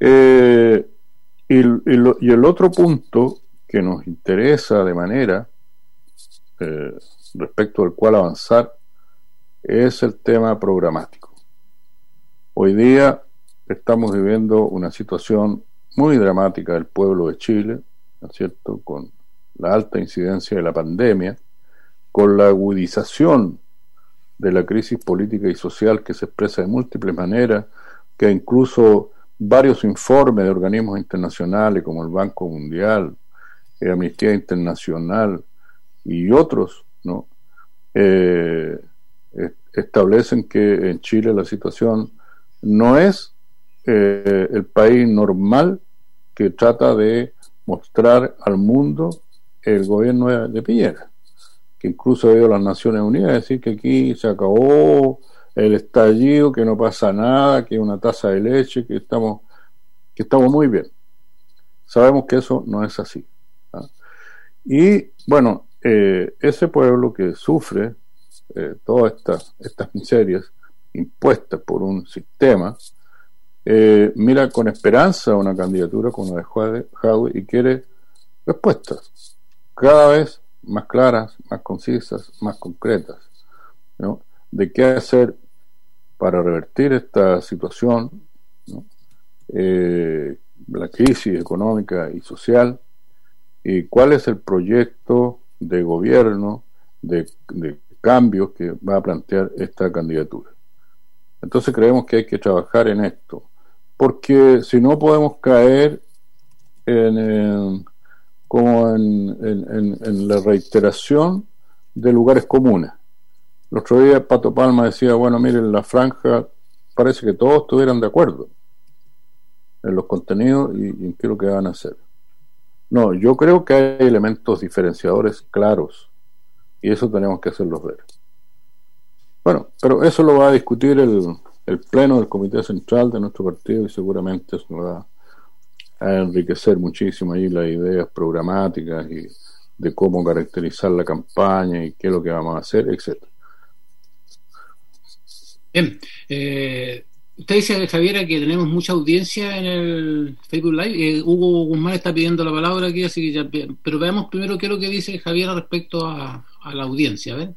Eh, y, el otro punto que nos interesa de manera eh, respecto al cual avanzar es el tema programático. Hoy día estamos viviendo una situación muy dramática del pueblo de Chile, ¿no es cierto?, con la alta incidencia de la pandemia, con la agudización de la crisis política y social que se expresa de múltiples maneras, que incluso varios informes de organismos internacionales como el Banco Mundial, eh, Amnistía Internacional y otros, ¿no? Eh, establecen que en Chile la situación no es eh, el país normal que trata de mostrar al mundo el gobierno de, Piñera, que incluso ha ido las Naciones Unidas a decir que aquí se acabó el estallido, que no pasa nada, que una taza de leche, que estamos, que estamos muy bien. Sabemos que eso no es así. ¿ah? Y bueno, eh, ese pueblo que sufre eh, todas estas, estas miserias impuestas por un sistema, eh, mira con esperanza una candidatura como la de Howe y quiere respuestas cada vez más claras, más concisas, más concretas, de qué hacer para revertir esta situación, eh, la crisis económica y social, y cuál es el proyecto de gobierno, de cambios que va a plantear esta candidatura. Entonces creemos que hay que trabajar en esto, porque si no podemos caer en, como en, la reiteración de lugares comunes. El otro día Pato Palma decía, bueno, miren, la franja parece que todos estuvieran de acuerdo en los contenidos y, y en qué es lo que van a hacer. No, yo creo que hay elementos diferenciadores claros y eso tenemos que hacerlos ver. Bueno, pero eso lo va a discutir el, el pleno del Comité Central de nuestro partido y seguramente eso va a enriquecer muchísimo ahí las ideas programáticas y de cómo caracterizar la campaña y qué es lo que vamos a hacer, etcétera. Bien, eh, usted dice, Javiera, que tenemos mucha audiencia en el Facebook Live. Eh, Hugo Guzmán está pidiendo la palabra aquí, así que ya, pero veamos primero qué es lo que dice Javiera respecto a, a la audiencia. ¿ven?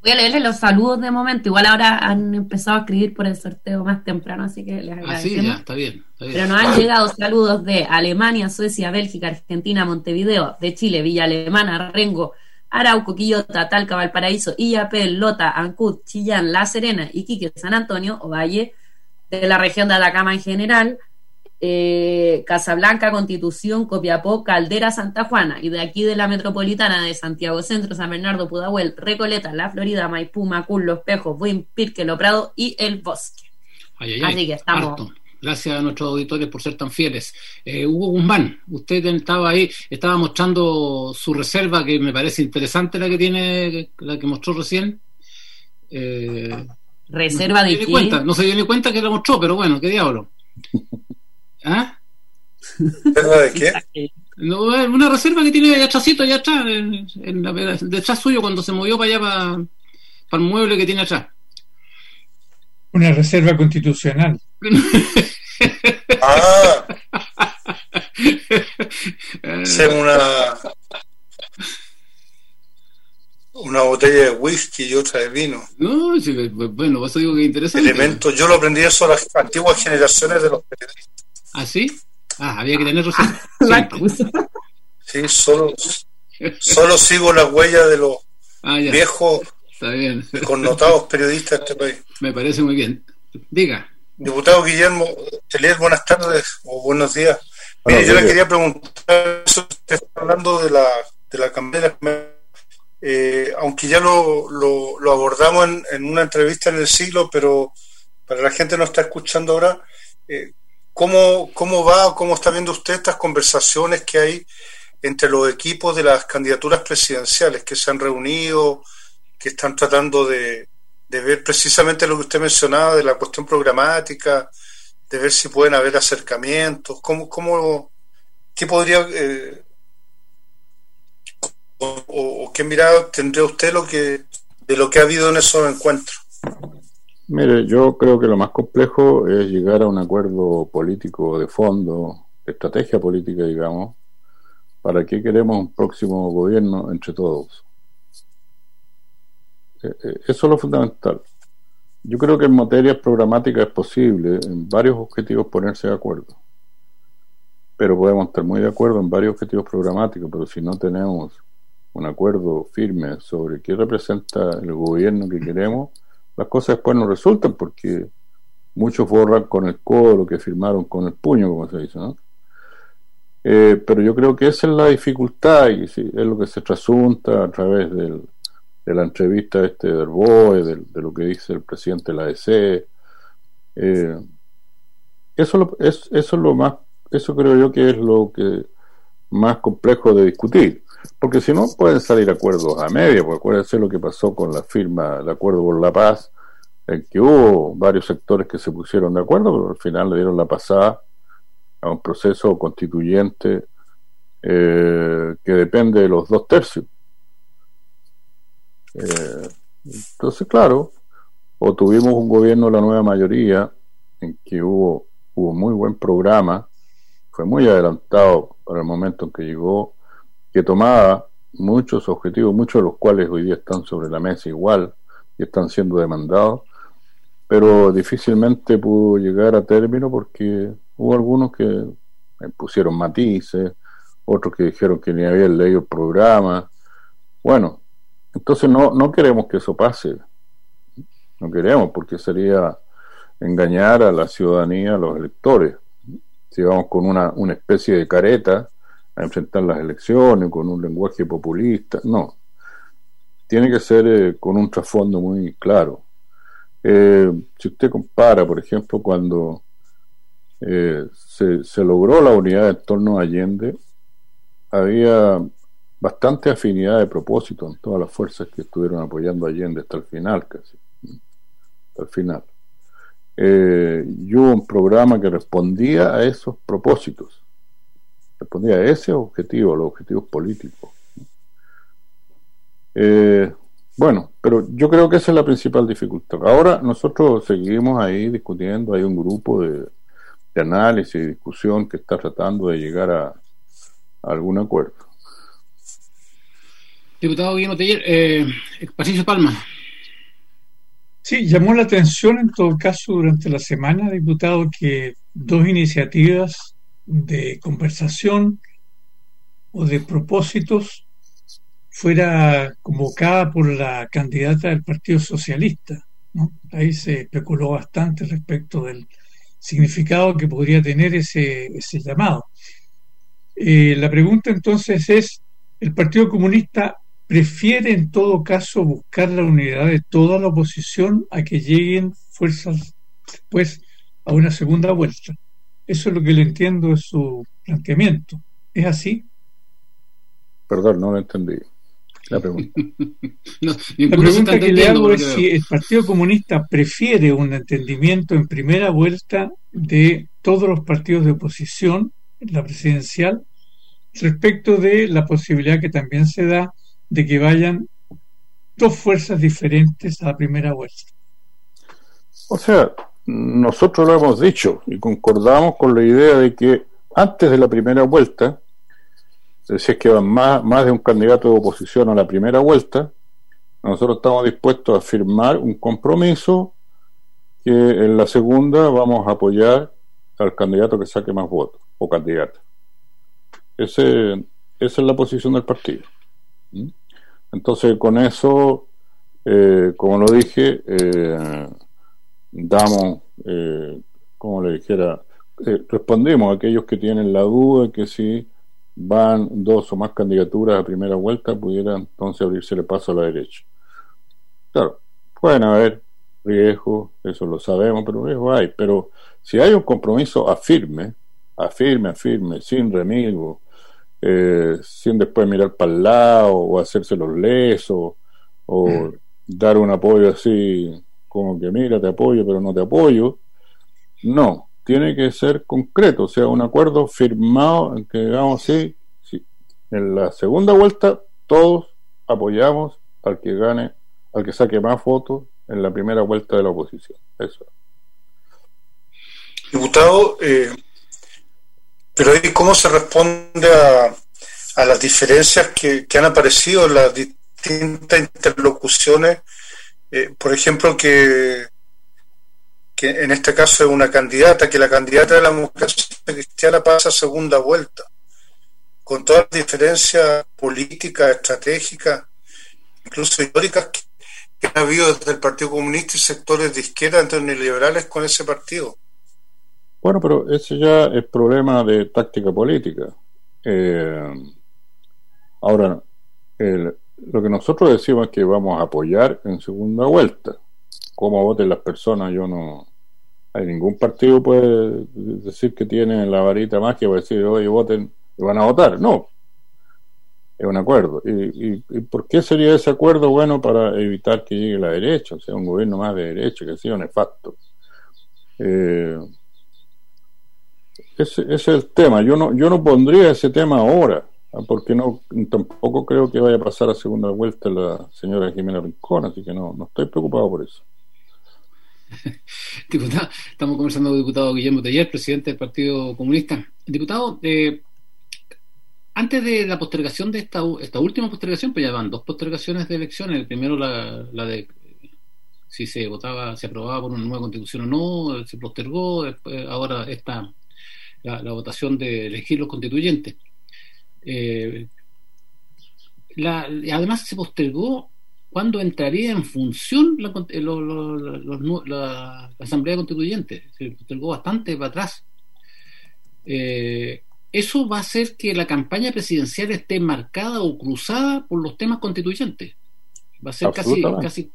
Voy a leerles los saludos de momento. Igual ahora han empezado a escribir por el sorteo más temprano, así que les agradecemos. Ah, sí, ya, está bien, Pero nos han llegado saludos de Alemania, Suecia, Bélgica, Argentina, Montevideo, de Chile, Villa Alemana, Rengo, Arauco, Quillota, Talca, Valparaíso, Illapel, Lota, Ancud, Chillán, La Serena, Iquique, San Antonio, Ovalle, de la región de Atacama en general, eh, Casablanca, Constitución, Copiapó, Caldera, Santa Juana, y de aquí de la metropolitana de Santiago Centro, San Bernardo, Pudahuel, Recoleta, La Florida, Maipú, Macul, Los Pejos, Buin, Pirque, Lo Prado y El Bosque. Así que estamos. Gracias a nuestros auditores por ser tan fieles. Eh, Hugo Guzmán, usted estaba ahí, estaba mostrando su reserva, que me parece interesante la que tiene, la que mostró recién. Eh, ¿Reserva de qué? Cuenta, no se dio ni cuenta que la mostró, pero bueno, qué diablo. ¿Ah? de qué? una reserva que tiene allá atrásito, allá atrás, en, la, detrás suyo cuando se movió para allá, para, para el mueble que tiene atrás. Una reserva constitucional. ah. una una botella de whisky y otra de vino. No, bueno, eso digo que es interesante. Elementos, yo lo aprendí eso a las antiguas generaciones de los periodistas. ¿Ah, sí? Ah, había que tener razón. sí, solo, solo sigo la huella de los ah, viejos Está bien. connotados periodistas de este país. Me parece muy bien. Diga. Diputado Guillermo Telier, buenas tardes o buenos días. Mire, yo le quería preguntar, usted está hablando de la, de la campaña, eh, aunque ya lo, lo, abordamos en, en, una entrevista en el siglo, pero para la gente no está escuchando ahora, eh, ¿Cómo, ¿Cómo va, cómo está viendo usted estas conversaciones que hay entre los equipos de las candidaturas presidenciales que se han reunido, que están tratando de, ver precisamente lo que usted mencionaba de la cuestión programática, de ver si pueden haber acercamientos? ¿Cómo, cómo, ¿Qué podría... Eh, o, qué mirada tendría usted lo que, de lo que ha habido en esos encuentros? Mire, yo creo que lo más complejo es llegar a un acuerdo político de fondo, estrategia política, digamos, para qué queremos un próximo gobierno entre todos. Eh, eh, eso es lo fundamental. Yo creo que en materias programáticas es posible en varios objetivos ponerse de acuerdo. Pero podemos estar muy de acuerdo en varios objetivos programáticos, pero si no tenemos un acuerdo firme sobre qué representa el gobierno que queremos, las cosas después no resultan porque muchos borran con el codo lo que firmaron con el puño, como se dice, ¿no? Eh, pero yo creo que esa es la dificultad y es lo que se trasunta a través del, de la entrevista este del BOE, de, lo que dice el presidente de la ADC. Eh, eso, es, eso es lo más, eso creo yo que es lo que más complejo de discutir. Porque si no, pueden salir acuerdos a media, porque acuérdense lo que pasó con la firma del Acuerdo por la Paz, en que hubo varios sectores que se pusieron de acuerdo, pero al final le dieron la pasada a un proceso constituyente eh, que depende de los dos tercios. Eh, Entonces, claro, o tuvimos un gobierno de la nueva mayoría en que hubo, hubo muy buen programa, fue muy adelantado para el momento en que llegó, que tomaba muchos objetivos, muchos de los cuales hoy día están sobre la mesa igual y están siendo demandados, pero difícilmente pudo llegar a término porque hubo algunos que pusieron matices, otros que dijeron que ni habían leído el programa. Bueno, entonces no, no queremos que eso pase, no queremos porque sería engañar a la ciudadanía, a los electores. Si vamos con una, una especie de careta a enfrentar las elecciones, con un lenguaje populista, no. Tiene que ser eh, con un trasfondo muy claro. Eh, si usted compara, por ejemplo, cuando eh, se, logró la unidad en torno a Allende, había bastante afinidad de propósito en todas las fuerzas que estuvieron apoyando a Allende hasta el final, casi. Hasta el final. Eh, y hubo un programa que respondía a esos propósitos, respondía a ese objetivo, a los objetivos políticos. Eh, bueno, pero yo creo que esa es la principal dificultad. Ahora nosotros seguimos ahí discutiendo, hay un grupo de, análisis y discusión que está tratando de llegar a, algún acuerdo. Diputado Guillermo Teller, eh, Patricio Palma. Sí, llamó la atención en todo caso durante la semana, diputado, que dos iniciativas de conversación o de propósitos fuera convocada por la candidata del Partido Socialista. Ahí se especuló bastante respecto del significado que podría tener ese, ese llamado. Eh, la pregunta entonces es, ¿el Partido Comunista prefiere en todo caso buscar la unidad de toda la oposición a que lleguen fuerzas después a una segunda vuelta? Eso es lo que le entiendo de su planteamiento. ¿Es así? Perdón, no lo entendí. La pregunta. la pregunta que le hago es si el Partido Comunista prefiere un entendimiento en primera vuelta de todos los partidos de oposición, la presidencial, respecto de la posibilidad que también se da de que vayan dos fuerzas diferentes a la primera vuelta. O sea, nosotros lo hemos dicho y concordamos con la idea de que antes de la primera vuelta si es que van más, más de un candidato de oposición a la primera vuelta, nosotros estamos dispuestos a firmar un compromiso que en la segunda vamos a apoyar al candidato que saque más votos o candidata. Ese, esa es la posición del partido. ¿Mm? Entonces, con eso, eh, como lo dije, eh, damos, eh, como le dijera, respondemos a aquellos que tienen la duda que si van dos o más candidaturas a primera vuelta, pudiera entonces abrirse el paso a la derecha. Claro, pueden haber riesgos, eso lo sabemos, pero riesgos hay. Pero si hay un compromiso afirme, afirme, afirme, sin remilgo, eh, sin después mirar para el lado o hacerse los lesos o mm. dar un apoyo así como que mira, te apoyo, pero no te apoyo. No, tiene que ser concreto, o sea, un acuerdo firmado en que digamos así, en la segunda vuelta todos apoyamos al que gane, al que saque más votos en la primera vuelta de la oposición. Eso. Diputado, eh, pero ¿cómo se responde a, a las diferencias que, que, han aparecido en las distintas interlocuciones? Eh, por ejemplo, que que en este caso es una candidata, que la candidata de la mujer cristiana pasa segunda vuelta, con todas las diferencias políticas, estratégicas, incluso históricas que, ha habido desde el Partido Comunista y sectores de izquierda entre neoliberales con ese partido. Bueno, pero ese ya es problema de táctica política. Eh, ahora, lo que nosotros decimos es que vamos a apoyar en segunda vuelta cómo voten las personas, yo no. Hay ningún partido puede decir que tiene la varita mágica para decir, oye, voten y van a votar. No. Es un acuerdo. ¿Y, y, por qué sería ese acuerdo bueno para evitar que llegue la derecha? O sea, un gobierno más de derecha, que sea nefasto. Eh, ese, ese, es el tema. Yo no, yo no pondría ese tema ahora. Ah, porque no tampoco creo que vaya a pasar a segunda vuelta la señora Jimena Rincón, así que no, no estoy preocupado por eso. diputado, estamos conversando con el diputado Guillermo Teller, presidente del Partido Comunista. Diputado, eh, antes de la postergación de esta, esta última postergación, pues ya van dos postergaciones de elecciones. El primero la, la de si se votaba, se aprobaba por una nueva constitución o no, se postergó, después, ahora está la, la votación de elegir los constituyentes. Eh, además se postergó cuando entraría en función la, la, Asamblea Constituyente. Se postergó bastante para atrás. Eh, eso va a hacer que la campaña presidencial esté marcada o cruzada por los temas constituyentes. Va a ser casi, casi,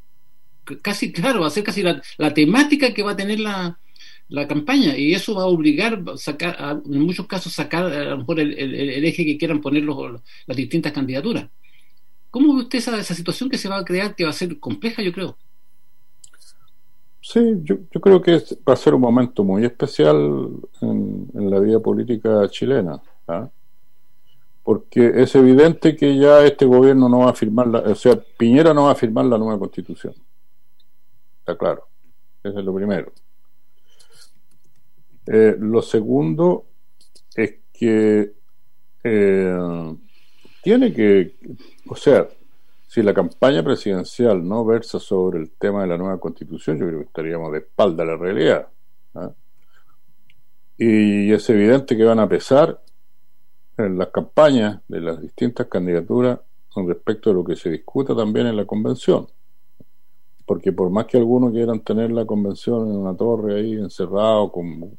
casi, claro, va a ser casi la, temática que va a tener la, la campaña y eso va a obligar sacar en muchos casos sacar a lo mejor el, eje que quieran poner los, las distintas candidaturas ¿cómo ve usted esa, esa situación que se va a crear que va a ser compleja yo creo? Sí, yo, yo creo que va a ser un momento muy especial en, la vida política chilena ¿ah? porque es evidente que ya este gobierno no va a firmar la, o sea, Piñera no va a firmar la nueva constitución está claro, ese es lo primero eh, lo segundo es que eh, tiene que, o sea, si la campaña presidencial no versa sobre el tema de la nueva constitución, yo creo que estaríamos de espalda a la realidad. ¿ah? Y es evidente que van a pesar en las campañas de las distintas candidaturas con respecto a lo que se discuta también en la convención. Porque por más que algunos quieran tener la convención en una torre ahí encerrado con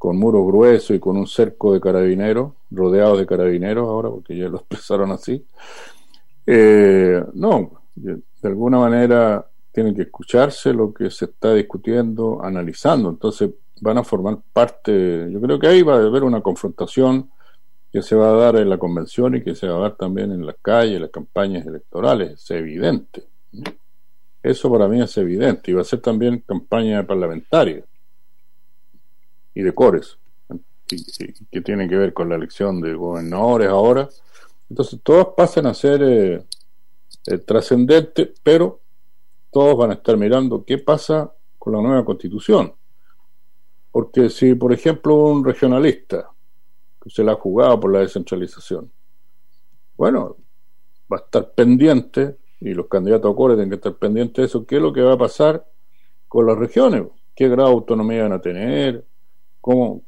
con muros gruesos y con un cerco de carabineros, rodeados de carabineros ahora, porque ya lo expresaron así. Eh, no, de alguna manera tienen que escucharse lo que se está discutiendo, analizando, entonces van a formar parte, yo creo que ahí va a haber una confrontación que se va a dar en la convención y que se va a dar también en las calles, las campañas electorales, es evidente. Eso para mí es evidente y va a ser también campaña parlamentaria y de cores, que, tienen que ver con la elección de gobernadores ahora. Entonces, todas pasan a ser eh, eh, trascendentes, pero todos van a estar mirando qué pasa con la nueva constitución. Porque si, por ejemplo, un regionalista que se la ha jugado por la descentralización, bueno, va a estar pendiente, y los candidatos a core tienen que estar pendientes de eso, qué es lo que va a pasar con las regiones, qué grado de autonomía van a tener, ¿Cómo?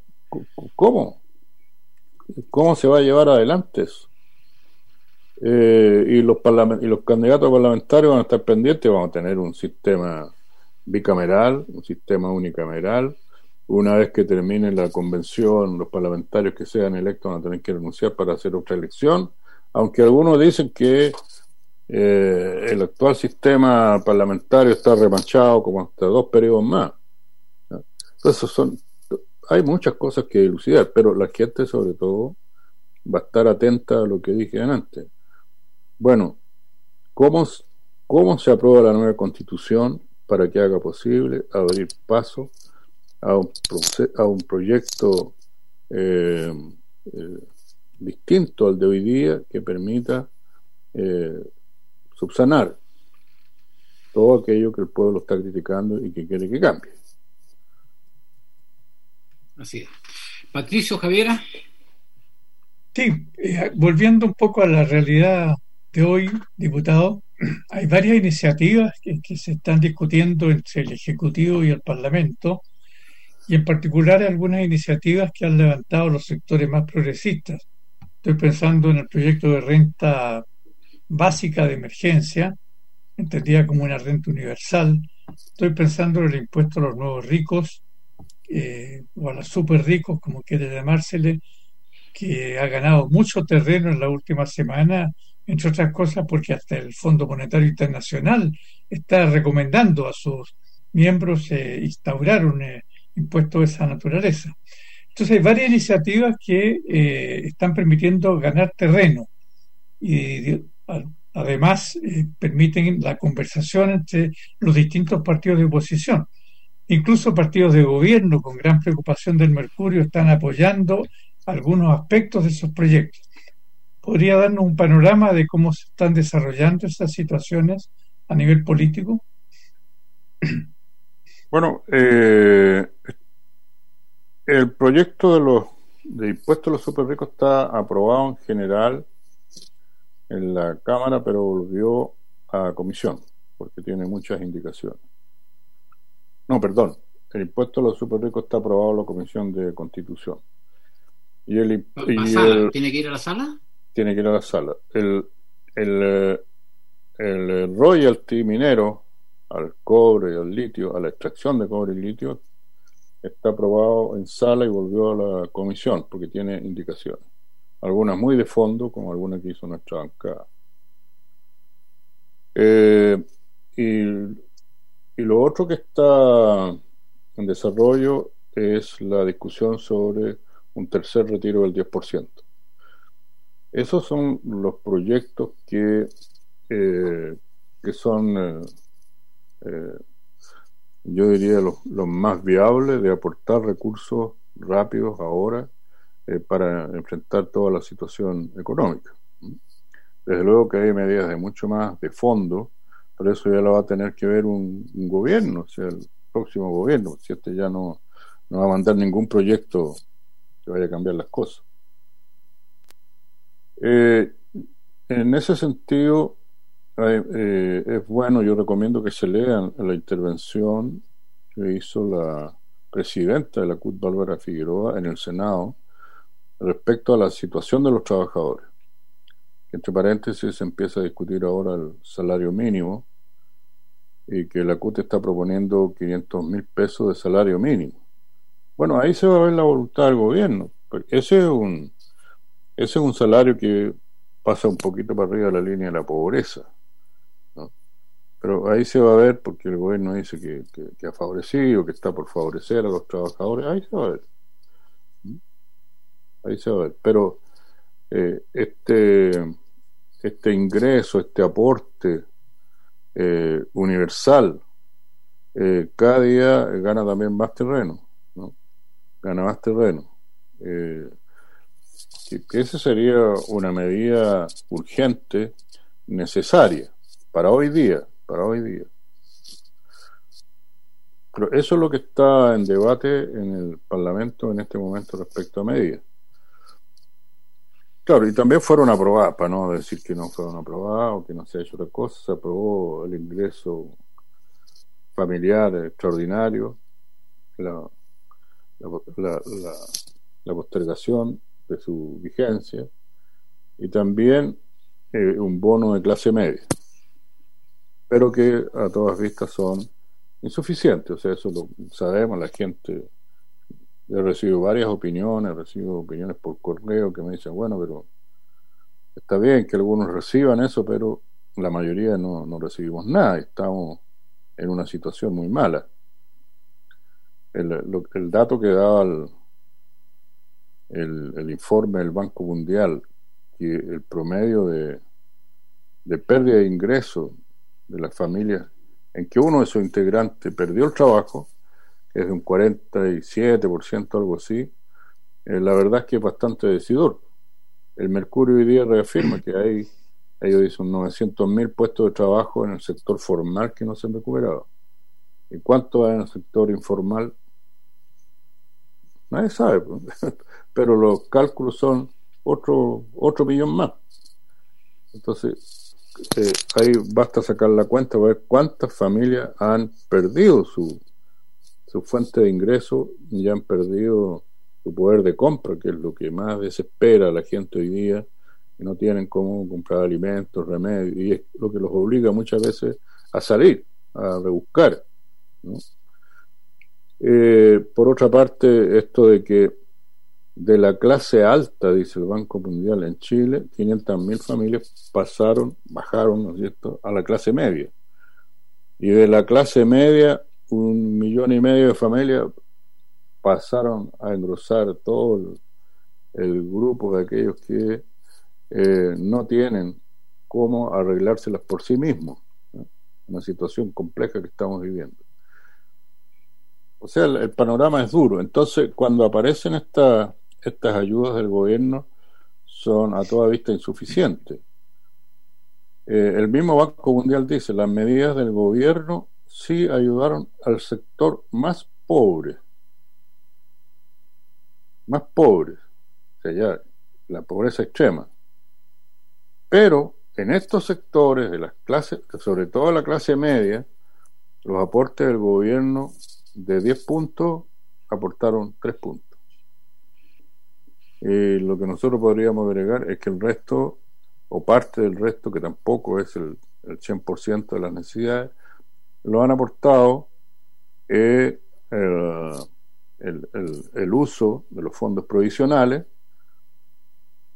¿Cómo? ¿Cómo se va a llevar adelante eso? Eh, y, los y los candidatos parlamentarios van a estar pendientes, vamos a tener un sistema bicameral, un sistema unicameral. Una vez que termine la convención, los parlamentarios que sean electos van a tener que renunciar para hacer otra elección, aunque algunos dicen que eh, el actual sistema parlamentario está remanchado como hasta dos periodos más. Entonces son hay muchas cosas que elucidar, pero la gente sobre todo va a estar atenta a lo que dije antes. Bueno, ¿cómo, cómo se aprueba la nueva constitución para que haga posible abrir paso a un, a un proyecto eh, eh, distinto al de hoy día que permita eh, subsanar todo aquello que el pueblo está criticando y que quiere que cambie. Así es. Patricio Javiera. Sí, eh, volviendo un poco a la realidad de hoy, diputado, hay varias iniciativas que, se están discutiendo entre el Ejecutivo y el Parlamento, y en particular algunas iniciativas que han levantado los sectores más progresistas. Estoy pensando en el proyecto de renta básica de emergencia, entendida como una renta universal. Estoy pensando en el impuesto a los nuevos ricos eh, o a los super ricos, como quiere llamársele, que ha ganado mucho terreno en la última semana, entre otras cosas porque hasta el Fondo Monetario Internacional está recomendando a sus miembros eh, instaurar un eh, impuesto de esa naturaleza. Entonces hay varias iniciativas que eh, están permitiendo ganar terreno y además permiten la conversación entre los distintos partidos de oposición. Incluso partidos de gobierno con gran preocupación del mercurio están apoyando algunos aspectos de esos proyectos. ¿Podría darnos un panorama de cómo se están desarrollando estas situaciones a nivel político? Bueno, eh, el proyecto de los de impuestos a los super ricos está aprobado en general en la Cámara, pero volvió a comisión, porque tiene muchas indicaciones. No, perdón, el impuesto a los super ricos está aprobado en la Comisión de Constitución. Y el, ¿Tiene que ir a la sala? Tiene que ir a la sala. El, el, el royalty minero al cobre y al litio, a la extracción de cobre y litio, está aprobado en sala y volvió a la comisión porque tiene indicaciones. Algunas muy de fondo, como algunas que hizo nuestra bancada. Eh, y, y lo otro que está en desarrollo es la discusión sobre un tercer retiro del 10%. Esos son los proyectos que, eh, que son, eh, eh, yo diría, los, los, más viables de aportar recursos rápidos ahora para enfrentar toda la situación económica. Desde luego que hay medidas de mucho más de fondo, pero eso ya lo va a tener que ver un, un gobierno, o sea, el próximo gobierno, si este ya no, no va a mandar ningún proyecto que vaya a cambiar las cosas. Eh, en ese sentido, eh, es bueno, yo recomiendo que se lean la intervención que hizo la presidenta de la CUT, Bárbara Figueroa, en el Senado respecto a la situación de los trabajadores. Entre paréntesis, se empieza a discutir ahora el salario mínimo y que la CUT está proponiendo 500 mil pesos de salario mínimo. Bueno, ahí se va a ver la voluntad del gobierno. Ese es un, ese es un salario que pasa un poquito para arriba de la línea de la pobreza. Pero ahí se va a ver, porque el gobierno dice que, que, ha favorecido, que está por favorecer a los trabajadores, ahí se va a ver. Ahí se va a ver. Pero eh, este, este ingreso, este aporte eh, universal, eh, cada día gana también más terreno, ¿no? gana más terreno. Eh, esa sería una medida urgente, necesaria, para hoy día, para hoy día. Pero eso es lo que está en debate en el Parlamento en este momento respecto a medidas. Claro, y también fueron aprobadas, para no decir que no fueron aprobadas o que no se ha hecho otra cosa, se aprobó el ingreso familiar extraordinario, la, la, la postergación de su vigencia y también eh, un bono de clase media, pero que a todas vistas son insuficientes, o sea, eso lo sabemos, la gente, he recibido varias opiniones, recibo opiniones por correo que me dicen, bueno, pero está bien que algunos reciban eso, pero la mayoría no, no recibimos nada, estamos en una situación muy mala. El, el dato que daba el, el, informe del Banco Mundial que el promedio de, de pérdida de ingresos de las familias en que uno de sus integrantes perdió el trabajo, es de un 47%, algo así, eh, la verdad es que es bastante decidor. El Mercurio hoy día reafirma que hay, ellos dicen, 900.000 puestos de trabajo en el sector formal que no se han recuperado. ¿Y cuánto hay en el sector informal? Nadie sabe, pues. pero los cálculos son otro, otro millón más. Entonces, eh, ahí basta sacar la cuenta para ver cuántas familias han perdido su, su fuente de ingreso y han perdido su poder de compra, que es lo que más desespera a la gente hoy día, que no tienen cómo comprar alimentos, remedios, y es lo que los obliga muchas veces a salir, a rebuscar. Eh, por otra parte, esto de que de la clase alta, dice el Banco Mundial en Chile, 500.000 familias pasaron, bajaron, ¿no es cierto?, a la clase media. Y de la clase media, un millón y medio de familias pasaron a engrosar todo el, grupo de aquellos que eh, no tienen cómo arreglárselas por sí mismos. Una situación compleja que estamos viviendo. O sea, el, panorama es duro. Entonces, cuando aparecen estas estas ayudas del gobierno, son a toda vista insuficientes. Eh, el mismo Banco Mundial dice, las medidas del gobierno sí ayudaron al sector más pobre, más pobre, o sea, ya la pobreza extrema. Pero en estos sectores de las clases, sobre todo la clase media, los aportes del gobierno de 10 puntos aportaron 3 puntos. Y lo que nosotros podríamos agregar es que el resto, o parte del resto, que tampoco es el, el 100% de las necesidades, lo han aportado eh, el, el, uso de los fondos provisionales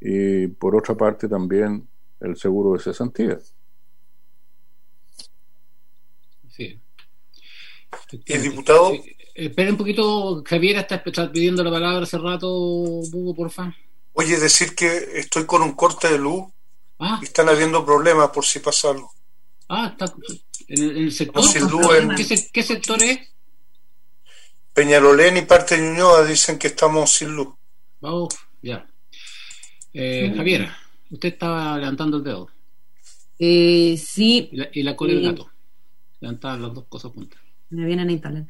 y por otra parte también el seguro de cesantía. Sí. El diputado. Espera un poquito, Javier está, pidiendo la palabra hace rato, Hugo, porfa. Oye, decir que estoy con un corte de luz ah. y están habiendo problemas por si pasa algo. Ah, está en el, sector. ¿Qué, sector es? Peñalolén y parte de Ñuñoa dicen que estamos sin luz. Vamos, ya. Eh, Javier, usted estaba levantando el dedo. Eh, sí. Y la, cola del eh, gato. Levantaban las dos cosas juntas. Me vienen a instalar.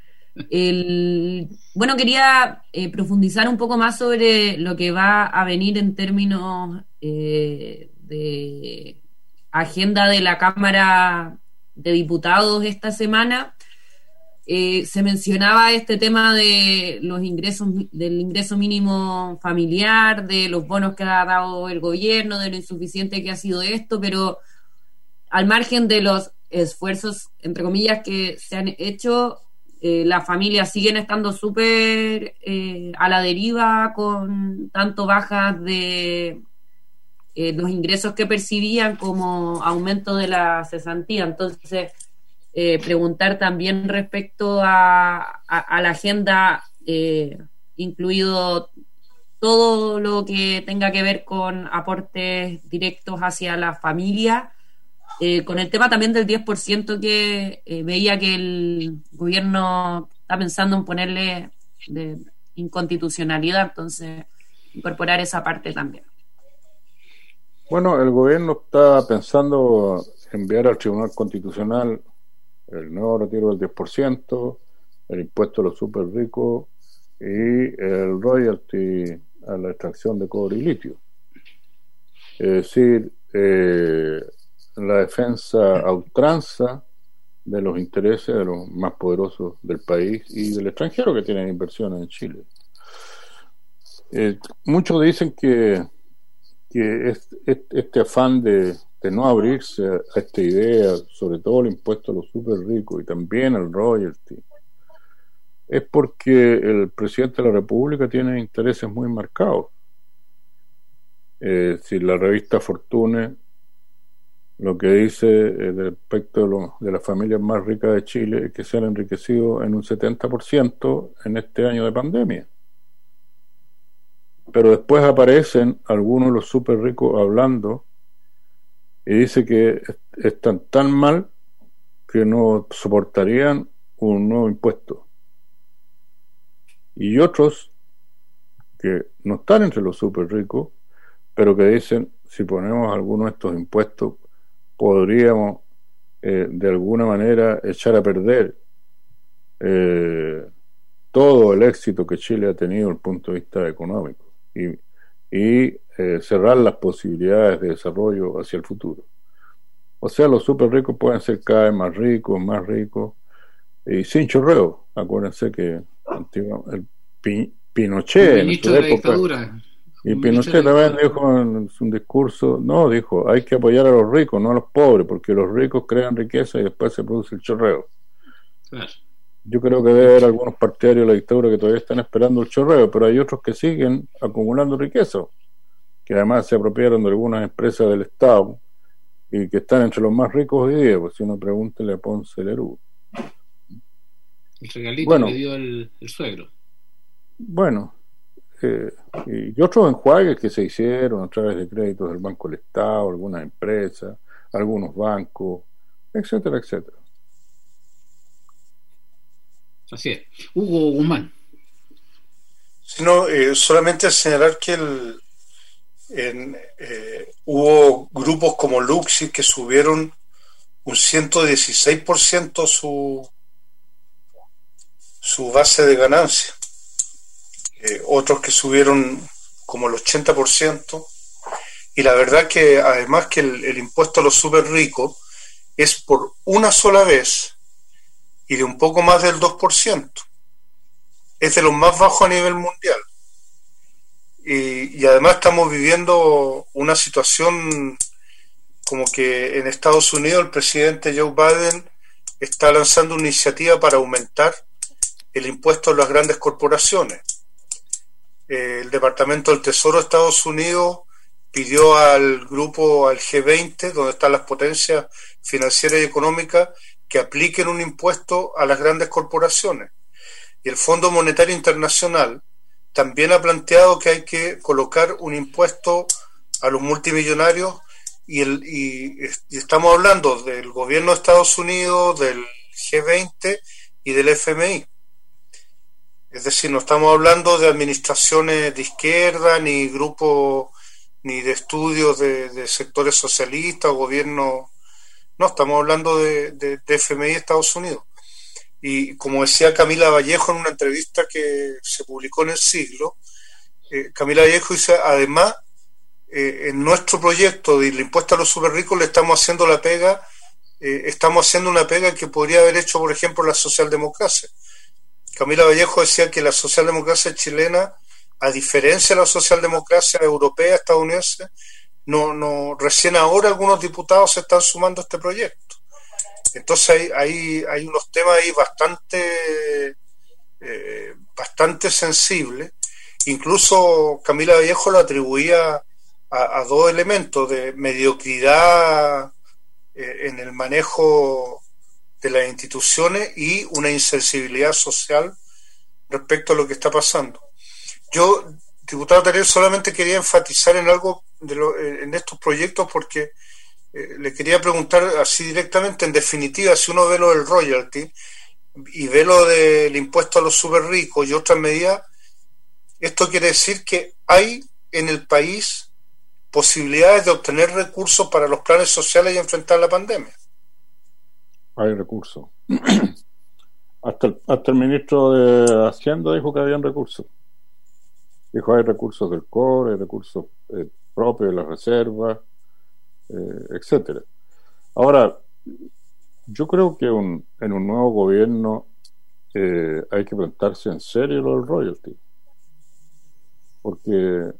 El, bueno, quería eh, profundizar un poco más sobre lo que va a venir en términos de agenda de la Cámara de Diputados esta semana. Eh, se mencionaba este tema de los ingresos, del ingreso mínimo familiar, de los bonos que ha dado el gobierno, de lo insuficiente que ha sido esto, pero al margen de los esfuerzos, entre comillas, que se han hecho, eh, las familias siguen estando súper eh, a la deriva con tanto bajas de eh, los ingresos que percibían como aumento de la cesantía. Entonces, eh, preguntar también respecto a, la agenda, eh, incluido todo lo que tenga que ver con aportes directos hacia la familia, con el tema también del 10% que veía que el gobierno está pensando en ponerle de inconstitucionalidad, entonces incorporar esa parte también. Bueno, el gobierno está pensando enviar al Tribunal Constitucional el nuevo retiro del 10%, el impuesto a los super ricos y el royalty a la extracción de cobre y litio. Es decir, eh, la defensa a ultranza de los intereses de los más poderosos del país y del extranjero que tienen inversiones en Chile. Eh, muchos dicen que que este, afán de, no abrirse a, esta idea, sobre todo el impuesto a los super ricos y también el royalty, es porque el presidente de la República tiene intereses muy marcados. Eh, si la revista Fortune lo que dice eh, respecto de, de las familias más ricas de Chile es que se han enriquecido en un 70% en este año de pandemia pero después aparecen algunos de los súper ricos hablando y dice que están tan mal que no soportarían un nuevo impuesto. Y otros que no están entre los súper ricos, pero que dicen si ponemos alguno de estos impuestos podríamos eh, de alguna manera echar a perder eh, todo el éxito que Chile ha tenido desde el punto de vista económico y, eh, cerrar las posibilidades de desarrollo hacia el futuro. O sea, los super ricos pueden ser cada vez más ricos, más ricos, y sin chorreo. Acuérdense que el Pinochet en su época, y Pinochet también dijo en su discurso, no, dijo, hay que apoyar a los ricos, no a los pobres, porque los ricos crean riqueza y después se produce el chorreo. Claro. Yo creo que debe haber algunos partidarios de la dictadura que todavía están esperando el chorreo, pero hay otros que siguen acumulando riqueza, que además se apropiaron de algunas empresas del Estado y que están entre los más ricos hoy día, pues si uno pregúntele a Ponce Lerú. El regalito que dio el, suegro. Bueno, eh, y otros enjuagues que se hicieron a través de créditos del Banco del Estado, algunas empresas, algunos bancos, etcétera, etcétera. Así es. Hugo Guzmán. no, eh, solamente señalar que el, eh, hubo grupos como Luxi que subieron un 116% su, su base de ganancia. Eh, otros que subieron como el 80%. Y la verdad que además que el, impuesto a los super ricos es por una sola vez y de un poco más del 2%. Es de los más bajos a nivel mundial. Y, y, además estamos viviendo una situación como que en Estados Unidos el presidente Joe Biden está lanzando una iniciativa para aumentar el impuesto a las grandes corporaciones. Eh, el Departamento del Tesoro de Estados Unidos pidió al grupo, al G20, donde están las potencias financieras y económicas, que apliquen un impuesto a las grandes corporaciones. Y el Fondo Monetario Internacional también ha planteado que hay que colocar un impuesto a los multimillonarios y, el, y, estamos hablando del gobierno de Estados Unidos, del G20 y del FMI. Es decir, no estamos hablando de administraciones de izquierda, ni grupos, ni de estudios de, sectores socialistas o gobiernos. No, estamos hablando de, FMI Estados Unidos. Y como decía Camila Vallejo en una entrevista que se publicó en el siglo, eh, Camila Vallejo dice, además, eh, en nuestro proyecto del impuesto a los super ricos le estamos haciendo la pega, eh, estamos haciendo una pega que podría haber hecho, por ejemplo, la socialdemocracia. Camila Vallejo decía que la socialdemocracia chilena, a diferencia de la socialdemocracia europea, estadounidense, no, no, recién ahora algunos diputados se están sumando a este proyecto. Entonces hay, hay, hay unos temas ahí bastante, eh, bastante sensibles. Incluso Camila Vallejo lo atribuía a, dos elementos de mediocridad eh, en el manejo de las instituciones y una insensibilidad social respecto a lo que está pasando. Yo, diputado Tarek, solamente quería enfatizar en algo de eh, en estos proyectos porque eh, le quería preguntar así directamente, en definitiva, si uno ve lo del royalty y ve lo del impuesto a los super ricos y otras medidas, esto quiere decir que hay en el país posibilidades de obtener recursos para los planes sociales y enfrentar la pandemia. Hay recursos. hasta, el, hasta el ministro de Hacienda dijo que habían recursos. Dijo hay recursos del CORE, hay recursos eh, propios de la reserva, eh, etcétera. Ahora, yo creo que en un nuevo gobierno eh, hay que preguntarse en serio lo del royalty. Porque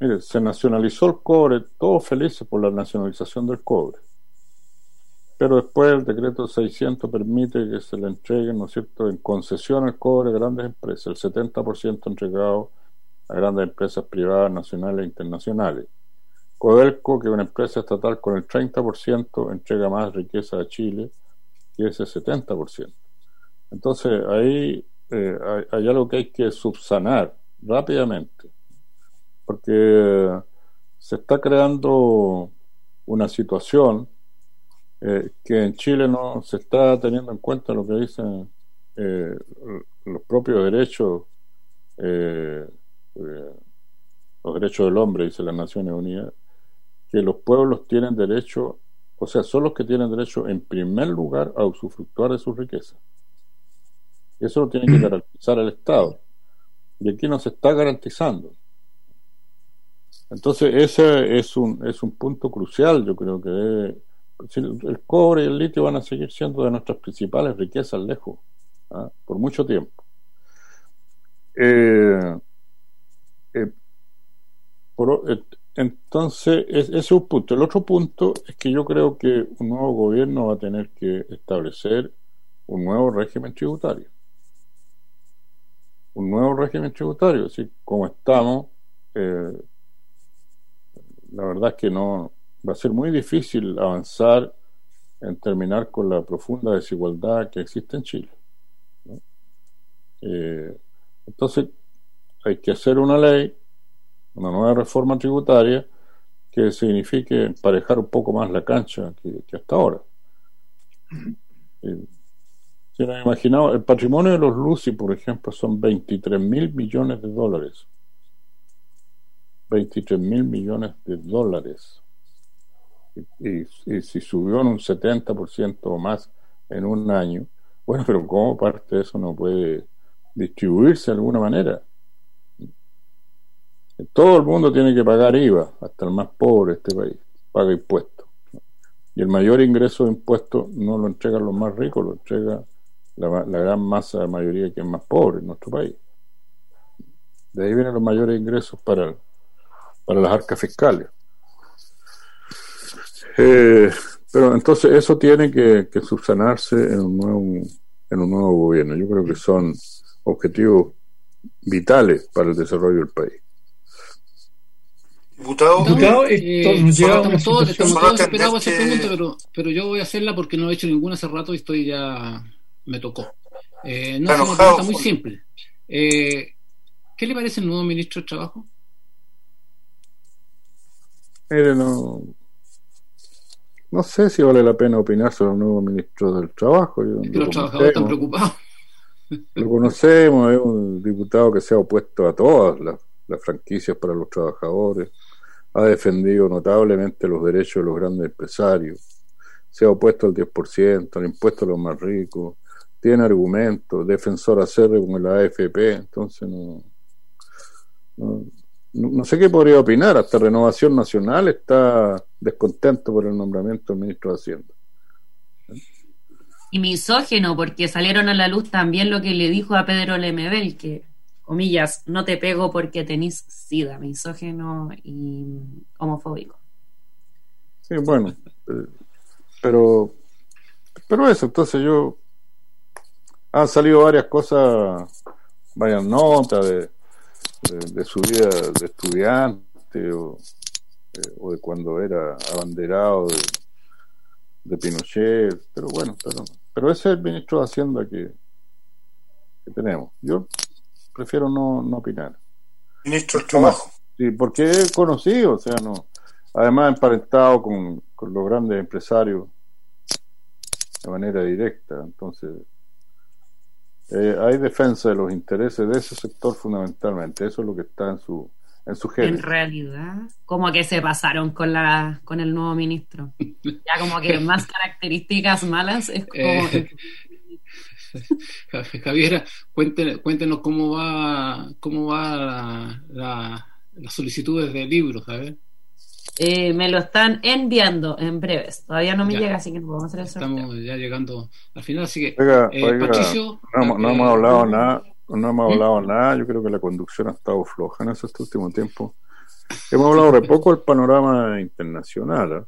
Mire, se nacionalizó el cobre, todos felices por la nacionalización del cobre. Pero después el decreto 600 permite que se le entregue, ¿no es cierto?, en concesión el cobre a grandes empresas, el 70% entregado a grandes empresas privadas, nacionales e internacionales. Codelco, que es una empresa estatal con el 30%, entrega más riqueza a Chile que ese 70%. Entonces, ahí eh, hay algo que hay que subsanar rápidamente porque se está creando una situación eh, que en Chile no se está teniendo en cuenta lo que dicen eh, los propios derechos, eh, los derechos del hombre, dice las Naciones Unidas, que los pueblos tienen derecho, o sea, son los que tienen derecho en primer lugar a usufructuar de su riqueza. Eso lo tiene que garantizar el Estado. Y aquí no se está garantizando. Entonces, ese es un, es un punto crucial, yo creo que el cobre y el litio van a seguir siendo de nuestras principales riquezas lejos, ¿ah? por mucho tiempo. Eh, eh, entonces, ese es un punto. El otro punto es que yo creo que un nuevo gobierno va a tener que establecer un nuevo régimen tributario. Un nuevo régimen tributario, así como estamos, la verdad es que no va a ser muy difícil avanzar en terminar con la profunda desigualdad que existe en Chile. Eh, entonces, hay que hacer una ley, una nueva reforma tributaria que signifique emparejar un poco más la cancha que, hasta ahora. Eh, si nos imaginamos, el patrimonio de los Lucy, por ejemplo, son 23 mil millones de dólares 23 mil millones de dólares. Y, si subió en un 70% o más en un año, bueno, pero ¿cómo parte de eso no puede distribuirse de alguna manera? Todo el mundo tiene que pagar IVA, hasta el más pobre de este país, paga impuestos. Y el mayor ingreso de impuestos no lo entregan los más ricos, lo entrega la, gran masa, la mayoría que es más pobre en nuestro país. De ahí vienen los mayores ingresos para, para las arcas fiscales. Eh, pero entonces eso tiene que, subsanarse en un nuevo en un nuevo gobierno. Yo creo que son objetivos vitales para el desarrollo del país. Diputado, Diputado eh, estamos todos, esperados esa pregunta, pero, pero yo voy a hacerla porque no he hecho ninguna hace rato y estoy ya me tocó. Eh, no es una pregunta muy simple. Eh, ¿Qué le parece el nuevo ministro de Trabajo? Mire, no, no sé si vale la pena opinar sobre el nuevo ministro del Trabajo. es que los trabajadores están preocupados. Lo conocemos, es un diputado que se ha opuesto a todas las, las franquicias para los trabajadores, ha defendido notablemente los derechos de los grandes empresarios, se ha opuesto al 10%, al impuesto a los más ricos, tiene argumentos, defensor acérrimo como la AFP, entonces no, no, sé qué podría opinar, hasta Renovación Nacional está descontento por el nombramiento del ministro de Hacienda. Y misógeno, porque salieron a la luz también lo que le dijo a Pedro Lemebel, que, comillas, no te pego porque tenés sida, misógeno y homofóbico. Sí, bueno, eh, pero, pero eso, entonces yo han salido varias cosas, varias notas de, de, su vida de estudiante o, eh, o, de cuando era abanderado de, Pinochet, pero bueno, pero, pero ese es el ministro de Hacienda que, que tenemos. Yo prefiero no, no opinar. Ministro del Trabajo. Sí, porque he conocido, o sea, no. Además, emparentado con, con los grandes empresarios de manera directa, entonces eh, hay defensa de los intereses de ese sector fundamentalmente, eso es lo que está en su en su En realidad, como que se pasaron con la con el nuevo ministro. Ya como que más características malas es como eh, Javiera, cuéntenos, cuéntenos cómo va cómo va la, las solicitudes de libros, a ver. Eh, me lo están enviando en breves. Todavía no me llega, así que no podemos hacer eso. Estamos ya llegando al final, así que eh, Patricio, no, no, hemos hablado nada, no hemos ¿Mm? hablado nada. Yo creo que la conducción ha estado floja en este último tiempo. Hemos hablado de poco del panorama internacional. ¿eh?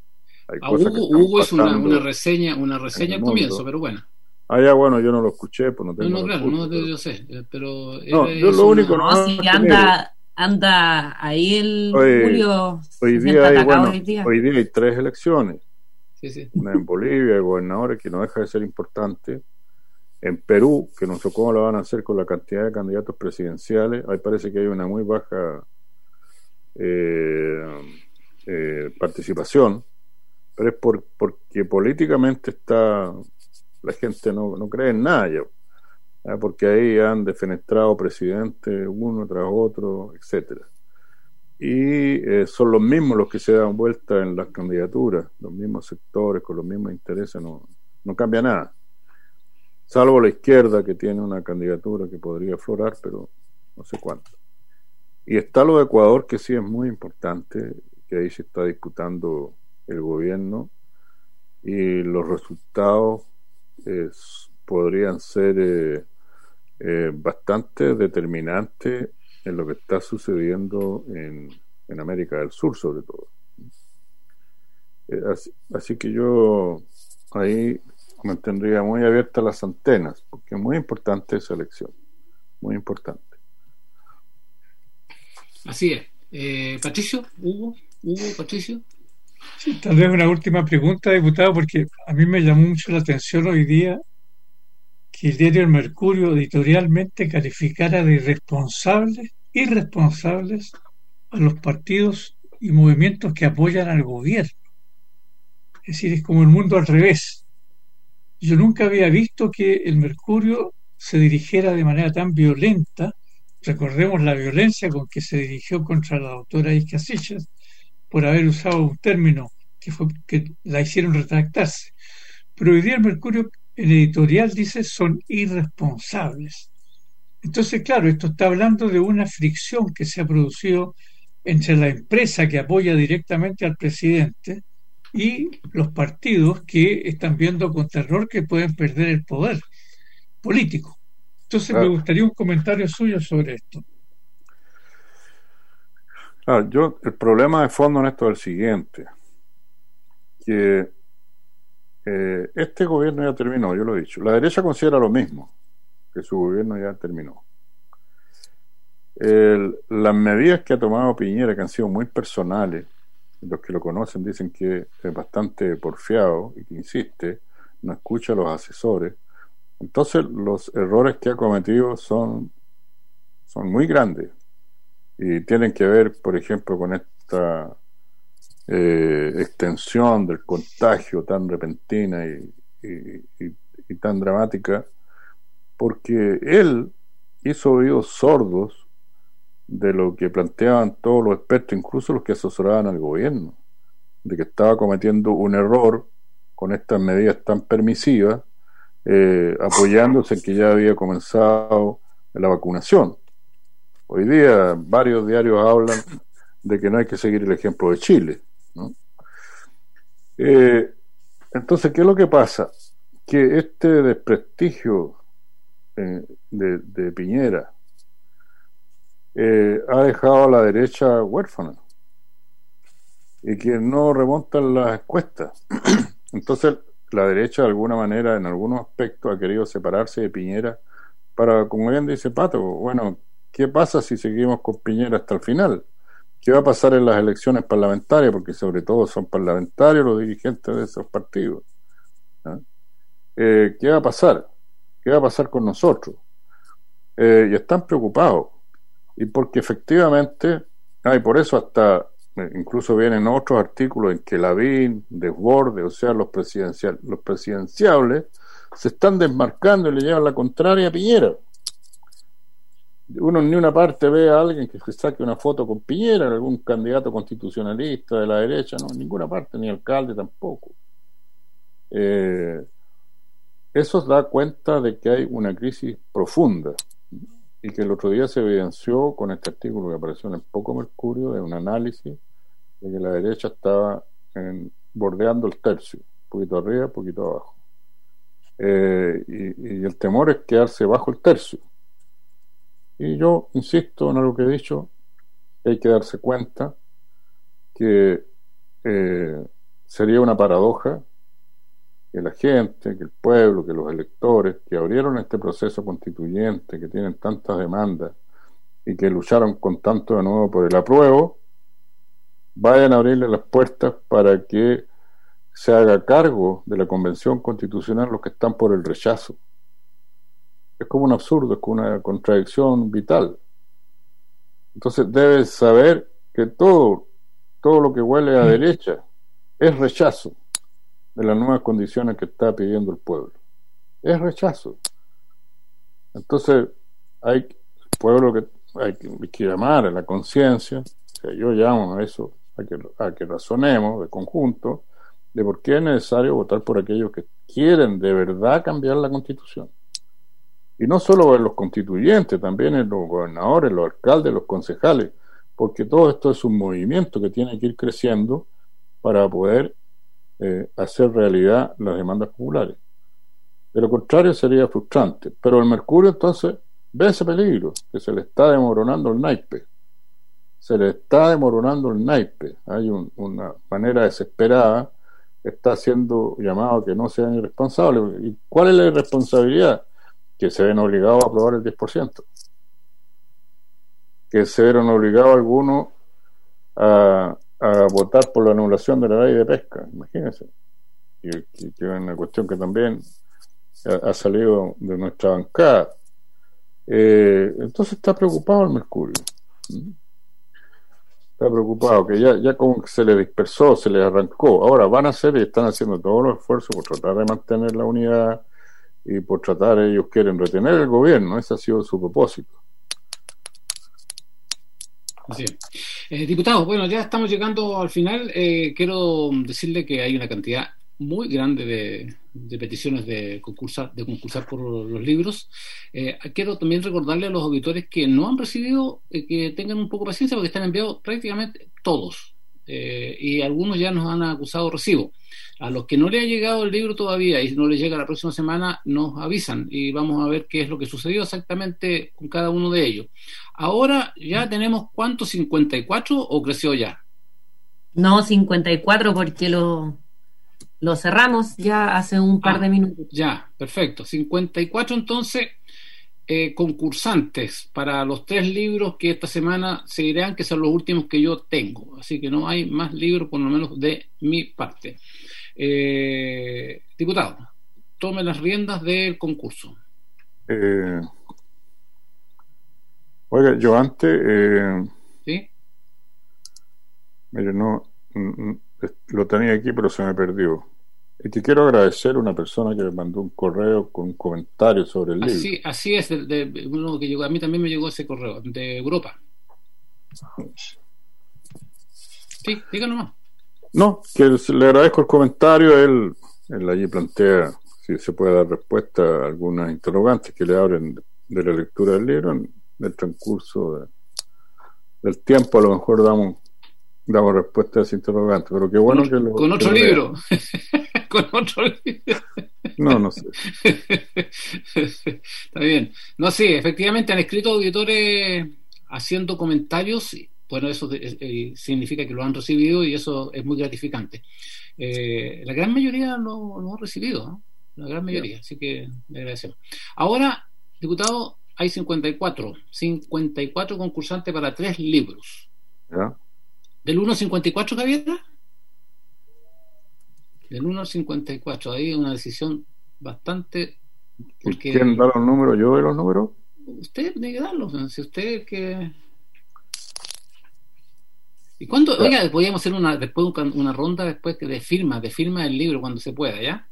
Hay ah, cosas Hugo, es una, una, reseña, una reseña al comienzo, pero bueno. Ah, ya, bueno, yo no lo escuché, pues no tengo. No, no, claro, no, yo sé, eh, pero. No, yo lo único. No, no si anda anda ahí el Julio. Hoy día, hay, hoy, día. hay tres elecciones. Una en Bolivia, el gobernador, que no deja de ser importante. En Perú, que no sé cómo lo van a hacer con la cantidad de candidatos presidenciales. Ahí parece que hay una muy baja eh, eh, participación, pero es por, porque políticamente está la gente no, no cree en nada ya. Ah, porque ahí han defenestrado presidentes uno tras otro, etcétera. Y eh, son los mismos los que se dan vuelta en las candidaturas, los mismos sectores con los mismos intereses, no, no cambia nada. Salvo la izquierda que tiene una candidatura que podría aflorar, pero no sé cuánto. Y está lo de Ecuador, que sí es muy importante, que ahí se está disputando el gobierno y los resultados podrían ser eh, eh, bastante determinante en lo que está sucediendo en, en América del Sur, sobre todo. Eh, así, que yo ahí mantendría muy abiertas las antenas, porque es muy importante esa elección, muy importante. Así es. Eh, Patricio, Hugo, Hugo, Patricio. Tal vez una última pregunta, diputado, porque a mí me llamó mucho la atención hoy día que el diario El Mercurio editorialmente calificara de irresponsables, irresponsables a los partidos y movimientos que apoyan al gobierno. Es decir, es como el mundo al revés. Yo nunca había visto que el Mercurio se dirigiera de manera tan violenta recordemos la violencia con que se dirigió contra la doctora Isca por haber usado un término que, fue, que la hicieron retractarse. Pero hoy día el Mercurio en editorial dice son irresponsables. Entonces, claro, esto está hablando de una fricción que se ha producido entre la empresa que apoya directamente al presidente y los partidos que están viendo con terror que pueden perder el poder político. Entonces me gustaría un comentario suyo sobre esto. Yo, el problema de fondo en esto es el siguiente, que eh, este gobierno ya terminó, yo lo he dicho. La derecha considera lo mismo, que su gobierno ya terminó. las medidas que ha tomado Piñera, que han sido muy personales, los que lo conocen dicen que es bastante porfiado y que insiste, no escucha a los asesores. Entonces los errores que ha cometido son, son muy grandes y tienen que ver, por ejemplo, con esta eh, extensión del contagio tan repentina y, tan dramática, porque él hizo oídos sordos de lo que planteaban todos los expertos, incluso los que asesoraban al gobierno, de que estaba cometiendo un error con estas medidas tan permisivas, eh, apoyándose en que ya había comenzado la vacunación. Hoy día varios diarios hablan de que no hay que seguir el ejemplo de Chile. Eh, entonces, ¿qué es lo que pasa? Que este desprestigio eh, de Piñera, eh, ha dejado a la derecha huérfana y que no remontan las encuestas. Entonces, la derecha, de alguna manera, en algunos aspectos, ha querido separarse de Piñera para, como bien dice Pato, bueno, ¿qué pasa si seguimos con Piñera hasta el final? ¿Qué va a pasar en las elecciones parlamentarias? Porque sobre todo son parlamentarios los dirigentes de esos partidos. Eh, ¿Qué va a pasar? ¿Qué va a pasar con nosotros? Eh, y están preocupados y porque efectivamente, hay por eso hasta eh, incluso vienen otros artículos en que Lavín, Desborde, o sea, los, presidencial, los presidenciables, se están desmarcando y le llevan la contraria a Piñera. Uno ni una parte ve a alguien que saque una foto con Piñera, algún candidato constitucionalista de la derecha, no, en ninguna parte, ni alcalde tampoco. Eh, eso da cuenta de que hay una crisis profunda y que el otro día se evidenció con este artículo que apareció en el Poco Mercurio de un análisis de que la derecha estaba en, bordeando el tercio, poquito arriba, poquito abajo. Eh, y, el temor es quedarse bajo el tercio. Y yo insisto en algo que he dicho, hay que darse cuenta que eh, sería una paradoja que la gente, que el pueblo, que los electores que abrieron este proceso constituyente, que tienen tantas demandas y que lucharon con tanto de nuevo por el apruebo, vayan a abrirle las puertas para que se haga cargo de la convención constitucional los que están por el rechazo. Es como un absurdo, es como una contradicción vital. Entonces debes saber que todo, todo lo que huele a derecha es rechazo de las nuevas condiciones que está pidiendo el pueblo. Es rechazo. Entonces, hay pueblo que hay que, llamar a la conciencia, yo llamo a eso, a que, a que razonemos de conjunto de por qué es necesario votar por aquellos que quieren de verdad cambiar la constitución. Y no solo en los constituyentes, también en los gobernadores, los alcaldes, los concejales, porque todo esto es un movimiento que tiene que ir creciendo para poder eh, hacer realidad las demandas populares. De lo contrario sería frustrante. Pero el Mercurio entonces ve ese peligro, que se le está demoronando el naipe. Se le está demoronando el naipe. Hay una manera desesperada, está siendo llamado a que no sean irresponsables. ¿Y cuál es la irresponsabilidad? Que se ven obligados a aprobar el 10%. Que se vieron obligados algunos a, votar por la anulación de la ley de pesca, imagínense. Que, es una cuestión que también ha, salido de nuestra bancada. Eh, entonces está preocupado el Mercurio. Está preocupado, que ya, ya como que se le dispersó, se le arrancó. Ahora van a hacer y están haciendo todos los esfuerzos por tratar de mantener la unidad y por tratar, ellos quieren retener el gobierno, ese ha sido su propósito. Así eh, diputado, bueno, ya estamos llegando al final. Eh, quiero decirle que hay una cantidad muy grande de, peticiones de concursar, de concursar por los libros. Eh, quiero también recordarle a los auditores que no han recibido, que tengan un poco de paciencia porque están enviados prácticamente todos. Y algunos ya nos han acusado recibo. A los que no le ha llegado el libro todavía y no le llega la próxima semana, nos avisan y vamos a ver qué es lo que sucedió exactamente con cada uno de ellos. Ahora ya tenemos cuántos, 54 o creció ya? No, 54 porque lo, lo cerramos ya hace un par de ah, minutos. Ya, perfecto. 54 entonces eh, concursantes para los tres libros que esta semana se irán, que son los últimos que yo tengo. Así que no hay más libros, por lo menos de mi parte. Eh, diputado, tome las riendas del concurso. Eh, oiga, yo antes. Eh, ¿Sí? Mire, no. Mm, mm, lo tenía aquí, pero se me perdió. Y te quiero agradecer a una persona que me mandó un correo con un comentario sobre el así, libro. Así es, de, uno que llegó, a mí también me llegó ese correo, de Europa. Sí, díganos más. No, que le agradezco el comentario. Él, él allí plantea si se puede dar respuesta a algunas interrogantes que le abren de la lectura del libro en el transcurso del tiempo. A lo mejor damos damos respuesta a ese interrogante, pero qué bueno que lo. Con otro libro. con otro libro. No, no sé. Está bien. No, sí, efectivamente han escrito auditores haciendo comentarios bueno, eso eh, significa que lo han recibido y eso es muy gratificante. Eh, la gran mayoría lo, lo ha recibido, la gran mayoría, así que le agradecemos. Ahora, diputado, hay 54, 54 concursantes para tres libros. ¿Del 1 al 54, Javier? Del 1 al 54, ahí una decisión bastante... ¿Quién da los números? ¿Yo de los números? Usted tiene que darlos, si usted que ¿Y cuándo, oiga, podríamos hacer una, después una ronda después de firma, de firma del libro cuando se pueda, ¿ya?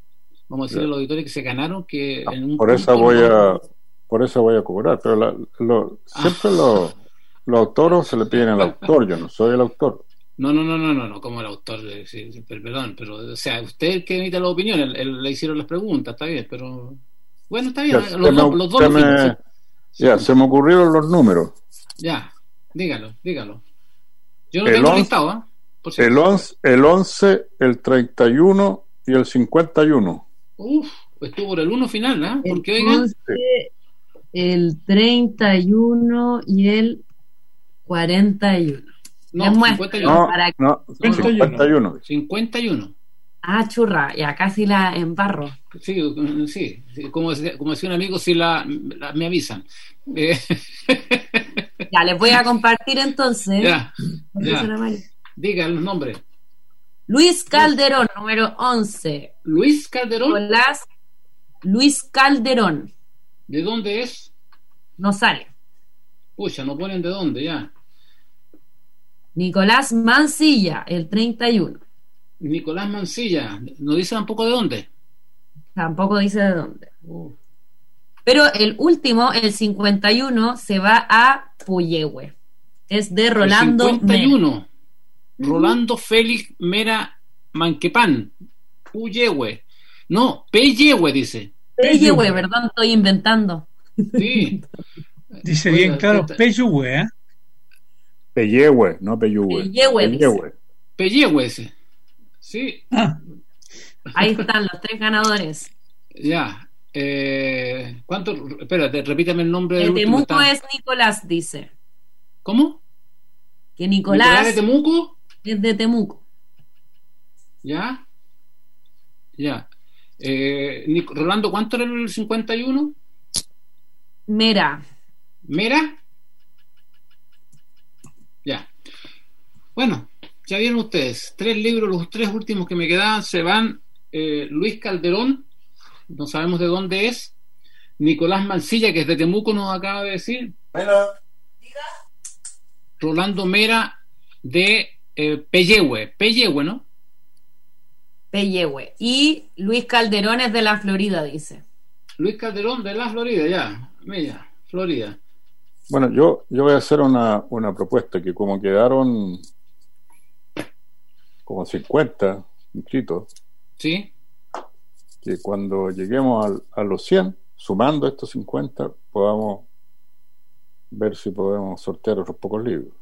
Vamos a decirle a los auditores que se ganaron que en un por eso voy a por eso voy a cobrar, pero lo, siempre los, los autores se le piden al autor, yo no soy el autor. No, no, no, no, no, no como el autor, sí, perdón, pero, o sea, usted que emite la opinión, le hicieron las preguntas, está bien, pero bueno, está bien, los, los, dos. ya, se me ocurrieron los números. Ya, dígalo, dígalo. Yo no el tengo 11, listado, ¿eh? el, 11, el 11, el 31 y el 51. Uf, estuvo por el 1 final, ¿eh? Porque, el 11, el 31 y el 41. No, 51. No, para... no, 51. 51. Ah, churra, ya casi la embarro. Sí, sí, como, como decía un amigo, si la, la me avisan. Eh. Ya, les voy a compartir entonces. Ya, Diga el nombre. Luis Calderón, número 11. Luis Calderón. Nicolás Luis Calderón. ¿De dónde es? No sale. Pucha, no ponen de dónde, ya. Nicolás Mancilla, el 31. Nicolás Mancilla, ¿no dice tampoco de dónde? Tampoco dice de dónde. Pero el último, el 51, se va a Puyehue. Es de Rolando. El 51. Rolando Félix Mera Manquepan. Puyehue. No, Peyehue dice. Peyehue, perdón, estoy inventando. Sí. Dice bien claro, Peyehue, ¿eh? Peyehue, no Peyehue. Peyehue. Peyehue ese. Sí. Ah. Ahí están los tres ganadores. Ya, eh, ¿Cuánto? Espérate, repítame el nombre. El Temuco es Nicolás, dice. ¿Cómo? Que Nicolás. de Temuco? Es de Temuco. ¿Ya? Ya. Eh, Rolando, ¿cuánto era el 51? Mera. ¿Mera? Ya. Bueno, ya vieron ustedes. Tres libros, los tres últimos que me quedaban se van. Eh, Luis Calderón, no sabemos de dónde es. Nicolás Mancilla, que es de Temuco, nos acaba de decir. Rolando Mera de eh, Peyehue, Peyehue, ¿no? Peyehue. Y Luis Calderón es de la Florida, dice. Luis Calderón de la Florida, ya. Mira, Florida. Bueno, yo, yo voy a hacer una, una propuesta que como quedaron como 50 inscritos, ¿Sí? que cuando lleguemos al, a los 100, sumando estos 50, podamos ver si podemos sortear otros pocos libros.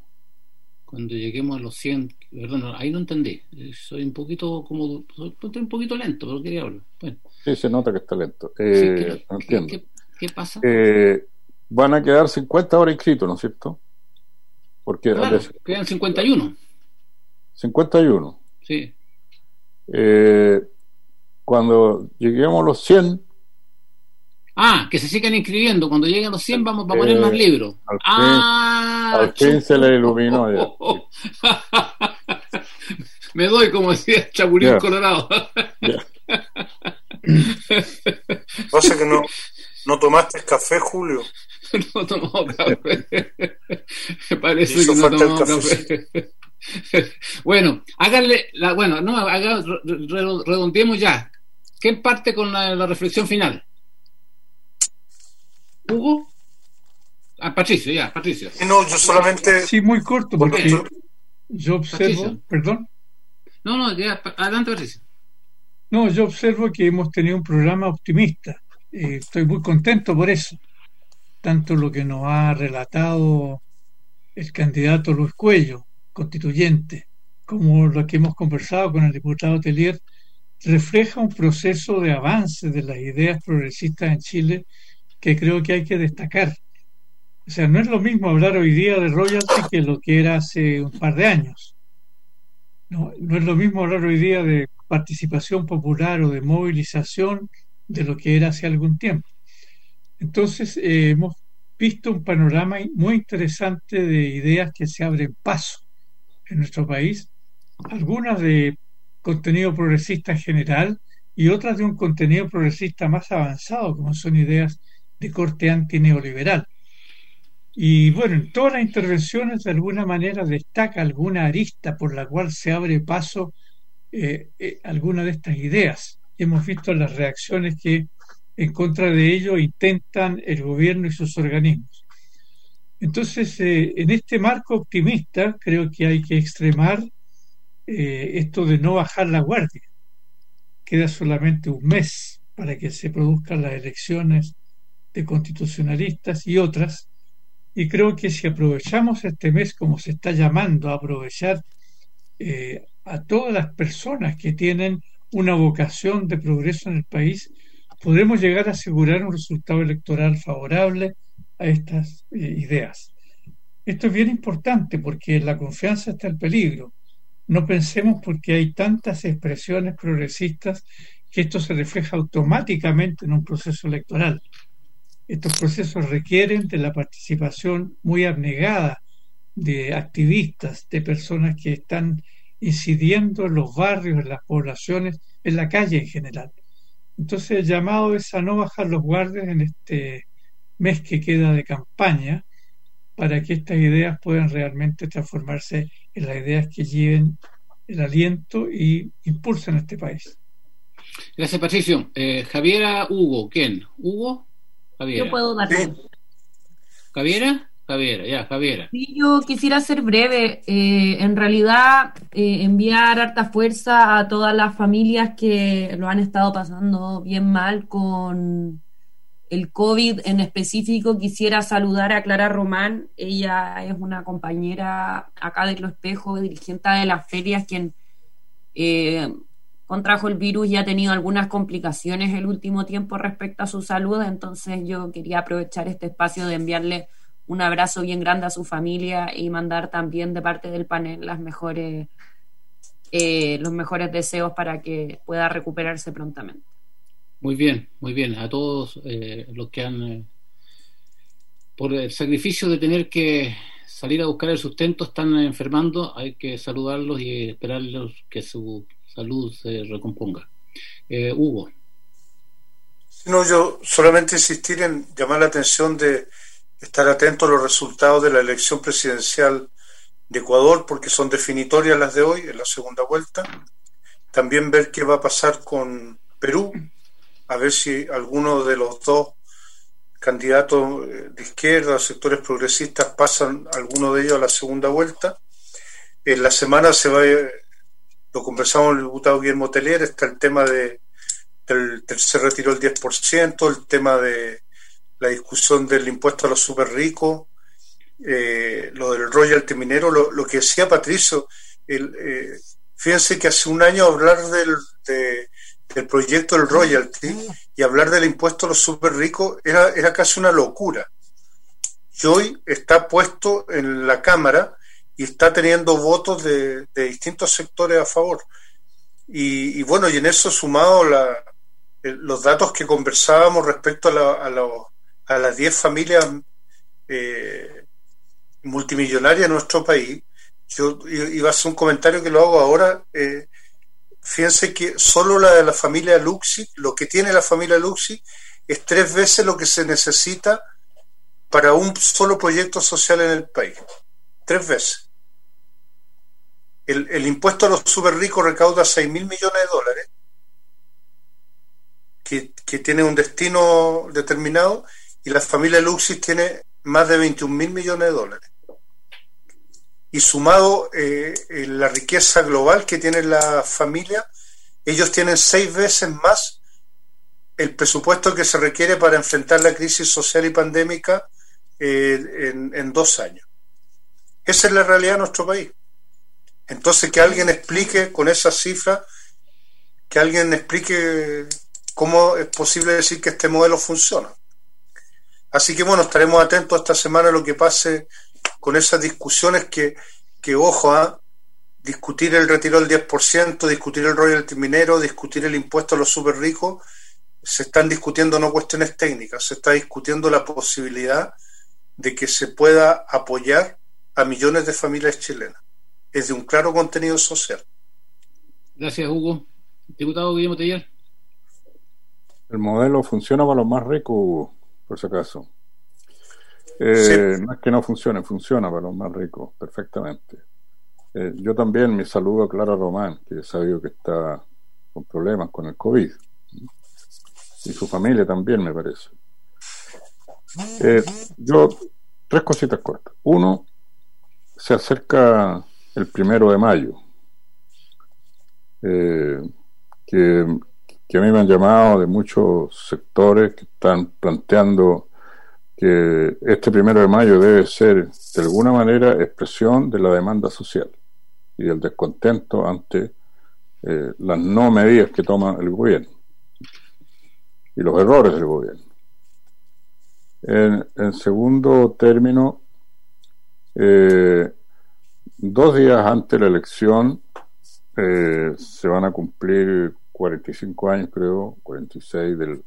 Cuando lleguemos a los 100, perdón, ahí no entendí. Soy un poquito como, estoy un poquito lento, pero quería hablar. Bueno. Sí, se nota que está lento. Eh, Sí, ¿qué- no entiendo. ¿qué, qué pasa? Eh, van a quedar 50 horas inscritos, ¿no es cierto? Porque Claro, de- quedan 51. 51. Sí. Eh, cuando lleguemos a los 100, Ah, que se sigan inscribiendo. Cuando lleguen a los 100 vamos a poner Eh, más libros. al fin- ah, al fin se le iluminó ya. Me doy, como decía Chapulín Ya. Colorado. Ya. Pasa que no, no tomaste café, Julio. no tomamos café. Parece que no tomamos café. bueno, háganle, la, bueno, no, haga- re- re- redondeemos ya. ¿Quién parte con la, la reflexión final? ¿Hugo? Ah, Patricio, ya, Patricio. No, yo solamente. Sí, muy corto, ¿Por porque yo observo, Patricio. perdón, No, no, ya, adelante, Patricio. no, yo observo que hemos tenido un programa optimista. Eh, estoy muy contento por eso. Tanto lo que nos ha relatado el candidato Luis Cuello, constituyente, como lo que hemos conversado con el diputado Telier, refleja un proceso de avance de las ideas progresistas en Chile que creo que hay que destacar. O sea, no es lo mismo hablar hoy día de royalty que lo que era hace un par de años. No, no es lo mismo hablar hoy día de participación popular o de movilización de lo que era hace algún tiempo. Entonces, eh, hemos visto un panorama muy interesante de ideas que se abren paso en nuestro país, algunas de contenido progresista en general y otras de un contenido progresista más avanzado, como son ideas de corte antineoliberal. Y bueno, en todas las intervenciones de alguna manera destaca alguna arista por la cual se abre paso eh, eh, alguna de estas ideas. Hemos visto las reacciones que en contra de ello intentan el gobierno y sus organismos. Entonces, eh, en este marco optimista, creo que hay que extremar eh, esto de no bajar la guardia. Queda solamente un mes para que se produzcan las elecciones de constitucionalistas y otras, y creo que si aprovechamos este mes como se está llamando a aprovechar eh, a todas las personas que tienen una vocación de progreso en el país, podremos llegar a asegurar un resultado electoral favorable a estas eh, ideas. Esto es bien importante porque la confianza está en peligro. No pensemos porque hay tantas expresiones progresistas que esto se refleja automáticamente en un proceso electoral. Estos procesos requieren de la participación muy abnegada de activistas, de personas que están incidiendo en los barrios, en las poblaciones, en la calle en general. Entonces el llamado es a no bajar los guardias en este mes que queda de campaña para que estas ideas puedan realmente transformarse en las ideas que lleven el aliento y impulsen a este país. Gracias, Patricio. Eh, Javiera, Hugo, ¿quién? ¿Hugo? Javiera. Yo puedo dar. Sí. ¿Javiera? Javiera, ya, Javiera. Sí, yo quisiera ser breve. Eh, en realidad, eh, enviar harta fuerza a todas las familias que lo han estado pasando bien mal con el COVID en específico. Quisiera saludar a Clara Román. Ella es una compañera acá de Lo Espejo, dirigente de las ferias, quien eh, contrajo el virus y ha tenido algunas complicaciones el último tiempo respecto a su salud. Entonces, yo quería aprovechar este espacio de enviarle un abrazo bien grande a su familia y mandar también de parte del panel las mejores, eh, los mejores deseos para que pueda recuperarse prontamente. Muy bien, muy bien. A todos eh, los que han, eh, por el sacrificio de tener que salir a buscar el sustento, están enfermando, hay que saludarlos y esperarlos que su salud se recomponga. Eh, Hugo. No, yo solamente insistir en llamar la atención de estar atento a los resultados de la elección presidencial de Ecuador, porque son definitorias las de hoy, en la segunda vuelta. También ver qué va a pasar con Perú, a ver si alguno de los dos candidatos eh, de izquierda, sectores progresistas, pasan algunos de ellos a la segunda vuelta. En la semana se va, lo conversamos con el diputado Guillermo Telier, está el tema de, del tercer retiro del 10%, el tema de la discusión del impuesto a los super ricos, eh, lo del royalty minero, lo, que decía Patricio, eh, fíjense que hace un año hablar del, del proyecto del royalty y hablar del impuesto a los super ricos era, era casi una locura. Y hoy está puesto en la Cámara y está teniendo votos de, distintos sectores a favor. Y, bueno, y en eso sumado la, los datos que conversábamos respecto a, a, las 10 familias eh, multimillonaria en nuestro país, yo iba a hacer un comentario que lo hago ahora. Eh, fíjense que solo la de la familia Luxi, lo que tiene la familia Luxi, es tres veces lo que se necesita para un solo proyecto social en el país. Tres veces. El, impuesto a los super ricos recauda 6 mil millones de dólares, que, que, tiene un destino determinado, y la familia Luxi tiene más de 21 mil millones de dólares y sumado eh, la riqueza global que tiene la familia, ellos tienen seis veces más el presupuesto que se requiere para enfrentar la crisis social y pandémica eh, en, dos años. Esa es la realidad de nuestro país. Entonces, que alguien explique con esa cifra, que alguien explique cómo es posible decir que este modelo funciona. Así que bueno, estaremos atentos esta semana a lo que pase con esas discusiones que, que ojo, a ¿ah? discutir el retiro del 10%, discutir el royalty minero, discutir el impuesto a los super ricos, se están discutiendo no cuestiones técnicas, se está discutiendo la posibilidad de que se pueda apoyar a millones de familias chilenas. Es de un claro contenido social. Gracias, Hugo. Diputado Guillermo Teller. El modelo funciona para los más ricos, Hugo, por si acaso. Eh, no es que no funcione, funciona para los más ricos, perfectamente. Eh, yo también me saludo a Clara Román, que he sabido que está con problemas con el COVID. Y su familia también, me parece. Eh, yo, tres cositas cortas. Uno, se acerca el primero de mayo, que, que a mí me han llamado de muchos sectores que están planteando que este primero de mayo debe ser de alguna manera expresión de la demanda social y del descontento ante eh, las no medidas que toma el gobierno y los errores del gobierno. En, segundo término, eh, dos días antes de la elección eh, se van a cumplir 45 años, creo, 46 del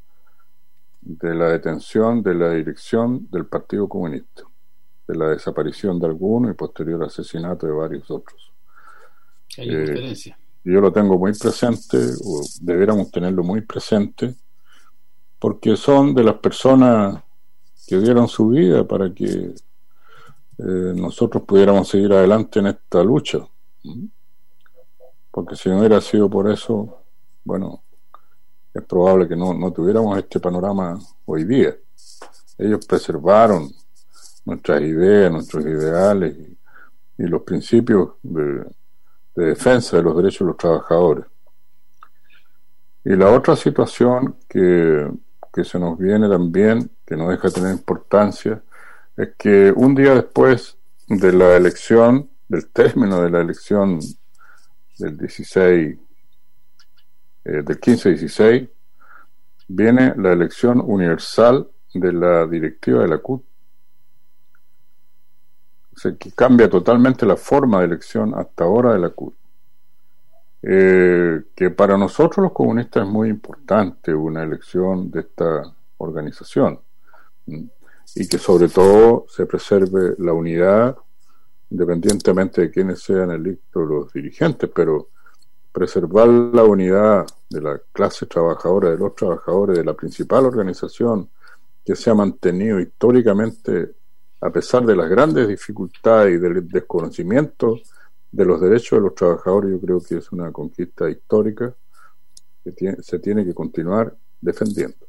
de la detención de la dirección del Partido Comunista, de la desaparición de algunos y posterior asesinato de varios otros. Eh, yo lo tengo muy presente, o debiéramos tenerlo muy presente, porque son de las personas que dieron su vida para que eh, nosotros pudiéramos seguir adelante en esta lucha. Porque si no hubiera sido por eso, bueno, es probable que no, no tuviéramos este panorama hoy día. Ellos preservaron nuestras ideas, nuestros ideales y, los principios de, defensa de los derechos de los trabajadores. Y la otra situación que, que se nos viene también, que no deja de tener importancia, es que un día después de la elección, del término de la elección del 16 eh, del 15-16 viene la elección universal de la directiva de la CUT. O que cambia totalmente la forma de elección hasta ahora de la CUT. Eh, que para nosotros los comunistas es muy importante una elección de esta organización y que sobre todo se preserve la unidad independientemente de quiénes sean electos los dirigentes, pero preservar la unidad de la clase trabajadora, de los trabajadores, de la principal organización que se ha mantenido históricamente a pesar de las grandes dificultades y del desconocimiento de los derechos de los trabajadores, yo creo que es una conquista histórica que se tiene que continuar defendiendo.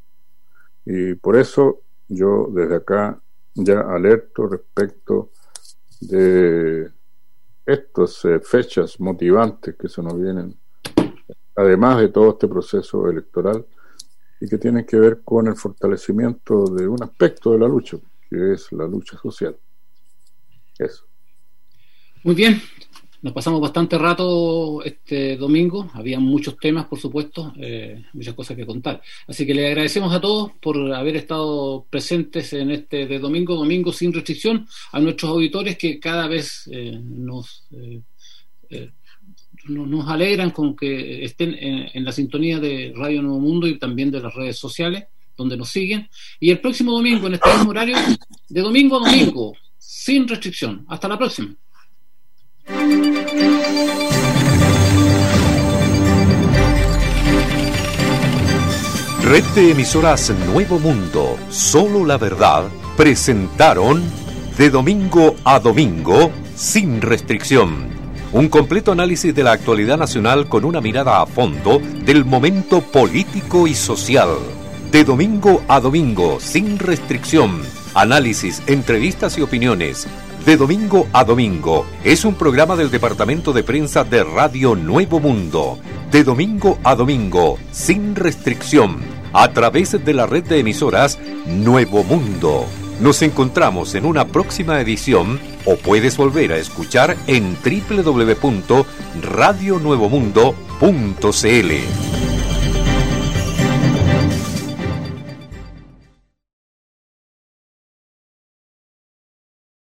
Y por eso yo desde acá ya alerto respecto de estas eh, fechas motivantes que se nos vienen, además de todo este proceso electoral, y que tienen que ver con el fortalecimiento de un aspecto de la lucha, que es la lucha social. Eso. Muy bien, nos pasamos bastante rato este domingo, había muchos temas, por supuesto, eh, muchas cosas que contar. Así que le agradecemos a todos por haber estado presentes en este de domingo, domingo sin restricción, a nuestros auditores que cada vez eh, nos, eh, nos alegran con que estén en, la sintonía de Radio Nuevo Mundo y también de las redes sociales, donde nos siguen. Y el próximo domingo, en este mismo horario, de domingo a domingo, sin restricción. Hasta la próxima. Red de emisoras Nuevo Mundo, solo la verdad, presentaron de domingo a domingo, sin restricción. Un completo análisis de la actualidad nacional con una mirada a fondo del momento político y social. De domingo a domingo, sin restricción. Análisis, entrevistas y opiniones de domingo a domingo. Es un programa del Departamento de Prensa de Radio Nuevo Mundo. De domingo a domingo, sin restricción, a través de la red de emisoras Nuevo Mundo. Nos encontramos en una próxima edición o puedes volver a escuchar en www.radionuevomundo.cl.